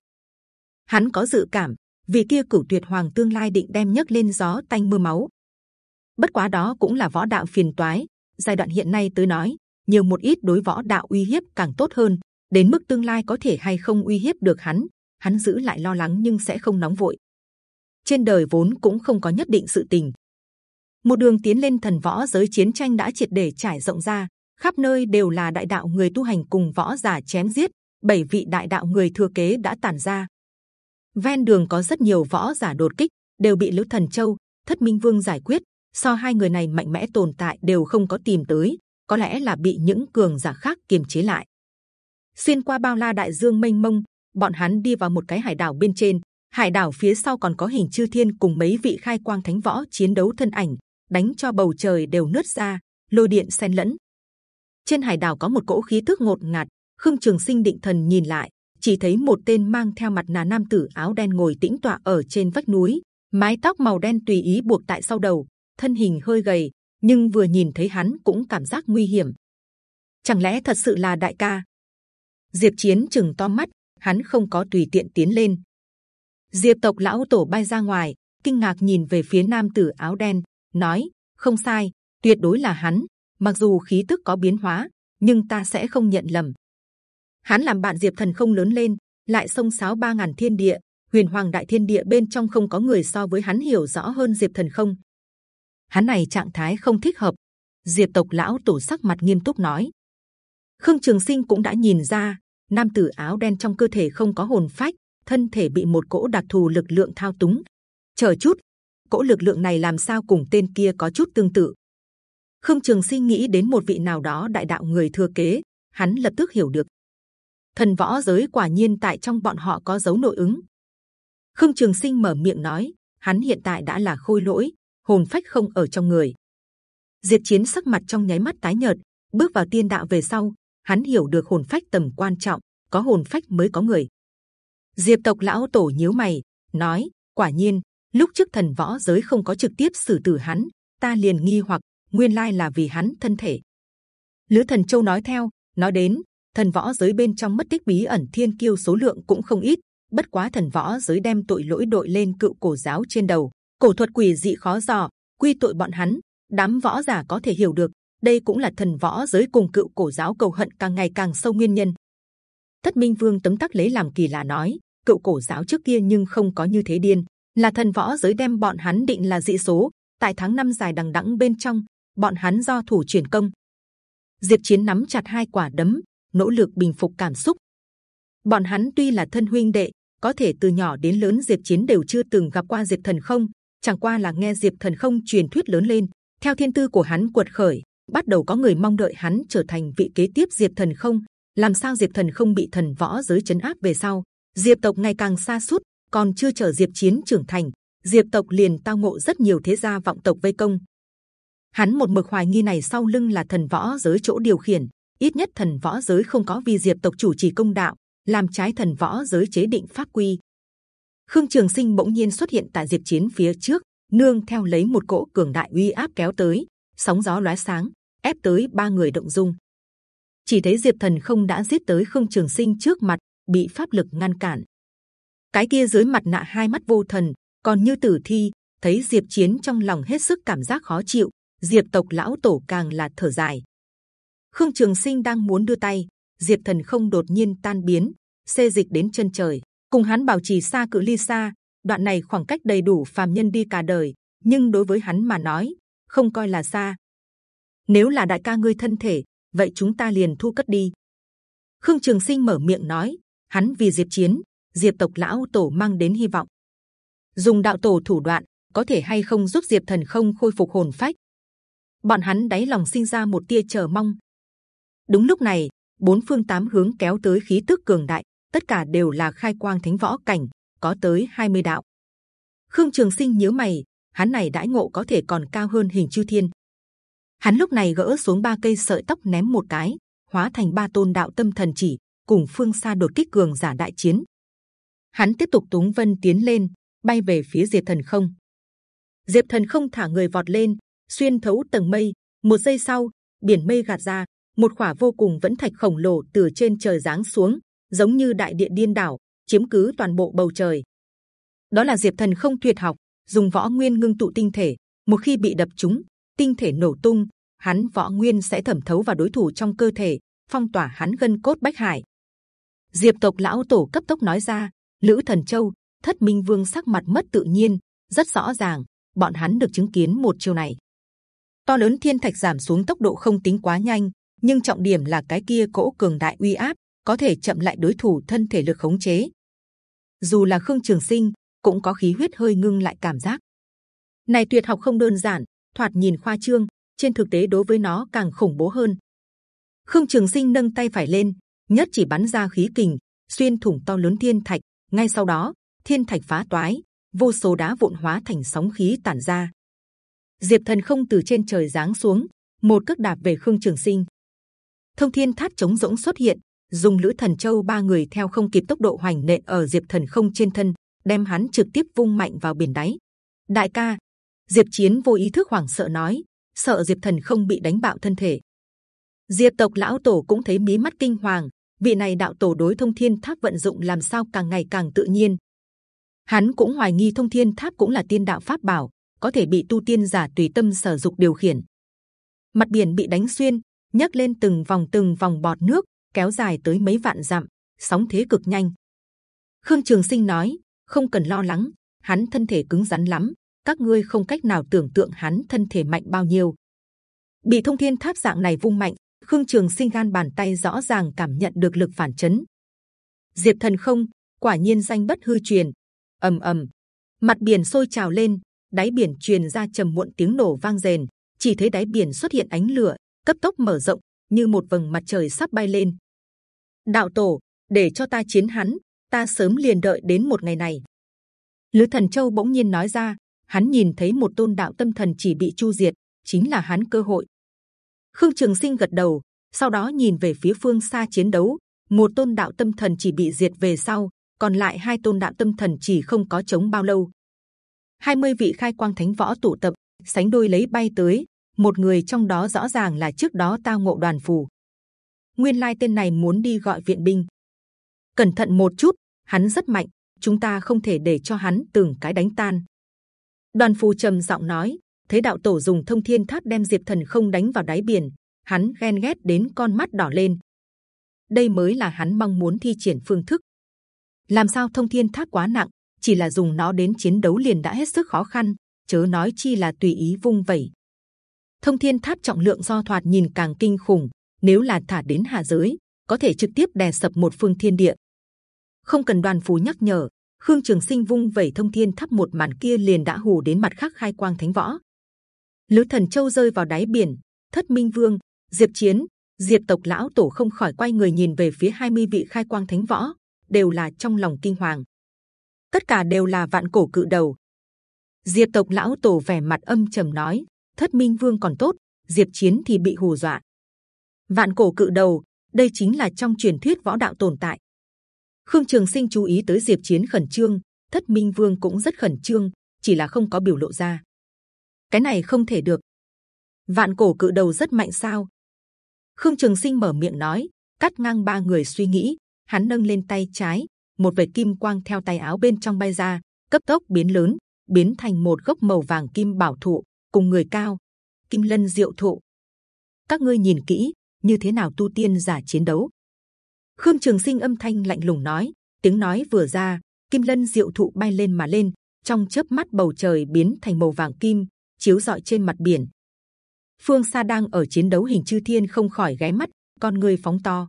hắn có dự cảm vì kia cửu tuyệt hoàng tương lai định đem nhấc lên gió tanh mưa máu. Bất quá đó cũng là võ đạo phiền toái. Giai đoạn hiện nay tới nói, nhiều một ít đối võ đạo uy hiếp càng tốt hơn. Đến mức tương lai có thể hay không uy hiếp được hắn, hắn giữ lại lo lắng nhưng sẽ không nóng vội. Trên đời vốn cũng không có nhất định sự tình. Một đường tiến lên thần võ giới chiến tranh đã triệt để trải rộng ra, khắp nơi đều là đại đạo người tu hành cùng võ giả chém giết. Bảy vị đại đạo người thừa kế đã tản ra, ven đường có rất nhiều võ giả đột kích đều bị lữ thần châu thất minh vương giải quyết so hai người này mạnh mẽ tồn tại đều không có tìm tới có lẽ là bị những cường giả khác kiềm chế lại. Xuyên qua bao la đại dương mênh mông bọn hắn đi vào một cái hải đảo bên trên. Hải đảo phía sau còn có hình chư thiên cùng mấy vị khai quang thánh võ chiến đấu thân ảnh đánh cho bầu trời đều nứt ra lôi điện xen lẫn. Trên hải đảo có một cỗ khí tức ngột ngạt khương trường sinh định thần nhìn lại chỉ thấy một tên mang theo mặt nạ nam tử áo đen ngồi tĩnh tọa ở trên vách núi, mái tóc màu đen tùy ý buộc tại sau đầu, thân hình hơi gầy, nhưng vừa nhìn thấy hắn cũng cảm giác nguy hiểm. Chẳng lẽ thật sự là đại ca? Diệp Chiến chừng to mắt, hắn không có tùy tiện tiến lên. Diệp tộc lão tổ bay ra ngoài, kinh ngạc nhìn về phía nam tử áo đen, nói: không sai, tuyệt đối là hắn. Mặc dù khí tức có biến hóa, nhưng ta sẽ không nhận lầm hắn làm bạn diệp thần không lớn lên lại sông sáo ba ngàn thiên địa huyền hoàng đại thiên địa bên trong không có người so với hắn hiểu rõ hơn diệp thần không hắn này trạng thái không thích hợp Diệp tộc lão tổ sắc mặt nghiêm túc nói. Khương Trường Sinh cũng đã nhìn ra, nam tử áo đen trong cơ thể không có hồn phách, thân thể bị một cỗ đặc thù lực lượng thao túng. Chờ chút, cỗ lực lượng này làm sao cùng tên kia có chút tương tự? Khương Trường Sinh nghĩ đến một vị nào đó đại đạo người thừa kế, hắn lập tức hiểu được. Thần võ giới quả nhiên tại trong bọn họ có dấu nội ứng. Khương Trường Sinh mở miệng nói, hắn hiện tại đã là khôi lỗi, hồn phách không ở trong người. Diệt Chiến sắc mặt trong nháy mắt tái nhợt, bước vào tiên đạo về sau, hắn hiểu được hồn phách tầm quan trọng, có hồn phách mới có người. Diệp tộc lão tổ nhíu mày, nói: quả nhiên, lúc trước thần võ giới không có trực tiếp xử tử hắn, ta liền nghi hoặc nguyên lai là vì hắn thân thể. Lữ Thần Châu nói theo, nói đến thần võ giới bên trong mất tích bí ẩn thiên kiêu số lượng cũng không ít. Bất quá thần võ giới đem tội lỗi đội lên cựu cổ giáo trên đầu, cổ thuật quỷ dị khó dò, quy tội bọn hắn. Đám võ giả có thể hiểu được, đây cũng là thần võ giới cùng cựu cổ giáo cầu hận càng ngày càng sâu nguyên nhân. Thất Minh Vương tấm tắc lấy làm kỳ lạ nói, cựu cổ giáo trước kia nhưng không có như thế điên, là thần võ giới đem bọn hắn định là dị số. Tại tháng năm dài đằng đẵng bên trong, bọn hắn do thủ chuyển công. Diệp Chiến nắm chặt hai quả đấm, nỗ lực bình phục cảm xúc. Bọn hắn tuy là thân huynh đệ, có thể từ nhỏ đến lớn Diệp Chiến đều chưa từng gặp qua Diệp Thần không, chẳng qua là nghe Diệp Thần không truyền thuyết lớn lên. Theo thiên tư của hắn cuột khởi, bắt đầu có người mong đợi hắn trở thành vị kế tiếp Diệp Thần không. Làm sao Diệp Thần không bị thần võ giới chấn áp về sau? Diệp tộc ngày càng xa suốt, còn chưa chờ Diệp Chiến trưởng thành, Diệp tộc liền tao ngộ rất nhiều thế gia vọng tộc vây công. Hắn một mực hoài nghi này sau lưng là thần võ giới chỗ điều khiển, ít nhất thần võ giới không có vì Diệp tộc chủ trì công đạo, làm trái thần võ giới chế định pháp quy. Khương Trường Sinh bỗng nhiên xuất hiện tại Diệp Chiến phía trước, nương theo lấy một cỗ cường đại uy áp kéo tới, sóng gió lóe sáng, ép tới ba người động dung. Chỉ thấy Diệp Thần không đã giết tới Khương Trường Sinh trước mặt, bị pháp lực ngăn cản. Cái kia dưới mặt nạ hai mắt vô thần, còn như tử thi, thấy Diệp Chiến trong lòng hết sức cảm giác khó chịu. Diệp tộc lão tổ càng là thở dài. Khương Trường Sinh đang muốn đưa tay, Diệp Thần không đột nhiên tan biến, xê dịch đến chân trời, cùng hắn bảo trì xa cự ly xa. Đoạn này khoảng cách đầy đủ phàm nhân đi cả đời, nhưng đối với hắn mà nói, không coi là xa. Nếu là đại ca ngươi thân thể, vậy chúng ta liền thu cất đi. Khương Trường Sinh mở miệng nói, hắn vì Diệp Chiến, Diệp tộc lão tổ mang đến hy vọng. Dùng đạo tổ thủ đoạn, có thể hay không giúp Diệp Thần không khôi phục hồn phách? Bọn hắn đáy lòng sinh ra một tia chờ mong. Đúng lúc này, bốn phương tám hướng kéo tới khí tức cường đại, tất cả đều là khai quang thánh võ cảnh, có tới 20 đạo. Khương Trường Sinh nhớ mày, hắn này đãi ngộ có thể còn cao hơn hình chư thiên. Hắn lúc này gỡ xuống ba cây sợi tóc ném một cái, hóa thành ba tôn đạo tâm thần chỉ, cùng phương xa đột kích cường giả đại chiến. Hắn tiếp tục túng vân tiến lên, bay về phía Diệp Thần không. Diệp Thần không thả người vọt lên, xuyên thấu tầng mây. Một giây sau, biển mây gạt ra, một khỏa vô cùng vẫn thạch khổng lồ từ trên trời giáng xuống, giống như đại địa điên đảo, chiếm cứ toàn bộ bầu trời. Đó là Diệp Thần không tuyệt học, dùng võ nguyên ngưng tụ tinh thể. Một khi bị đập trúng, tinh thể nổ tung, hắn võ nguyên sẽ thẩm thấu vào đối thủ trong cơ thể, phong tỏa hắn gân cốt bách hải. Diệp tộc lão tổ cấp tốc nói ra, Lữ Thần Châu, Thất Minh Vương sắc mặt mất tự nhiên, rất rõ ràng, bọn hắn được chứng kiến một chiều này. To lớn thiên thạch giảm xuống tốc độ không tính quá nhanh, nhưng trọng điểm là cái kia cỗ cường đại uy áp có thể chậm lại đối thủ thân thể lực khống chế. Dù là Khương Trường Sinh cũng có khí huyết hơi ngưng lại cảm giác. Này tuyệt học không đơn giản, thoạt nhìn khoa trương, trên thực tế đối với nó càng khủng bố hơn. Khương Trường Sinh nâng tay phải lên, nhất chỉ bắn ra khí kình, xuyên thủng to lớn thiên thạch. Ngay sau đó, thiên thạch phá toái, vô số đá vụn hóa thành sóng khí tản ra. Diệp Thần không từ trên trời giáng xuống, một cước đạp về Khương Trường Sinh. Thông Thiên Tháp chống rỗng xuất hiện, dùng Lữ Thần Châu ba người theo không kịp tốc độ hoành nện ở Diệp Thần không trên thân, đem hắn trực tiếp vung mạnh vào biển đáy. Đại ca, Diệp Chiến vô ý thức hoảng sợ nói, sợ Diệp Thần không bị đánh bạo thân thể. Diệp tộc lão tổ cũng thấy mí mắt kinh hoàng, vị này đạo tổ đối thông thiên tháp vận dụng làm sao càng ngày càng tự nhiên. Hắn cũng hoài nghi thông thiên tháp cũng là tiên đạo pháp bảo, có thể bị tu tiên giả tùy tâm sở dục điều khiển. Mặt biển bị đánh xuyên, nhấc lên từng vòng từng vòng bọt nước, kéo dài tới mấy vạn dặm, sóng thế cực nhanh. Khương Trường Sinh nói, không cần lo lắng, hắn thân thể cứng rắn lắm, các ngươi không cách nào tưởng tượng hắn thân thể mạnh bao nhiêu. bị thông thiên tháp dạng này vung mạnh khương trường sinh gan bàn tay rõ ràng cảm nhận được lực phản chấn diệp thần không quả nhiên danh bất hư truyền ầm ầm mặt biển sôi trào lên đáy biển truyền ra trầm muộn tiếng nổ vang rền chỉ thấy đáy biển xuất hiện ánh lửa cấp tốc mở rộng như một vầng mặt trời sắp bay lên đạo tổ, để cho ta chiến hắn, ta sớm liền đợi đến một ngày này. Lữ thần châu bỗng nhiên nói ra, hắn nhìn thấy một tôn đạo tâm thần chỉ bị chu diệt, chính là hắn cơ hội. Khương trường sinh gật đầu, sau đó nhìn về phía phương xa chiến đấu, một tôn đạo tâm thần chỉ bị diệt về sau, còn lại hai tôn đạo tâm thần chỉ không có chống bao lâu. 20 vị khai quang thánh võ tụ tập, sánh đôi lấy bay tới, một người trong đó rõ ràng là trước đó tao ngộ đoàn phù nguyên lai tên này muốn đi gọi viện binh. Cẩn thận một chút, hắn rất mạnh, chúng ta không thể để cho hắn từng cái đánh tan. Đoàn phù trầm giọng nói thấy đạo tổ dùng thông thiên tháp đem diệp thần không đánh vào đáy biển, hắn ghen ghét đến con mắt đỏ lên. Đây mới là hắn mong muốn thi triển phương thức. Làm sao thông thiên tháp quá nặng, chỉ là dùng nó đến chiến đấu liền đã hết sức khó khăn, chớ nói chi là tùy ý vung vẩy. Thông thiên tháp trọng lượng do thoạt nhìn càng kinh khủng nếu là thả đến hạ giới, có thể trực tiếp đè sập một phương thiên địa. Không cần đoàn phù nhắc nhở, khương trường sinh vung vẩy thông thiên thắp một màn kia liền đã hù đến mặt khác khai quang thánh võ. Lữ thần châu rơi vào đáy biển, thất minh vương, diệp chiến, diệp tộc lão tổ không khỏi quay người nhìn về phía 20 vị khai quang thánh võ, đều là trong lòng kinh hoàng. Tất cả đều là vạn cổ cự đầu. Diệp tộc lão tổ vẻ mặt âm trầm nói, thất minh vương còn tốt, diệp chiến thì bị hù dọa vạn cổ cự đầu, đây chính là trong truyền thuyết võ đạo tồn tại. Khương trường sinh chú ý tới diệp chiến khẩn trương, thất minh vương cũng rất khẩn trương, chỉ là không có biểu lộ ra. Cái này không thể được. Vạn cổ cự đầu rất mạnh sao? Khương trường sinh mở miệng nói, cắt ngang ba người suy nghĩ, hắn nâng lên tay trái, một vệt kim quang theo tay áo bên trong bay ra, cấp tốc biến lớn, biến thành một gốc màu vàng kim bảo thụ, cùng người cao, kim lân diệu thụ. Các ngươi nhìn kỹ như thế nào tu tiên giả chiến đấu? Khương trường sinh âm thanh lạnh lùng nói, tiếng nói vừa ra, kim lân diệu thụ bay lên mà lên, trong chớp mắt bầu trời biến thành màu vàng kim, chiếu rọi trên mặt biển. Phương xa đang ở chiến đấu hình chư thiên không khỏi ghé mắt, con người phóng to.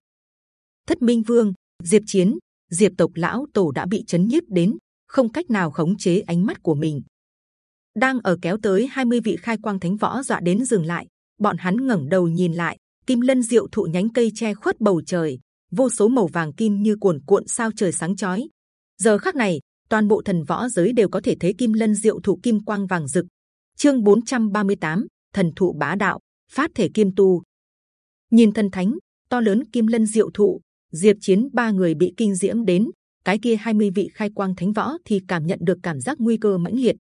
Thất minh vương, diệp chiến, diệp tộc lão tổ đã bị chấn nhiếp đến, không cách nào khống chế ánh mắt của mình. Đang ở kéo tới 20 vị khai quang thánh võ dọa đến dừng lại, bọn hắn ngẩng đầu nhìn lại kim lân diệu thụ nhánh cây che khuất bầu trời vô số màu vàng kim như cuồn cuộn sao trời sáng chói. Giờ khắc này toàn bộ thần võ giới đều có thể thấy kim lân diệu thụ kim quang vàng rực. Chương 438, thần thụ bá đạo phát thể kim tu. Nhìn thần thánh to lớn kim lân diệu thụ diệp chiến ba người bị kinh diễm đến cái kia 20 vị khai quang thánh võ thì cảm nhận được cảm giác nguy cơ mãnh liệt.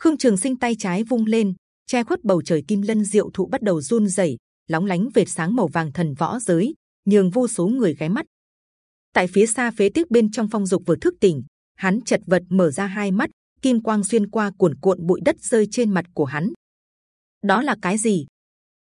Khương trường sinh tay trái vung lên che khuất bầu trời kim lân diệu thụ bắt đầu run rẩy lóng lánh vệt sáng màu vàng thần võ giới, nhường vô số người ghé mắt. Tại phía xa phế tích bên trong phong dục vừa thức tỉnh, hắn chật vật mở ra hai mắt, kim quang xuyên qua cuộn cuộn bụi đất rơi trên mặt của hắn. Đó là cái gì?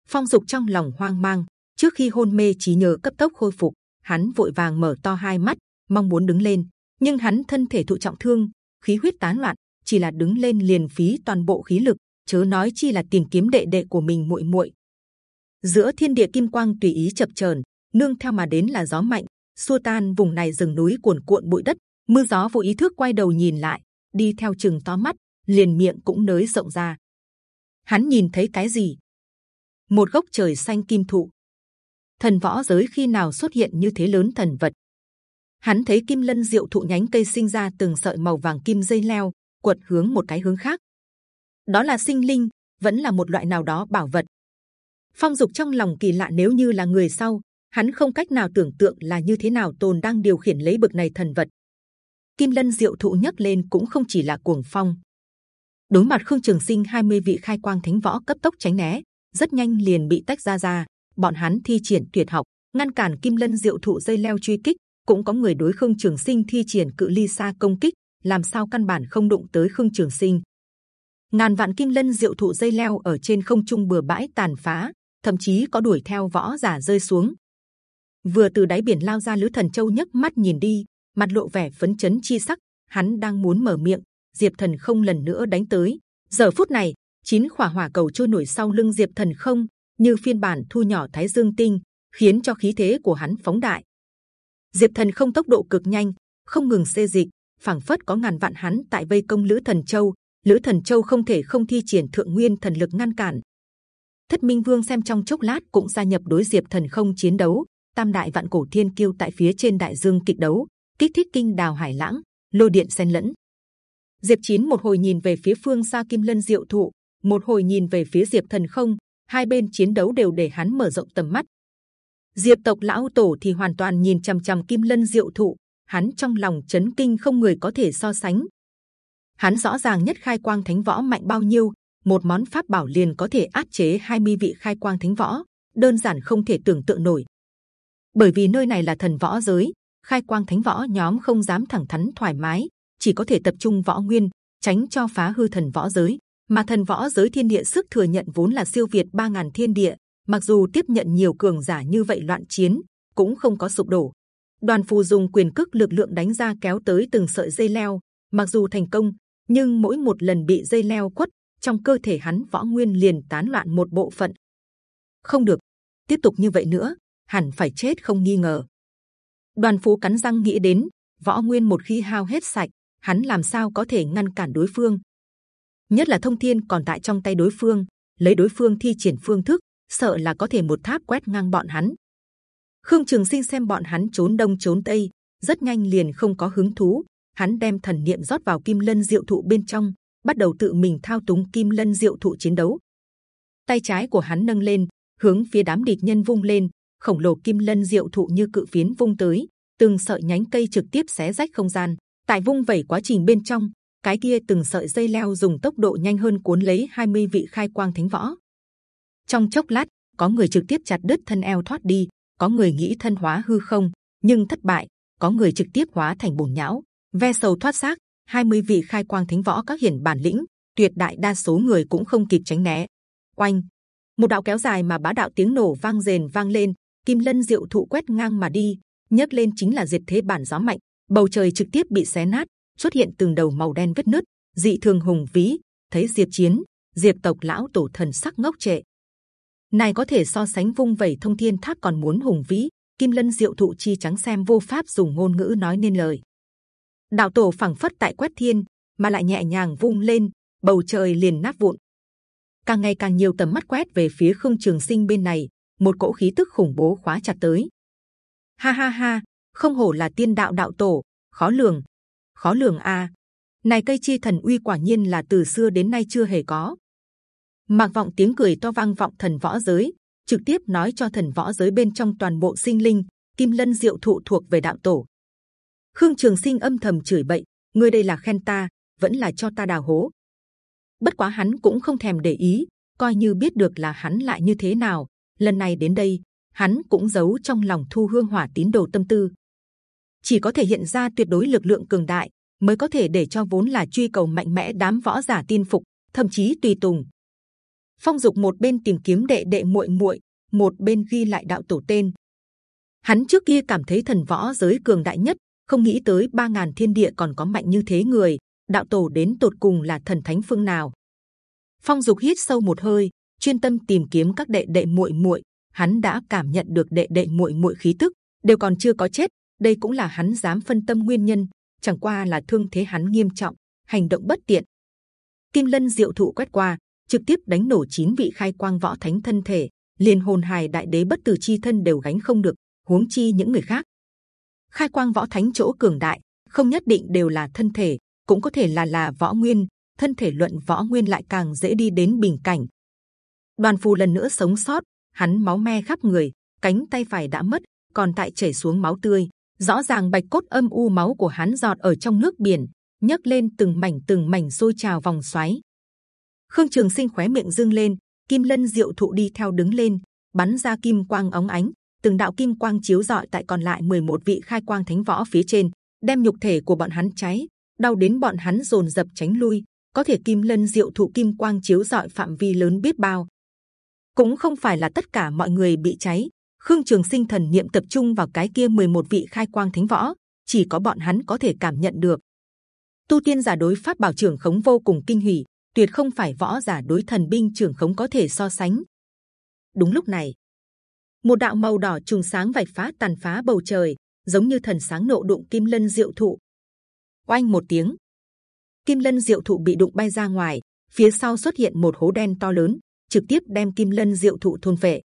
Phong dục trong lòng hoang mang, trước khi hôn mê trí nhớ cấp tốc khôi phục, hắn vội vàng mở to hai mắt, mong muốn đứng lên. Nhưng hắn thân thể thụ trọng thương, khí huyết tán loạn, chỉ là đứng lên liền phí toàn bộ khí lực, chớ nói chi là tìm kiếm đệ đệ của mình muội muội giữa thiên địa kim quang tùy ý chập chờn, nương theo mà đến là gió mạnh. Xua tan vùng này rừng núi cuồn cuộn bụi đất, mưa gió vô ý thức quay đầu nhìn lại, đi theo chừng to mắt, liền miệng cũng nới rộng ra. Hắn nhìn thấy cái gì? Một gốc trời xanh kim thụ. Thần võ giới khi nào xuất hiện như thế lớn thần vật? Hắn thấy kim lân diệu thụ nhánh cây sinh ra từng sợi màu vàng kim dây leo, quật hướng một cái hướng khác. Đó là sinh linh, vẫn là một loại nào đó bảo vật phong dục trong lòng kỳ lạ nếu như là người sau, hắn không cách nào tưởng tượng là như thế nào tồn đang điều khiển lấy bực này thần vật. Kim lân diệu thụ nhấc lên cũng không chỉ là cuồng phong. Đối mặt khương trường sinh 20 vị khai quang thánh võ cấp tốc tránh né, rất nhanh liền bị tách ra ra, bọn hắn thi triển tuyệt học, ngăn cản kim lân diệu thụ dây leo truy kích, cũng có người đối khương trường sinh thi triển cự ly xa công kích, làm sao căn bản không đụng tới khương trường sinh. Ngàn vạn kim lân diệu thụ dây leo ở trên không trung bừa bãi tàn phá thậm chí có đuổi theo võ giả rơi xuống vừa từ đáy biển lao ra lữ thần châu nhấc mắt nhìn đi mặt lộ vẻ phấn chấn chi sắc hắn đang muốn mở miệng diệp thần không lần nữa đánh tới giờ phút này chín khỏa hỏa cầu trôi nổi sau lưng diệp thần không như phiên bản thu nhỏ Thái Dương Tinh, khiến cho khí thế của hắn phóng đại. Diệp Thần không tốc độ cực nhanh, không ngừng xê dịch, phảng phất có ngàn vạn hắn tại vây công Lữ Thần Châu. Lữ Thần Châu không thể không thi triển thượng nguyên thần lực ngăn cản. Thất Minh Vương xem trong chốc lát cũng gia nhập đối Diệp Thần không chiến đấu. Tam đại vạn cổ thiên kiêu tại phía trên đại dương kịch đấu, kích thích kinh đào hải lãng, lôi điện xen lẫn. Diệp Chín một hồi nhìn về phía phương xa Kim Lân Diệu Thụ, một hồi nhìn về phía Diệp Thần không, hai bên chiến đấu đều để hắn mở rộng tầm mắt. Diệp tộc lão tổ thì hoàn toàn nhìn c h ầ m c h ầ m Kim Lân Diệu Thụ, hắn trong lòng chấn kinh không người có thể so sánh. Hắn rõ ràng nhất khai quang thánh võ mạnh bao nhiêu, một món pháp bảo liền có thể áp chế 20 vị khai quang thánh võ, đơn giản không thể tưởng tượng nổi. Bởi vì nơi này là thần võ giới, khai quang thánh võ nhóm không dám thẳng thắn thoải mái, chỉ có thể tập trung võ nguyên, tránh cho phá hư thần võ giới. Mà thần võ giới thiên địa sức thừa nhận vốn là siêu việt 3.000 thiên địa, mặc dù tiếp nhận nhiều cường giả như vậy loạn chiến, cũng không có sụp đổ. Đoàn phù dùng quyền cước lực lượng đánh ra kéo tới từng sợi dây leo, mặc dù thành công, nhưng mỗi một lần bị dây leo quất, trong cơ thể hắn võ nguyên liền tán loạn một bộ phận. Không được, tiếp tục như vậy nữa, hẳn phải chết không nghi ngờ. Đoàn phú cắn răng nghĩ đến võ nguyên một khi hao hết sạch, hắn làm sao có thể ngăn cản đối phương? Nhất là thông thiên còn tại trong tay đối phương, lấy đối phương thi triển phương thức, sợ là có thể một tháp quét ngang bọn hắn. Khương Trường Sinh xem bọn hắn trốn đông trốn tây, rất nhanh liền không có hứng thú. Hắn đem thần niệm rót vào kim lân diệu thụ bên trong, bắt đầu tự mình thao túng kim lân diệu thụ chiến đấu. Tay trái của hắn nâng lên, hướng phía đám địch nhân vung lên, khổng lồ kim lân diệu thụ như cự phiến vung tới, từng sợi nhánh cây trực tiếp xé rách không gian. Tại vung vẩy quá trình bên trong, cái kia từng sợi dây leo dùng tốc độ nhanh hơn cuốn lấy 20 vị khai quang thánh võ. Trong chốc lát, có người trực tiếp chặt đứt thân eo thoát đi, có người nghĩ thân hóa hư không, nhưng thất bại. Có người trực tiếp hóa thành bùn nhão, ve sầu thoát xác. 20 vị khai quang thánh võ các hiển bản lĩnh, tuyệt đại đa số người cũng không kịp tránh né. Oanh, một đạo kéo dài mà bá đạo tiếng nổ vang rền vang lên, kim lân diệu thụ quét ngang mà đi, nhấc lên chính là diệt thế bản gió mạnh, bầu trời trực tiếp bị xé nát, xuất hiện từng đầu màu đen vết nứt, dị thường hùng vĩ. Thấy diệp chiến, diệp tộc lão tổ thần sắc ngốc trệ. Này có thể so sánh vung vẩy thông thiên tháp còn muốn hùng vĩ. Kim lân diệu thụ chi trắng xem vô pháp dùng ngôn ngữ nói nên lời. Đạo tổ phẳng phất tại quét thiên, mà lại nhẹ nhàng vung lên, bầu trời liền nát vụn. Càng ngày càng nhiều tầm mắt quét về phía khương trường sinh bên này, một cỗ khí tức khủng bố khóa chặt tới. Ha ha ha, không hổ là tiên đạo đạo tổ, khó lường, khó lường a. Này cây chi thần uy quả nhiên là từ xưa đến nay chưa hề có. Mạc vọng tiếng cười to vang vọng thần võ giới, trực tiếp nói cho thần võ giới bên trong toàn bộ sinh linh, kim lân diệu thụ thuộc về đạo tổ. Khương Trường Sinh âm thầm chửi bậy, ngươi đây là khen ta, vẫn là cho ta đào hố. Bất quá hắn cũng không thèm để ý, coi như biết được là hắn lại như thế nào. Lần này đến đây, hắn cũng giấu trong lòng thu hương hỏa tín đồ tâm tư, chỉ có thể hiện ra tuyệt đối lực lượng cường đại mới có thể để cho vốn là truy cầu mạnh mẽ đám võ giả tin phục, thậm chí tùy tùng. Phong dục một bên tìm kiếm đệ đệ muội muội, một bên ghi lại đạo tổ tên. Hắn trước kia cảm thấy thần võ giới cường đại nhất, không nghĩ tới ba ngàn thiên địa còn có mạnh như thế người. Đạo tổ đến tột cùng là thần thánh phương nào? Phong dục hít sâu một hơi, chuyên tâm tìm kiếm các đệ đệ muội muội. Hắn đã cảm nhận được đệ đệ muội muội khí tức đều còn chưa có chết, đây cũng là hắn dám phân tâm nguyên nhân chẳng qua là thương thế hắn nghiêm trọng hành động bất tiện kim lân diệu thụ quét qua trực tiếp đánh nổ chín vị khai quang võ thánh thân thể liền hồn hài đại đế bất tử chi thân đều gánh không được huống chi những người khác khai quang võ thánh chỗ cường đại, không nhất định đều là thân thể, cũng có thể là là võ nguyên, thân thể luận võ nguyên lại càng dễ đi đến bình cảnh. Đoàn phù lần nữa sống sót, hắn máu me khắp người, cánh tay phải đã mất, còn tại chảy xuống máu tươi. Rõ ràng bạch cốt âm u máu của hắn giọt ở trong nước biển, nhấc lên từng mảnh từng mảnh sôi trào vòng xoáy. Khương trường sinh khóe miệng dương lên, kim lân diệu thụ đi theo đứng lên, bắn ra kim quang óng ánh từng đạo kim quang chiếu rọi tại còn lại 11 vị khai quang thánh võ phía trên đem nhục thể của bọn hắn cháy đau đến bọn hắn rồn dập tránh lui có thể kim lân diệu thụ kim quang chiếu rọi phạm vi lớn biết bao cũng không phải là tất cả mọi người bị cháy Khương Trường Sinh thần niệm tập trung vào cái kia 11 vị khai quang thánh võ, chỉ có bọn hắn có thể cảm nhận được. Tu tiên giả đối pháp bảo trưởng khống vô cùng kinh hỉ, tuyệt không phải võ giả đối thần binh trưởng khống có thể so sánh. đúng lúc này một đạo màu đỏ trùng sáng vạch phá tàn phá bầu trời, giống như thần sáng nộ đụng kim lân diệu thụ. Oanh một tiếng, kim lân diệu thụ bị đụng bay ra ngoài, phía sau xuất hiện một hố đen to lớn, trực tiếp đem kim lân diệu thụ thôn phệ.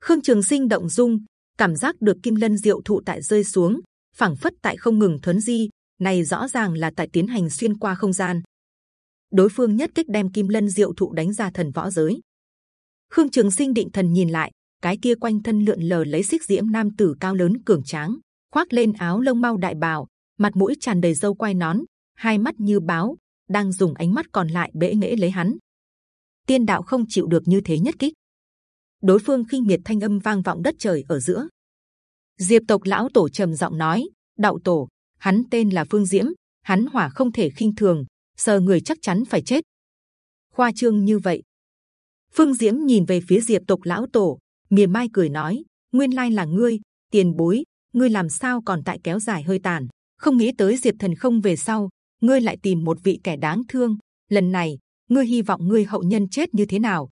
Khương trường sinh động dung, cảm giác được kim lân diệu thụ tại rơi xuống, phảng phất tại không ngừng thuấn di, này rõ ràng là tại tiến hành xuyên qua không gian. Đối phương nhất kích đem kim lân diệu thụ đánh ra thần võ giới. Khương trường sinh định thần nhìn lại cái kia quanh thân lượn lờ lấy xích diễm nam tử cao lớn cường tráng, khoác lên áo lông mau đại bào, mặt mũi tràn đầy râu quai nón, hai mắt như báo, đang dùng ánh mắt còn lại bẽ nghễ lấy hắn. Tiên đạo không chịu được như thế nhất kích. Đối phương khinh miệt thanh âm vang vọng đất trời ở giữa. Diệp tộc lão tổ trầm giọng nói, đạo tổ, hắn tên là phương diễm, hắn hỏa không thể khinh thường, sờ người chắc chắn phải chết. Khoa trương như vậy. Phương diễm nhìn về phía diệp tộc lão tổ mỉa mai cười nói, nguyên lai là ngươi, tiền bối, ngươi làm sao còn tại kéo dài hơi tàn? Không nghĩ tới diệp thần không về sau, ngươi lại tìm một vị kẻ đáng thương. Lần này, ngươi hy vọng ngươi hậu nhân chết như thế nào?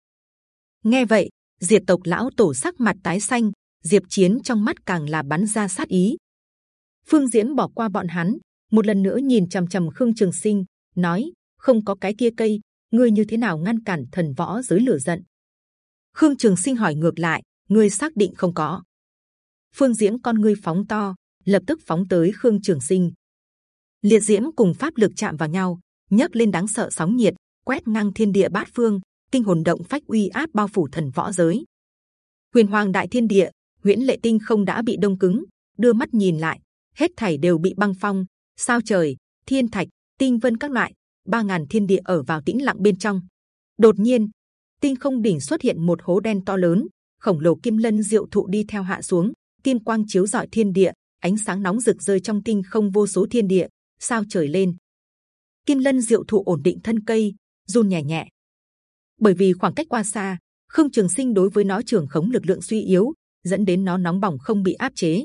Nghe vậy, diệp tộc lão tổ sắc mặt tái xanh, diệp chiến trong mắt càng là bắn ra sát ý. Phương diễn bỏ qua bọn hắn, một lần nữa nhìn trầm trầm khương trường sinh, nói, không có cái kia cây, ngươi như thế nào ngăn cản thần võ dưới lửa giận? Khương trường sinh hỏi ngược lại ngươi xác định không có. Phương Diễm con ngươi phóng to, lập tức phóng tới khương trường sinh. Liệt diễm cùng pháp lực chạm vào nhau, nhấc lên đáng sợ sóng nhiệt, quét ngang thiên địa bát phương, kinh hồn động phách uy áp bao phủ thần võ giới. Huyền hoàng đại thiên địa, huyễn lệ tinh không đã bị đông cứng, đưa mắt nhìn lại, hết thảy đều bị băng phong, sao trời, thiên thạch, tinh vân các loại, ba ngàn thiên địa ở vào tĩnh lặng bên trong. Đột nhiên, tinh không đỉnh xuất hiện một hố đen to lớn khổng lồ kim lân diệu thụ đi theo hạ xuống, kim quang chiếu rọi thiên địa, ánh sáng nóng rực rơi trong tinh không vô số thiên địa, sao trời lên. Kim lân diệu thụ ổn định thân cây, run nhẹ nhẹ. Bởi vì khoảng cách qua xa khương trường sinh đối với nó trường khống lực lượng suy yếu, dẫn đến nó nóng bỏng không bị áp chế.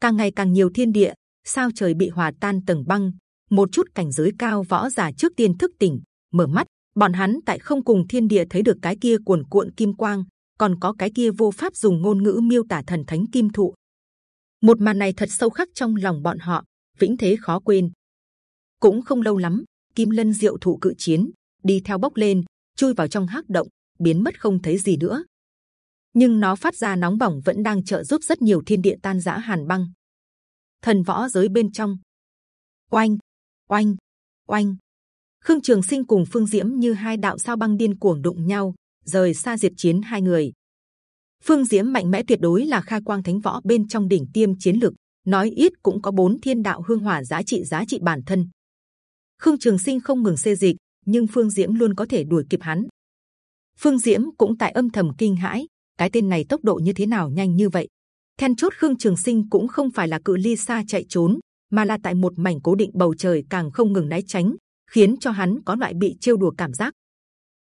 Càng ngày càng nhiều thiên địa, sao trời bị hòa tan tầng băng, một chút cảnh giới cao võ giả trước tiên thức tỉnh, mở mắt, bọn hắn tại không cùng thiên địa thấy được cái kia cuồn cuộn kim quang còn có cái kia vô pháp dùng ngôn ngữ miêu tả thần thánh kim thụ. Một màn này thật sâu khắc trong lòng bọn họ vĩnh thế khó quên. Cũng không lâu lắm kim lân diệu thụ cự chiến đi theo bốc lên chui vào trong hắc động biến mất không thấy gì nữa. Nhưng nó phát ra nóng bỏng vẫn đang trợ giúp rất nhiều thiên địa tan rã hàn băng. Thần võ giới bên trong, oanh, oanh, oanh, Khương Trường Sinh cùng Phương Diễm như hai đạo sao băng điên cuồng đụng nhau, rời xa diệt chiến hai người. Phương Diễm mạnh mẽ tuyệt đối là khai quang thánh võ bên trong đỉnh tiêm chiến lực, nói ít cũng có bốn thiên đạo hương hỏa giá trị giá trị bản thân. Khương Trường Sinh không ngừng xê dịch, nhưng Phương Diễm luôn có thể đuổi kịp hắn. Phương Diễm cũng tại âm thầm kinh hãi, cái tên này tốc độ như thế nào nhanh như vậy then chốt khương trường sinh cũng không phải là cự ly xa chạy trốn mà là tại một mảnh cố định bầu trời càng không ngừng né tránh khiến cho hắn có loại bị trêu đùa cảm giác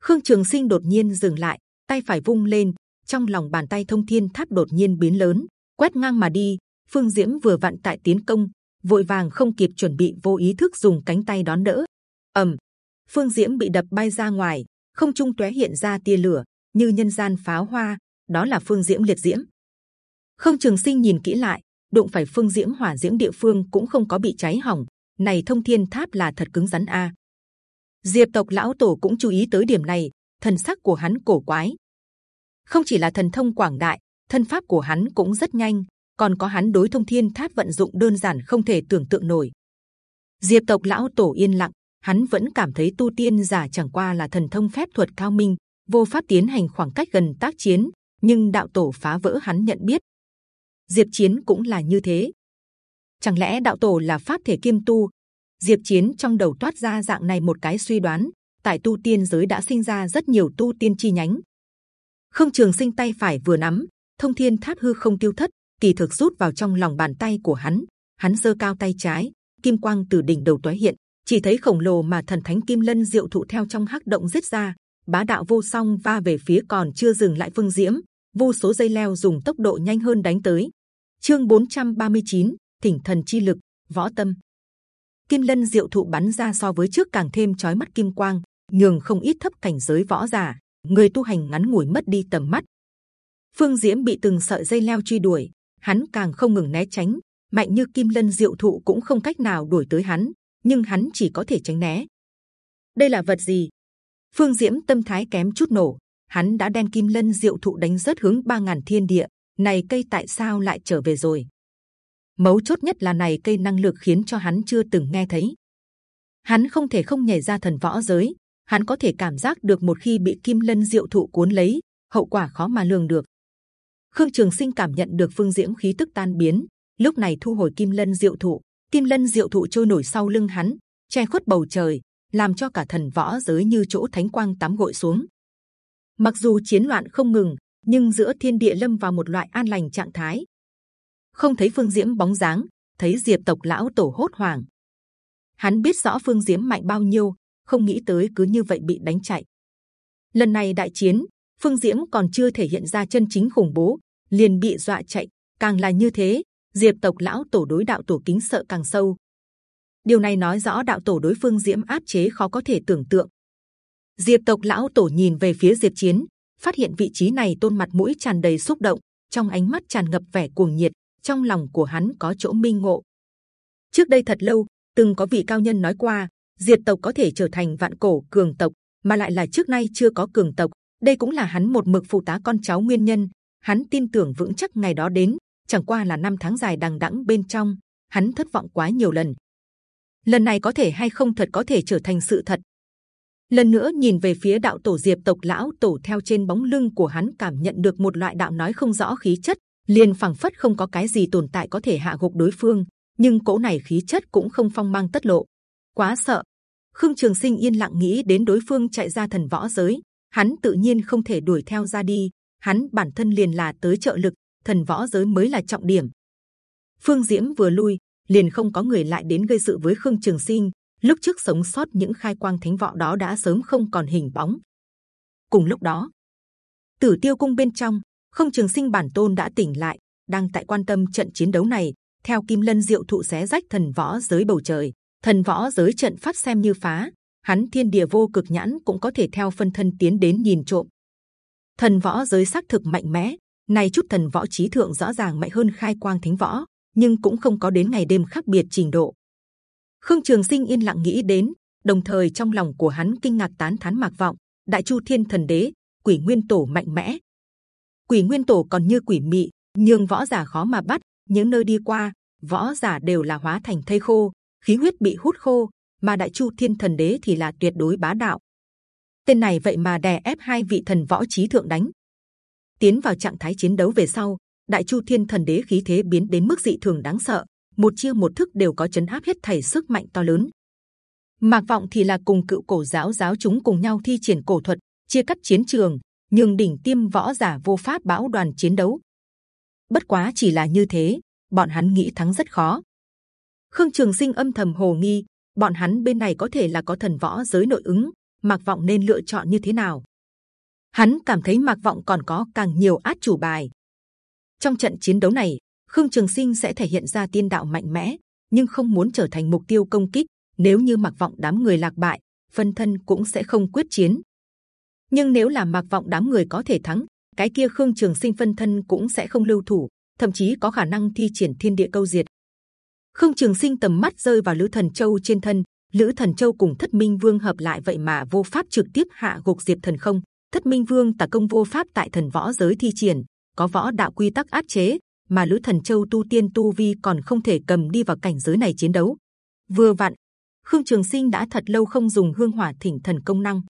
khương trường sinh đột nhiên dừng lại tay phải vung lên trong lòng bàn tay thông thiên tháp đột nhiên biến lớn quét ngang mà đi phương diễm vừa vặn tại tiến công vội vàng không kịp chuẩn bị vô ý thức dùng cánh tay đón đỡ ầm phương diễm bị đập bay ra ngoài không trung tóe hiện ra tia lửa như nhân gian pháo hoa đó là phương diễm liệt diễm. Không Trường Sinh nhìn kỹ lại, đụng phải phương diễm hỏa diễm địa phương cũng không có bị cháy hỏng. Này thông thiên tháp là thật cứng rắn a. Diệp tộc lão tổ cũng chú ý tới điểm này, thần sắc của hắn cổ quái. Không chỉ là thần thông quảng đại, thân pháp của hắn cũng rất nhanh, còn có hắn đối thông thiên tháp vận dụng đơn giản không thể tưởng tượng nổi. Diệp tộc lão tổ yên lặng, hắn vẫn cảm thấy tu tiên giả chẳng qua là thần thông phép thuật cao minh, vô pháp tiến hành khoảng cách gần tác chiến, nhưng đạo tổ phá vỡ hắn nhận biết diệp chiến cũng là như thế chẳng lẽ đạo tổ là pháp thể kiêm tu diệp chiến trong đầu toát ra dạng này một cái suy đoán tại tu tiên giới đã sinh ra rất nhiều tu tiên chi nhánh không trường sinh tay phải vừa nắm thông thiên tháp hư không tiêu thất kỳ thực rút vào trong lòng bàn tay của hắn hắn giơ cao tay trái kim quang từ đỉnh đầu tối hiện chỉ thấy khổng lồ mà thần thánh kim lân diệu thụ theo trong hắc động giết ra bá đạo vô song va về phía còn chưa dừng lại phương diễm vô số dây leo dùng tốc độ nhanh hơn đánh tới. Chương 439, Thỉnh thần chi lực, võ tâm. Kim lân diệu thụ bắn ra so với trước càng thêm chói mắt kim quang, nhường không ít thấp cảnh giới võ giả người tu hành ngắn ngủi mất đi tầm mắt. Phương Diễm bị từng sợi dây leo truy đuổi, hắn càng không ngừng né tránh, mạnh như kim lân diệu thụ cũng không cách nào đuổi tới hắn, nhưng hắn chỉ có thể tránh né. Đây là vật gì? Phương Diễm tâm thái kém chút nổ, hắn đã đem kim lân diệu thụ đánh rớt hướng ba ngàn thiên địa, này cây tại sao lại trở về rồi? Mấu chốt nhất là này cây năng lực khiến cho hắn chưa từng nghe thấy. Hắn không thể không nhảy ra thần võ giới, hắn có thể cảm giác được một khi bị kim lân diệu thụ cuốn lấy, hậu quả khó mà lường được. Khương Trường Sinh cảm nhận được phương diễm khí tức tan biến, lúc này thu hồi kim lân diệu thụ, kim lân diệu thụ trôi nổi sau lưng hắn, che khuất bầu trời, làm cho cả thần võ giới như chỗ thánh quang tắm gội xuống. Mặc dù chiến loạn không ngừng, nhưng giữa thiên địa lâm vào một loại an lành trạng thái. Không thấy phương diễm bóng dáng, thấy diệp tộc lão tổ hốt hoảng. Hắn biết rõ phương diễm mạnh bao nhiêu, không nghĩ tới cứ như vậy bị đánh chạy. Lần này đại chiến, phương diễm còn chưa thể hiện ra chân chính khủng bố, liền bị dọa chạy. Càng là như thế, diệp tộc lão tổ đối đạo tổ kính sợ càng sâu. Điều này nói rõ đạo tổ đối phương diễm áp chế khó có thể tưởng tượng. Diệp tộc lão tổ nhìn về phía diệp chiến, phát hiện vị trí này tôn mặt mũi tràn đầy xúc động, trong ánh mắt tràn ngập vẻ cuồng nhiệt, trong lòng của hắn có chỗ minh ngộ. Trước đây thật lâu, từng có vị cao nhân nói qua, diệt tộc có thể trở thành vạn cổ cường tộc, mà lại là trước nay chưa có cường tộc. Đây cũng là hắn một mực phụ tá con cháu nguyên nhân. Hắn tin tưởng vững chắc ngày đó đến, chẳng qua là năm tháng dài đằng đẵng bên trong, hắn thất vọng quá nhiều lần. Lần này có thể hay không thật có thể trở thành sự thật. Lần nữa nhìn về phía đạo tổ diệp tộc lão tổ theo trên bóng lưng của hắn cảm nhận được một loại đạo nói không rõ khí chất, liền phẳng phất không có cái gì tồn tại có thể hạ gục đối phương, nhưng cỗ này khí chất cũng không phong mang tất lộ, quá sợ. Khương Trường Sinh yên lặng nghĩ đến đối phương chạy ra thần võ giới, hắn tự nhiên không thể đuổi theo ra đi. Hắn bản thân liền là tới trợ lực, thần võ giới mới là trọng điểm. Phương Diễm vừa lui, liền không có người lại đến gây sự với Khương Trường Sinh. Lúc trước sống sót những khai quang thánh võ đó đã sớm không còn hình bóng. Cùng lúc đó, Tử Tiêu Cung bên trong, không Trường Sinh bản tôn đã tỉnh lại, đang tại quan tâm trận chiến đấu này. Theo Kim Lân Diệu thụ xé rách thần võ giới bầu trời, thần võ giới trận pháp xem như phá hắn thiên địa vô cực nhãn cũng có thể theo phân thân tiến đến nhìn trộm. Thần võ giới xác thực mạnh mẽ này chút thần võ trí thượng rõ ràng mạnh hơn khai quang thánh võ nhưng cũng không có đến ngày đêm khác biệt trình độ. Khương trường sinh yên lặng nghĩ đến đồng thời trong lòng của hắn kinh ngạc tán thán mạc vọng. Đại chu thiên thần đế quỷ nguyên tổ mạnh mẽ quỷ nguyên tổ còn như quỷ mị nhưng võ giả khó mà bắt những nơi đi qua võ giả đều là hóa thành thây khô khí huyết bị hút khô, mà đại chu thiên thần đế thì là tuyệt đối bá đạo. Tên này vậy mà đè ép hai vị thần võ trí thượng đánh. Tiến vào trạng thái chiến đấu về sau, đại chu thiên thần đế khí thế biến đến mức dị thường đáng sợ, một chiêu một thức đều có chấn áp hết thảy sức mạnh to lớn. Mạc vọng thì là cùng cựu cổ giáo giáo chúng cùng nhau thi triển cổ thuật, chia cắt chiến trường, nhưng đỉnh tiêm võ giả vô pháp bão đoàn chiến đấu. Bất quá chỉ là như thế, bọn hắn nghĩ thắng rất khó. Khương Trường Sinh âm thầm hồ nghi, bọn hắn bên này có thể là có thần võ giới nội ứng, Mạc Vọng nên lựa chọn như thế nào? Hắn cảm thấy Mạc Vọng còn có càng nhiều át chủ bài. Trong trận chiến đấu này, Khương Trường Sinh sẽ thể hiện ra tiên đạo mạnh mẽ, nhưng không muốn trở thành mục tiêu công kích. Nếu như Mạc Vọng đám người lạc bại, phân thân cũng sẽ không quyết chiến. Nhưng nếu là Mạc Vọng đám người có thể thắng, cái kia Khương Trường Sinh phân thân cũng sẽ không lưu thủ, thậm chí có khả năng thi triển thiên địa câu diệt. Khương Trường Sinh tầm mắt rơi vào Lữ Thần Châu trên thân, Lữ Thần Châu cùng Thất Minh Vương hợp lại vậy mà vô pháp trực tiếp hạ gục Diệp Thần không. Thất Minh Vương tả công vô pháp tại thần võ giới thi triển, có võ đạo quy tắc áp chế, mà Lữ Thần Châu tu tiên tu vi còn không thể cầm đi vào cảnh giới này chiến đấu. Vừa vặn, Khương Trường Sinh đã thật lâu không dùng hương hỏa thỉnh thần công năng.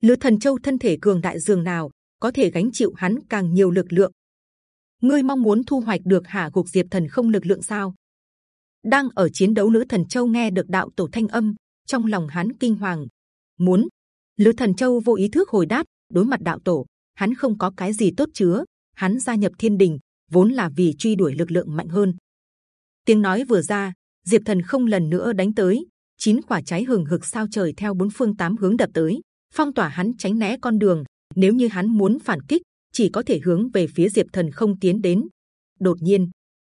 Lữ Thần Châu thân thể cường đại dường nào, có thể gánh chịu hắn càng nhiều lực lượng. Ngươi mong muốn thu hoạch được hạ gục Diệp Thần không lực lượng sao? đang ở chiến đấu nữ thần châu nghe được đạo tổ thanh âm, trong lòng hắn kinh hoàng. Muốn. Lữ thần châu vô ý thức hồi đáp, đối mặt đạo tổ, hắn không có cái gì tốt chứa. Hắn gia nhập thiên đình, vốn là vì truy đuổi lực lượng mạnh hơn. Tiếng nói vừa ra, diệp thần không lần nữa đánh tới. Chín quả cháy hừng hực sao trời theo bốn phương tám hướng đập tới phong tỏa hắn tránh né con đường nếu như hắn muốn phản kích chỉ có thể hướng về phía diệp thần không tiến đến đột nhiên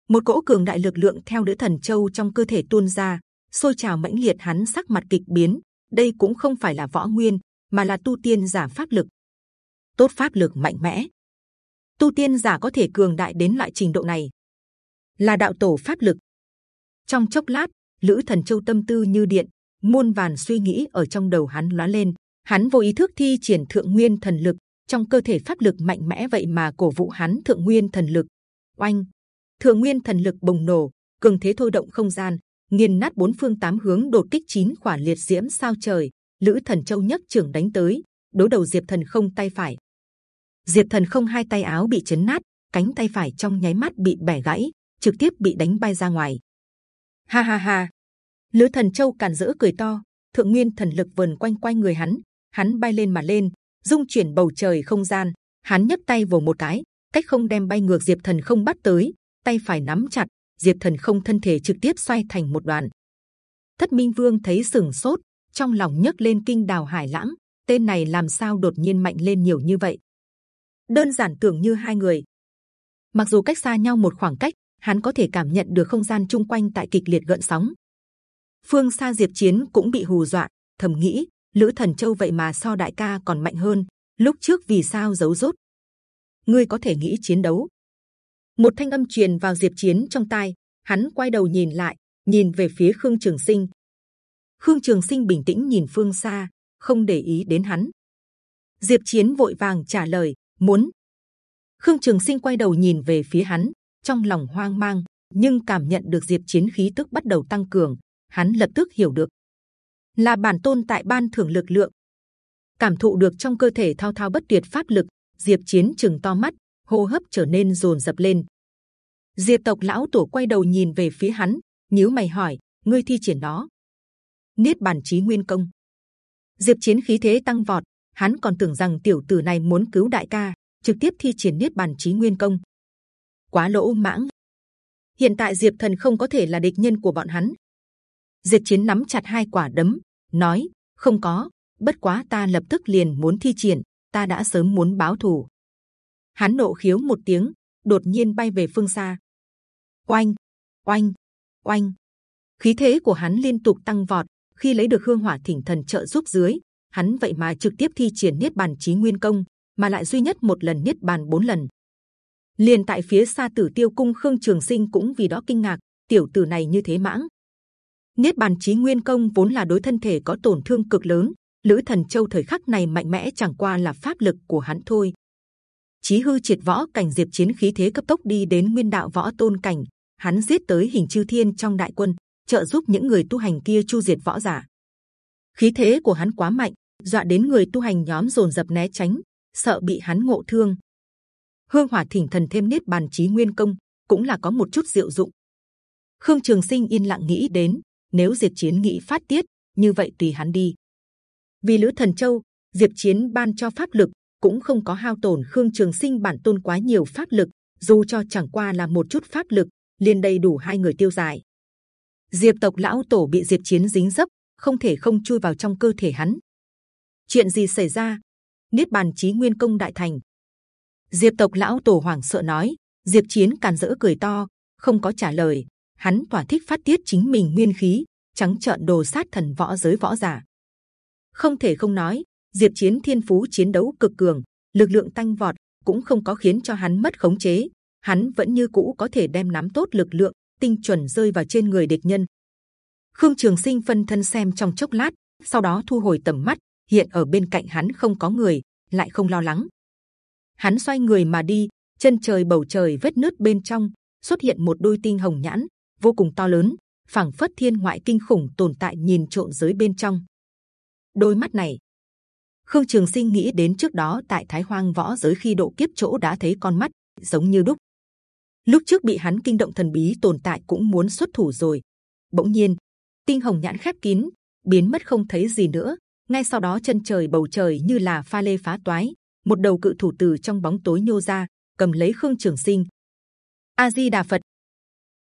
một cỗ cường đại lực lượng theo nữ thần châu trong cơ thể tuôn ra, sôi trào mãnh liệt hắn sắc mặt kịch biến. Đây cũng không phải là võ nguyên, mà là tu tiên giả pháp lực. tốt pháp lực mạnh mẽ. Tu tiên giả có thể cường đại đến loại trình độ này, là đạo tổ pháp lực. Trong chốc lát, Lữ Thần Châu tâm tư như điện, muôn vàn suy nghĩ ở trong đầu hắn lóe lên. Hắn vô ý thức thi triển thượng nguyên thần lực, trong cơ thể pháp lực mạnh mẽ vậy mà cổ vũ hắn thượng nguyên thần lực. Oanh, thượng nguyên thần lực bùng nổ, cường thế thôi động không gian, nghiền nát bốn phương tám hướng đột kích chín quả liệt diễm sao trời. Lữ Thần Châu nhất trưởng đánh tới, đối đầu Diệp Thần không tay phải. Diệp Thần không hai tay áo bị chấn nát, cánh tay phải trong nháy mắt bị bẻ gãy, trực tiếp bị đánh bay ra ngoài. Ha ha ha! Lữ Thần Châu càn rỡ cười to, thượng nguyên thần lực vần quanh quanh người hắn, hắn bay lên mà lên, dung chuyển bầu trời không gian. Hắn nhấc tay vồ một cái, cách không đem bay ngược Diệp Thần không bắt tới, tay phải nắm chặt, Diệp Thần không thân thể trực tiếp xoay thành một đoạn. Thất Minh Vương thấy sừng sốt, trong lòng nhấc lên kinh đào hải lãng, tên này làm sao đột nhiên mạnh lên nhiều như vậy? Đơn giản tưởng như hai người, mặc dù cách xa nhau một khoảng cách, hắn có thể cảm nhận được không gian chung quanh tại kịch liệt gợn sóng. Phương xa Diệp Chiến cũng bị hù dọa, thầm nghĩ Lữ Thần Châu vậy mà so đại ca còn mạnh hơn. Lúc trước vì sao giấu rốt? Ngươi có thể nghĩ chiến đấu? Một thanh âm truyền vào Diệp Chiến trong tai, hắn quay đầu nhìn lại, nhìn về phía Khương Trường Sinh. Khương Trường Sinh bình tĩnh nhìn phương xa, không để ý đến hắn. Diệp Chiến vội vàng trả lời, muốn. Khương Trường Sinh quay đầu nhìn về phía hắn, trong lòng hoang mang, nhưng cảm nhận được Diệp Chiến khí tức bắt đầu tăng cường, hắn lập tức hiểu được là bản tôn tại ban thưởng lực lượng, cảm thụ được trong cơ thể thao thao bất tuyệt pháp lực, Diệp Chiến chừng to mắt, hô hấp trở nên rồn rập lên. Diệp tộc lão tổ quay đầu nhìn về phía hắn, nhíu mày hỏi: ngươi thi triển đó? Niết bàn chí nguyên công. Diệp Chiến khí thế tăng vọt, hắn còn tưởng rằng tiểu tử này muốn cứu đại ca, trực tiếp thi triển niết bàn chí nguyên công. Quá lỗ mãng. Hiện tại Diệp Thần không có thể là địch nhân của bọn hắn. Diệp Chiến nắm chặt hai quả đấm, nói: không có, bất quá ta lập tức liền muốn thi triển, ta đã sớm muốn báo thù. Hắn nộ khiếu một tiếng, đột nhiên bay về phương xa. Oanh, oanh, oanh. Khí thế của hắn liên tục tăng vọt. Khi lấy được hương hỏa thỉnh thần trợ giúp dưới, hắn vậy mà trực tiếp thi triển niết bàn chí nguyên công, mà lại duy nhất một lần niết bàn bốn lần. liền tại phía xa tử tiêu cung khương trường sinh cũng vì đó kinh ngạc tiểu tử này như thế mãng niết bàn chí nguyên công vốn là đối thân thể có tổn thương cực lớn, lữ thần châu thời khắc này mạnh mẽ chẳng qua là pháp lực của hắn thôi. Chí hư triệt võ cảnh diệp chiến khí thế cấp tốc đi đến nguyên đạo võ tôn cảnh, hắn giết tới hình chư thiên trong đại quân, trợ giúp những người tu hành kia chu diệt võ giả. Khí thế của hắn quá mạnh, dọa đến người tu hành nhóm dồn dập né tránh, sợ bị hắn ngộ thương. Hương hỏa thỉnh thần thêm niết bàn chí nguyên công, cũng là có một chút diệu dụng. Khương trường sinh yên lặng nghĩ đến nếu Diệp chiến nghĩ phát tiết, như vậy tùy hắn đi. Vì lữ thần châu, diệp chiến ban cho pháp lực, cũng không có hao tổn khương trường sinh bản tôn quá nhiều pháp lực, dù cho chẳng qua là một chút pháp lực, liền đầy đủ hai người tiêu giải. Diệp tộc lão tổ bị diệp chiến dính dấp, không thể không chui vào trong cơ thể hắn. Chuyện gì xảy ra? Niết bàn chí nguyên công đại thành. Diệp tộc lão tổ hoảng sợ nói, diệp chiến càn dỡ cười to, không có trả lời hắn tỏa thích phát tiết chính mình nguyên khí, trắng trợn đồ sát thần võ giới võ giả. Không thể không nói, diệp chiến thiên phú chiến đấu cực cường, lực lượng tăng vọt cũng không có khiến cho hắn mất khống chế. Hắn vẫn như cũ có thể đem nắm tốt lực lượng, tinh chuẩn rơi vào trên người địch nhân. Khương trường sinh phân thân xem trong chốc lát, sau đó thu hồi tầm mắt, hiện ở bên cạnh hắn không có người, lại không lo lắng. Hắn xoay người mà đi, chân trời bầu trời vết nứt bên trong, xuất hiện một đôi tinh hồng nhãn vô cùng to lớn, phảng phất thiên ngoại kinh khủng tồn tại nhìn trộn giới bên trong. Đôi mắt này, khương trường sinh nghĩ đến trước đó tại thái hoang võ giới khi độ kiếp chỗ đã thấy con mắt, giống như đúc. Lúc trước bị hắn kinh động thần bí tồn tại cũng muốn xuất thủ rồi. Bỗng nhiên, tinh hồng nhãn khép kín, biến mất không thấy gì nữa. Ngay sau đó chân trời bầu trời như là pha lê phá toái, một đầu cự thủ từ trong bóng tối nhô ra, cầm lấy khương trường sinh. A di đà phật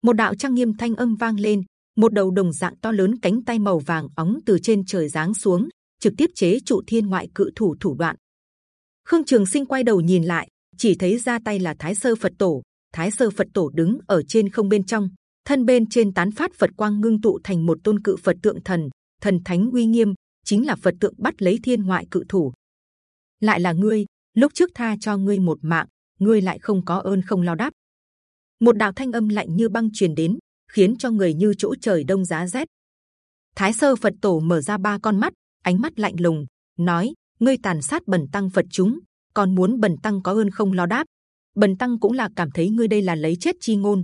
một đạo trang nghiêm thanh âm vang lên một đầu đồng dạng to lớn cánh tay màu vàng óng từ trên trời giáng xuống trực tiếp chế trụ thiên ngoại cự thủ thủ đoạn. Khương trường sinh quay đầu nhìn lại chỉ thấy ra tay là thái sơ phật tổ. Thái sơ phật tổ đứng ở trên không bên trong thân bên trên tán phát phật quang ngưng tụ thành một tôn cự phật tượng thần thần thánh uy nghiêm chính là phật tượng bắt lấy thiên ngoại cự thủ. Lại là ngươi lúc trước tha cho ngươi một mạng, ngươi lại không có ơn không lo đáp. Một đạo thanh âm lạnh như băng truyền đến, khiến cho người như chỗ trời đông giá rét. Thái sơ Phật tổ mở ra ba con mắt, ánh mắt lạnh lùng, nói: ngươi tàn sát bần tăng Phật chúng, còn muốn bần tăng có ơn không lo đáp. Bần tăng cũng là cảm thấy ngươi đây là lấy chết chi ngôn.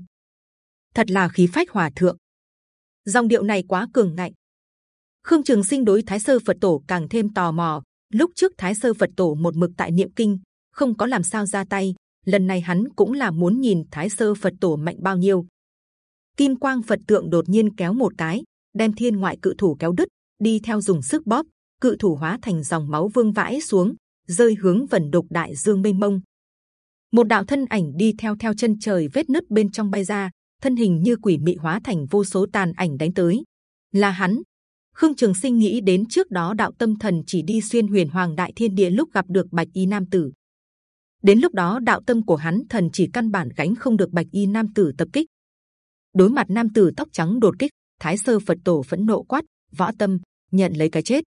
Thật là khí phách hòa thượng. Dòng điệu này quá cường ngạnh. Khương Trường Sinh đối Thái sơ Phật tổ càng thêm tò mò. Lúc trước Thái sơ Phật tổ một mực tại niệm kinh, không có làm sao ra tay. Lần này hắn cũng là muốn nhìn Thái sơ Phật tổ mạnh bao nhiêu. Kim quang Phật tượng đột nhiên kéo một cái, đem thiên ngoại cự thủ kéo đứt, đi theo dùng sức bóp, cự thủ hóa thành dòng máu vương vãi xuống, rơi hướng vần đục đại dương mênh mông. Một đạo thân ảnh đi theo theo chân trời vết nứt bên trong bay ra, thân hình như quỷ mị hóa thành vô số tàn ảnh đánh tới. Là hắn. Khương Trường Sinh nghĩ đến trước đó đạo tâm thần chỉ đi xuyên huyền hoàng đại thiên địa lúc gặp được bạch y nam tử. Đến lúc đó đạo tâm của hắn thần chỉ căn bản gánh không được bạch y nam tử tập kích. Đối mặt nam tử tóc trắng đột kích, Thái sơ Phật tổ phẫn nộ quát: võ tâm nhận lấy cái chết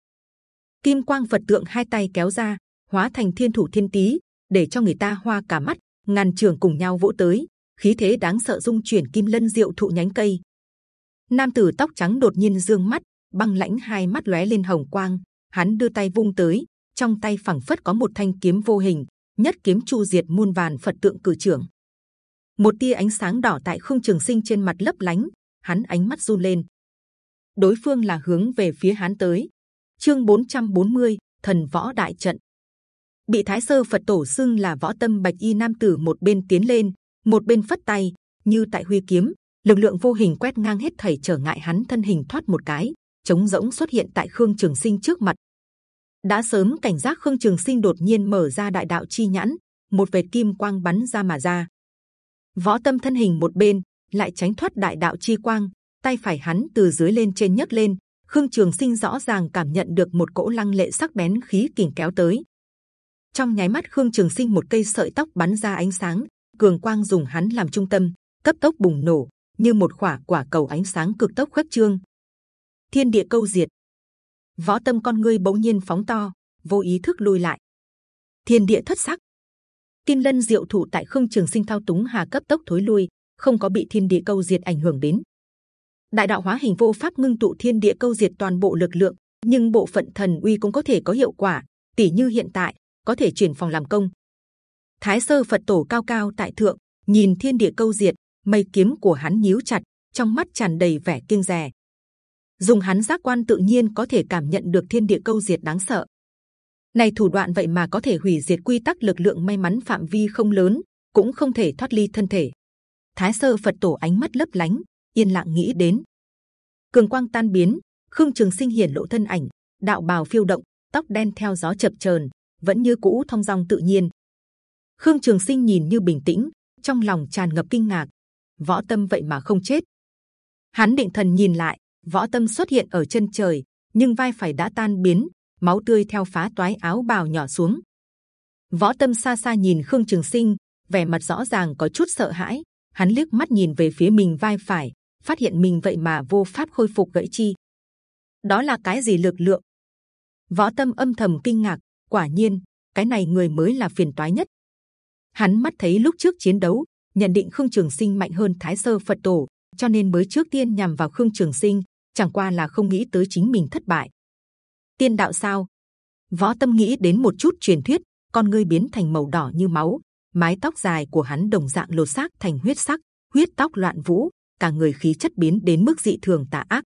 kim quang Phật tượng hai tay kéo ra, hóa thành thiên thủ thiên tý, để cho người ta hoa cả mắt. ngàn trường cùng nhau vỗ tới, khí thế đáng sợ dung chuyển kim lân diệu thụ nhánh cây. Nam tử tóc trắng đột nhiên dương mắt, băng lãnh hai mắt lóe lên hồng quang, hắn đưa tay vung tới, trong tay phẳng phất có một thanh kiếm vô hình, nhất kiếm chu diệt muôn vàn Phật tượng cử trưởng. Một tia ánh sáng đỏ tại khung trường sinh trên mặt lấp lánh, hắn ánh mắt run lên. Đối phương là hướng về phía hắn tới, chương 440, thần võ đại trận bị thái sơ phật tổ xưng là võ tâm bạch y nam tử một bên tiến lên một bên phất tay như tại huy kiếm lực lượng vô hình quét ngang hết thảy trở ngại hắn thân hình thoát một cái chống rỗng xuất hiện tại khương trường sinh trước mặt đã sớm cảnh giác khương trường sinh đột nhiên mở ra đại đạo chi nhãn một vệt kim quang bắn ra mà ra võ tâm thân hình một bên lại tránh thoát đại đạo chi quang tay phải hắn từ dưới lên trên nhấc lên Khương Trường Sinh rõ ràng cảm nhận được một cỗ lăng lệ sắc bén khí kình kéo tới. Trong nháy mắt Khương Trường Sinh một cây sợi tóc bắn ra ánh sáng, cường quang dùng hắn làm trung tâm, cấp tốc bùng nổ như một quả quả cầu ánh sáng cực tốc khuếch trương. Thiên địa câu diệt, võ tâm con ngươi bỗng nhiên phóng to, vô ý thức lùi lại. Thiên địa thất sắc, kim lân diệu thủ tại Khương Trường Sinh thao túng hà cấp tốc thối lui, không có bị thiên địa câu diệt ảnh hưởng đến đại đạo hóa hình vô pháp ngưng tụ thiên địa câu diệt toàn bộ lực lượng nhưng bộ phận thần uy cũng có thể có hiệu quả tỷ như hiện tại có thể chuyển phòng làm công thái sơ phật tổ cao cao tại thượng nhìn thiên địa câu diệt mây kiếm của hắn nhíu chặt trong mắt tràn đầy vẻ kiêng dè dùng hắn giác quan tự nhiên có thể cảm nhận được thiên địa câu diệt đáng sợ. Này thủ đoạn vậy mà có thể hủy diệt quy tắc lực lượng may mắn phạm vi không lớn, cũng không thể thoát ly thân thể. Thái sơ phật tổ ánh mắt lấp lánh, yên lặng nghĩ đến. Cường quang tan biến, khương trường sinh hiển lộ thân ảnh, đạo bào phiêu động, tóc đen theo gió chập chờn, vẫn như cũ thông dong tự nhiên. Khương trường sinh nhìn như bình tĩnh, trong lòng tràn ngập kinh ngạc. Võ tâm vậy mà không chết. Hắn định thần nhìn lại võ tâm xuất hiện ở chân trời nhưng vai phải đã tan biến máu tươi theo phá toái áo bào nhỏ xuống võ tâm xa xa nhìn khương trường sinh vẻ mặt rõ ràng có chút sợ hãi hắn liếc mắt nhìn về phía mình vai phải phát hiện mình vậy mà vô pháp khôi phục gãy chi. Đó là cái gì lực lượng? Võ tâm âm thầm kinh ngạc. Quả nhiên, cái này người mới là phiền toái nhất. Hắn mắt thấy lúc trước chiến đấu, nhận định Khương Trường Sinh mạnh hơn Thái Sơ Phật Tổ, cho nên mới trước tiên nhằm vào Khương Trường Sinh. Chẳng qua là không nghĩ tới chính mình thất bại. Tiên đạo sao? Võ tâm nghĩ đến một chút truyền thuyết, con ngươi biến thành màu đỏ như máu, mái tóc dài của hắn đồng dạng lột xác thành huyết sắc, huyết tóc loạn vũ, cả người khí chất biến đến mức dị thường tà ác.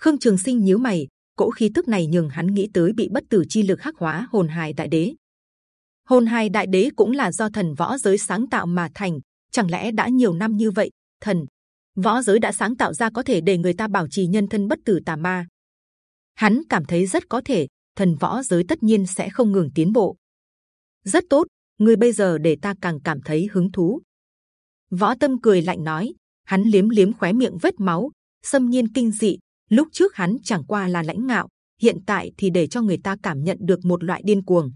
Khương Trường Sinh nhíu mày, cỗ khí tức này nhường hắn nghĩ tới bị bất tử chi lực khắc hóa hồn hài đại đế. Hồn hài đại đế cũng là do thần võ giới sáng tạo mà thành, chẳng lẽ đã nhiều năm như vậy, thần võ giới đã sáng tạo ra có thể để người ta bảo trì nhân thân bất tử tà ma. Hắn cảm thấy rất có thể, thần võ giới tất nhiên sẽ không ngừng tiến bộ. Rất tốt, người bây giờ để ta càng cảm thấy hứng thú. Võ tâm cười lạnh nói, hắn liếm liếm khóe miệng vết máu, xâm nhiên kinh dị. Lúc trước hắn chẳng qua là lãnh ngạo, hiện tại thì để cho người ta cảm nhận được một loại điên cuồng.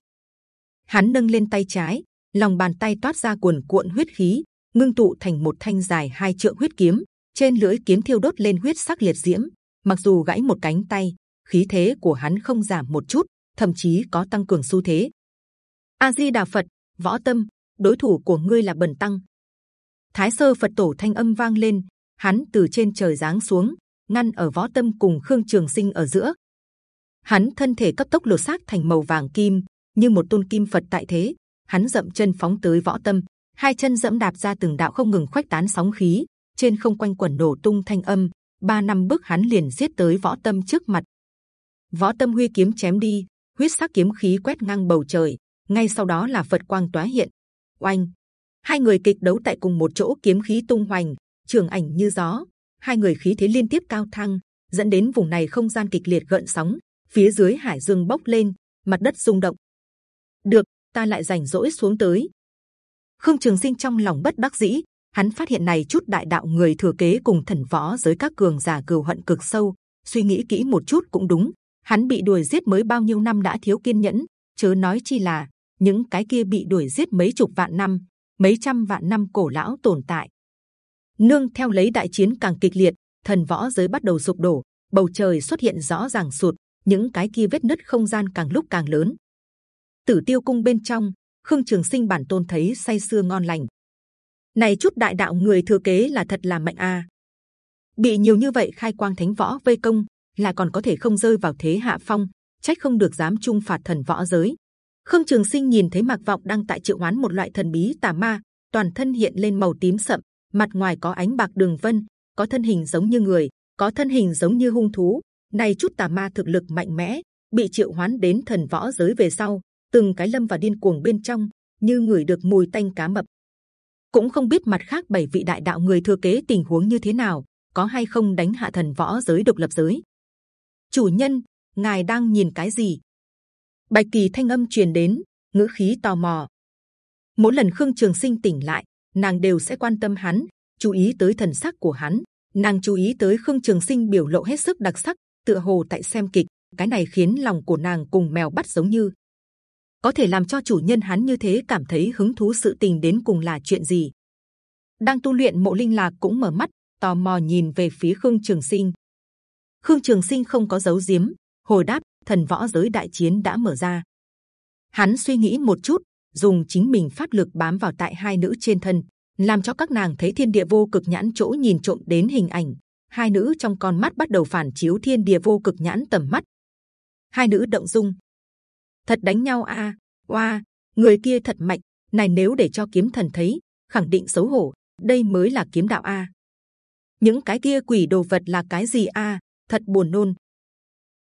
Hắn nâng lên tay trái, lòng bàn tay toát ra cuồn cuộn huyết khí, ngưng tụ thành một thanh dài hai trượng huyết kiếm. Trên lưỡi kiếm thiêu đốt lên huyết sắc liệt diễm. Mặc dù gãy một cánh tay, khí thế của hắn không giảm một chút, thậm chí có tăng cường xu thế. a di đà phật võ tâm đối thủ của ngươi là bần tăng thái sơ phật tổ thanh âm vang lên hắn từ trên trời giáng xuống ngăn ở võ tâm cùng khương trường sinh ở giữa hắn thân thể cấp tốc lột xác thành màu vàng kim như một tôn kim phật tại thế hắn dậm chân phóng tới võ tâm hai chân dẫm đạp ra từng đạo không ngừng khuếch tán sóng khí. Trên không quanh quẩn nổ tung thanh âm. Ba năm bước hắn liền giết tới võ tâm trước mặt. Võ tâm huy kiếm chém đi, huyết sắc kiếm khí quét ngang bầu trời. Ngay sau đó là phật quang tóa hiện. Oanh! Hai người kịch đấu tại cùng một chỗ, kiếm khí tung hoành, trường ảnh như gió. Hai người khí thế liên tiếp cao thăng, dẫn đến vùng này không gian kịch liệt gợn sóng. Phía dưới hải dương bốc lên, mặt đất rung động. Được, ta lại rảnh rỗi xuống tới khương trường sinh trong lòng bất đắc dĩ, hắn phát hiện này chút đại đạo người thừa kế cùng thần võ giới các cường giả cừu hận cực sâu, suy nghĩ kỹ một chút cũng đúng, hắn bị đuổi giết mới bao nhiêu năm đã thiếu kiên nhẫn, chớ nói chi là, những cái kia bị đuổi giết mấy chục vạn năm, mấy trăm vạn năm cổ lão tồn tại. Nương theo lấy đại chiến càng kịch liệt, thần võ giới bắt đầu sụp đổ, bầu trời xuất hiện rõ ràng sụt, những cái kia vết nứt không gian càng lúc càng lớn. Tử tiêu cung bên trong khương trường sinh bản tôn thấy say sưa ngon lành. Này chút đại đạo người thừa kế là thật là mạnh a bị nhiều như vậy khai quang thánh võ vây công là còn có thể không rơi vào thế hạ phong, trách không được dám trung phạt thần võ giới. Khương trường sinh nhìn thấy mạc vọng đang tại triệu hoán một loại thần bí tà ma, toàn thân hiện lên màu tím sậm, mặt ngoài có ánh bạc đường vân, có thân hình giống như người, có thân hình giống như hung thú. Này chút tà ma thực lực mạnh mẽ, bị triệu hoán đến thần võ giới về sau từng cái lâm và điên cuồng bên trong, như người được mùi tanh cá mập. Cũng không biết mặt khác bảy vị đại đạo người thừa kế tình huống như thế nào, có hay không đánh hạ thần võ giới độc lập giới. Chủ nhân, ngài đang nhìn cái gì? Bạch kỳ thanh âm truyền đến, ngữ khí tò mò. Mỗi lần khương trường sinh tỉnh lại, nàng đều sẽ quan tâm hắn, chú ý tới thần sắc của hắn. Nàng chú ý tới khương trường sinh biểu lộ hết sức đặc sắc, tựa hồ tại xem kịch. Cái này khiến lòng của nàng cùng mèo bắt giống như có thể làm cho chủ nhân hắn như thế cảm thấy hứng thú sự tình đến cùng là chuyện gì? Đang tu luyện, mộ linh lạc cũng mở mắt, tò mò nhìn về phía khương trường sinh. Khương trường sinh không có giấu giếm hồi đáp, thần võ giới đại chiến đã mở ra. Hắn suy nghĩ một chút, dùng chính mình pháp lực bám vào tại hai nữ trên thân, làm cho các nàng thấy thiên địa vô cực nhãn chỗ nhìn trộm đến hình ảnh. Hai nữ trong con mắt bắt đầu phản chiếu thiên địa vô cực nhãn tầm mắt. Hai nữ động dung thật đánh nhau a à, oa người kia thật mạnh. Này nếu để cho kiếm thần thấy khẳng định xấu hổ. Đây mới là kiếm đạo a những cái kia quỷ đồ vật là cái gì a thật buồn nôn.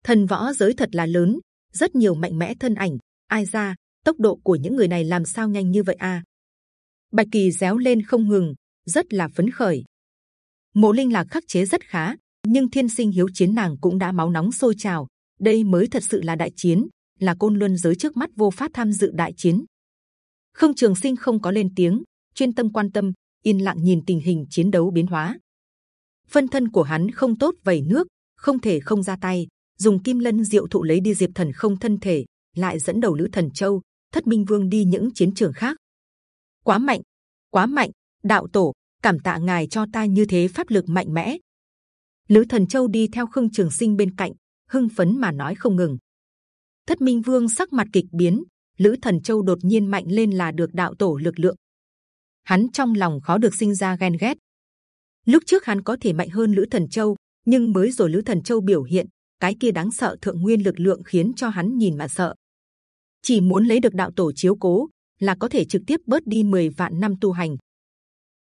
Thần võ giới thật là lớn rất nhiều mạnh mẽ thân ảnh. Ai ra tốc độ của những người này làm sao nhanh như vậy a? Bạch kỳ réo lên không ngừng rất là phấn khởi. Mộ linh là khắc chế rất khá nhưng thiên sinh hiếu chiến nàng cũng đã máu nóng sôi trào. Đây mới thật sự là đại chiến là côn luân giới trước mắt vô pháp tham dự đại chiến. Khương trường sinh không có lên tiếng, chuyên tâm quan tâm, yên lặng nhìn tình hình chiến đấu biến hóa. Phân thân của hắn không tốt, vẩy nước, không thể không ra tay, dùng kim lân diệu thụ lấy đi diệp thần không thân thể, lại dẫn đầu lữ thần châu, thất minh vương đi những chiến trường khác. Quá mạnh quá mạnh, đạo tổ, cảm tạ ngài cho ta như thế pháp lực mạnh mẽ. Lữ thần châu đi theo khương trường sinh bên cạnh, hưng phấn mà nói không ngừng thất minh vương sắc mặt kịch biến, lữ thần châu đột nhiên mạnh lên là được đạo tổ lực lượng. Hắn trong lòng khó được sinh ra ghen ghét. Lúc trước hắn có thể mạnh hơn lữ thần châu, nhưng mới rồi lữ thần châu biểu hiện, cái kia đáng sợ thượng nguyên lực lượng khiến cho hắn nhìn mà sợ. Chỉ muốn lấy được đạo tổ chiếu cố, là có thể trực tiếp bớt đi 10 vạn năm tu hành.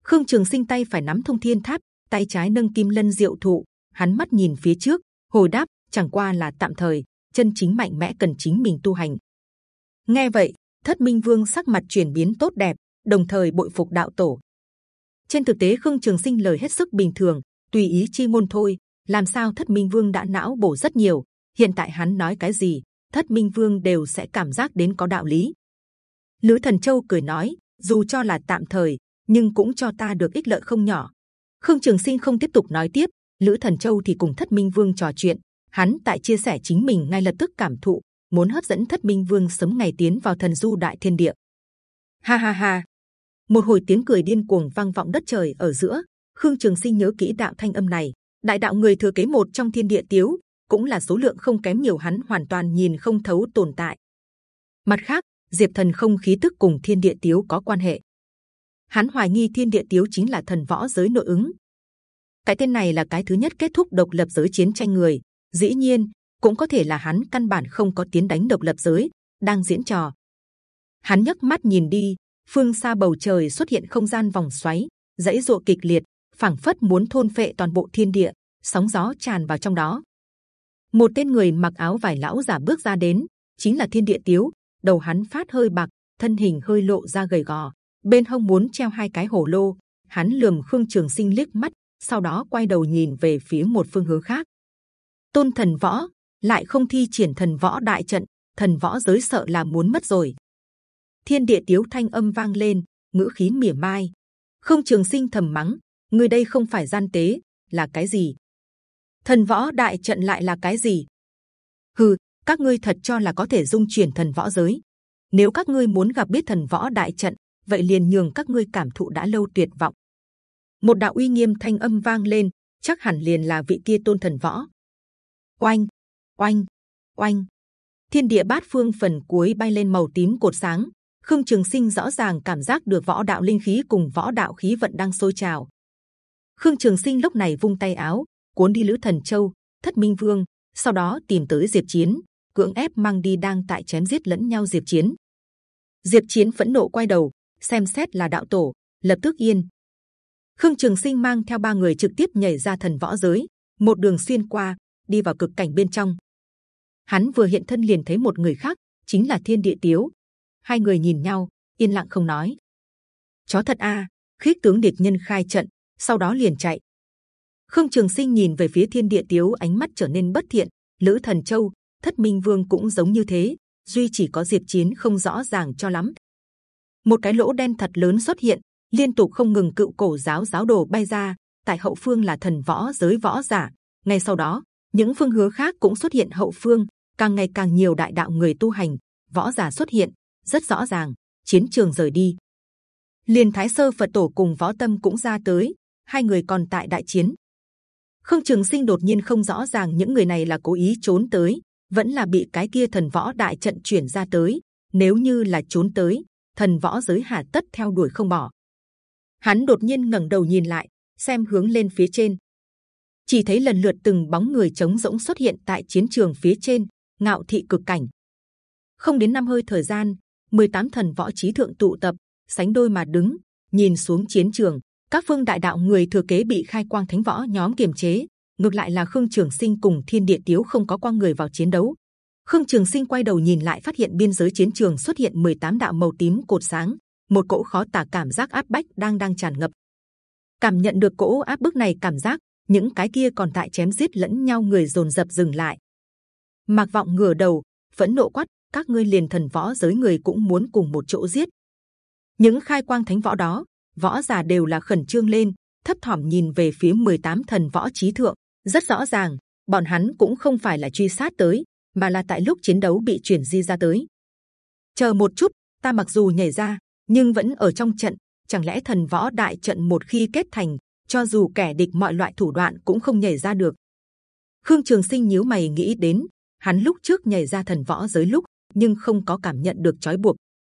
Khương trường sinh tay phải nắm thông thiên tháp, tay trái nâng kim lân diệu thụ, hắn mắt nhìn phía trước, hồi đáp, chẳng qua là tạm thời chân chính mạnh mẽ cần chính mình tu hành. Nghe vậy, thất minh vương sắc mặt chuyển biến tốt đẹp, đồng thời bội phục đạo tổ. Trên thực tế, khương trường sinh lời hết sức bình thường, tùy ý chi ngôn thôi, làm sao thất minh vương đã não bổ rất nhiều. Hiện tại hắn nói cái gì, thất minh vương đều sẽ cảm giác đến có đạo lý. Lữ thần châu cười nói, dù cho là tạm thời, nhưng cũng cho ta được ích lợi không nhỏ. Khương trường sinh không tiếp tục nói tiếp, lữ thần châu thì cùng thất minh vương trò chuyện hắn tại chia sẻ chính mình ngay lập tức cảm thụ, muốn hấp dẫn thất minh vương sớm ngày tiến vào thần du đại thiên địa ha ha ha một hồi tiếng cười điên cuồng vang vọng đất trời ở giữa khương trường sinh nhớ kỹ đạo thanh âm này đại đạo người thừa kế một trong thiên địa tiếu, cũng là số lượng không kém nhiều hắn hoàn toàn nhìn không thấu tồn tại mặt khác, Diệp Thần không khí tức cùng Thiên Địa Tiếu có quan hệ. Hắn hoài nghi Thiên Địa Tiếu chính là thần võ giới nội ứng. Cái tên này là cái thứ nhất kết thúc độc lập giới chiến tranh người. Dĩ nhiên, cũng có thể là hắn căn bản không có tiến đánh độc lập giới, đang diễn trò. Hắn nhấc mắt nhìn đi, phương xa bầu trời xuất hiện không gian vòng xoáy, dãy dụa kịch liệt, phảng phất muốn thôn phệ toàn bộ thiên địa, sóng gió tràn vào trong đó. Một tên người mặc áo vải lão giả bước ra đến, chính là thiên địa tiếu. Đầu hắn phát hơi bạc, thân hình hơi lộ ra gầy gò, bên hông muốn treo hai cái hổ lô. Hắn lườm khương trường sinh liếc mắt, sau đó quay đầu nhìn về phía một phương hướng khác. Tôn thần võ lại không thi triển thần võ đại trận, thần võ giới sợ là muốn mất rồi. Thiên địa tiếu thanh âm vang lên, ngữ khí mỉa mai. Không trường sinh thầm mắng, người đây không phải gian tế, là cái gì? Thần võ đại trận lại là cái gì? Hừ, các ngươi thật cho là có thể dung chuyển thần võ giới? Nếu các ngươi muốn gặp biết thần võ đại trận, vậy liền nhường các ngươi cảm thụ đã lâu tuyệt vọng. Một đạo uy nghiêm thanh âm vang lên, chắc hẳn liền là vị kia tôn thần võ. Oanh, oanh, oanh! Thiên địa bát phương phần cuối bay lên màu tím cột sáng. Khương Trường Sinh rõ ràng cảm giác được võ đạo linh khí cùng võ đạo khí vận đang sôi trào. Khương Trường Sinh lúc này vung tay áo, cuốn đi lữ thần châu, thất minh vương, sau đó tìm tới Diệp Chiến, cưỡng ép mang đi đang tại chém giết lẫn nhau Diệp Chiến. Diệp Chiến phẫn nộ quay đầu, xem xét là đạo tổ, lập tức yên. Khương Trường Sinh mang theo ba người trực tiếp nhảy ra thần võ giới, một đường xuyên qua, đi vào cực cảnh bên trong. Hắn vừa hiện thân liền thấy một người khác, chính là Thiên Địa Tiếu. Hai người nhìn nhau, yên lặng không nói. Chó thật a, à, khích tướng địch nhân khai trận, sau đó liền chạy. Khương Trường Sinh nhìn về phía Thiên Địa Tiếu, ánh mắt trở nên bất thiện. Lữ Thần Châu, Thất Minh Vương cũng giống như thế, duy chỉ có Diệp Chiến không rõ ràng cho lắm. Một cái lỗ đen thật lớn xuất hiện, liên tục không ngừng cựu cổ giáo giáo đồ bay ra. Tại hậu phương là thần võ giới võ giả. Ngay sau đó, những phương hướng khác cũng xuất hiện hậu phương, càng ngày càng nhiều đại đạo người tu hành, võ giả xuất hiện, rất rõ ràng. Chiến trường rời đi, liền Thái sơ Phật tổ cùng võ tâm cũng ra tới, hai người còn tại đại chiến. Khương Trường Sinh đột nhiên không rõ ràng những người này là cố ý trốn tới, vẫn là bị cái kia thần võ đại trận chuyển ra tới. Nếu như là trốn tới, thần võ giới hà tất theo đuổi không bỏ. Hắn đột nhiên ngẩng đầu nhìn lại, xem hướng lên phía trên, chỉ thấy lần lượt từng bóng người trống rỗng xuất hiện tại chiến trường phía trên, ngạo thị cực cảnh. Không đến năm hơi thời gian, 18 thần võ trí thượng tụ tập, sánh đôi mà đứng, nhìn xuống chiến trường. Các phương đại đạo người thừa kế bị khai quang thánh võ nhóm kiềm chế, ngược lại là khương trường sinh cùng thiên địa tiếu không có quang người vào chiến đấu. Khương Trường Sinh quay đầu nhìn lại phát hiện biên giới chiến trường xuất hiện 18 đạo màu tím cột sáng, một cỗ khó tả cảm giác áp bách đang đang tràn ngập. Cảm nhận được cỗ áp bức này cảm giác, những cái kia còn tại chém giết lẫn nhau người dồn dập dừng lại. Mạc Vọng ngửa đầu, phẫn nộ quát: các ngươi liền thần võ giới người cũng muốn cùng một chỗ giết. Những khai quang thánh võ đó, võ giả đều là khẩn trương lên, thấp thỏm nhìn về phía 18 thần võ trí thượng. Rất rõ ràng, bọn hắn cũng không phải là truy sát tới, mà là tại lúc chiến đấu bị chuyển di ra tới. Chờ một chút, ta mặc dù nhảy ra, nhưng vẫn ở trong trận. Chẳng lẽ thần võ đại trận một khi kết thành, cho dù kẻ địch mọi loại thủ đoạn cũng không nhảy ra được. Khương Trường Sinh nhíu mày nghĩ đến, hắn lúc trước nhảy ra thần võ giới lúc, nhưng không có cảm nhận được trói buộc.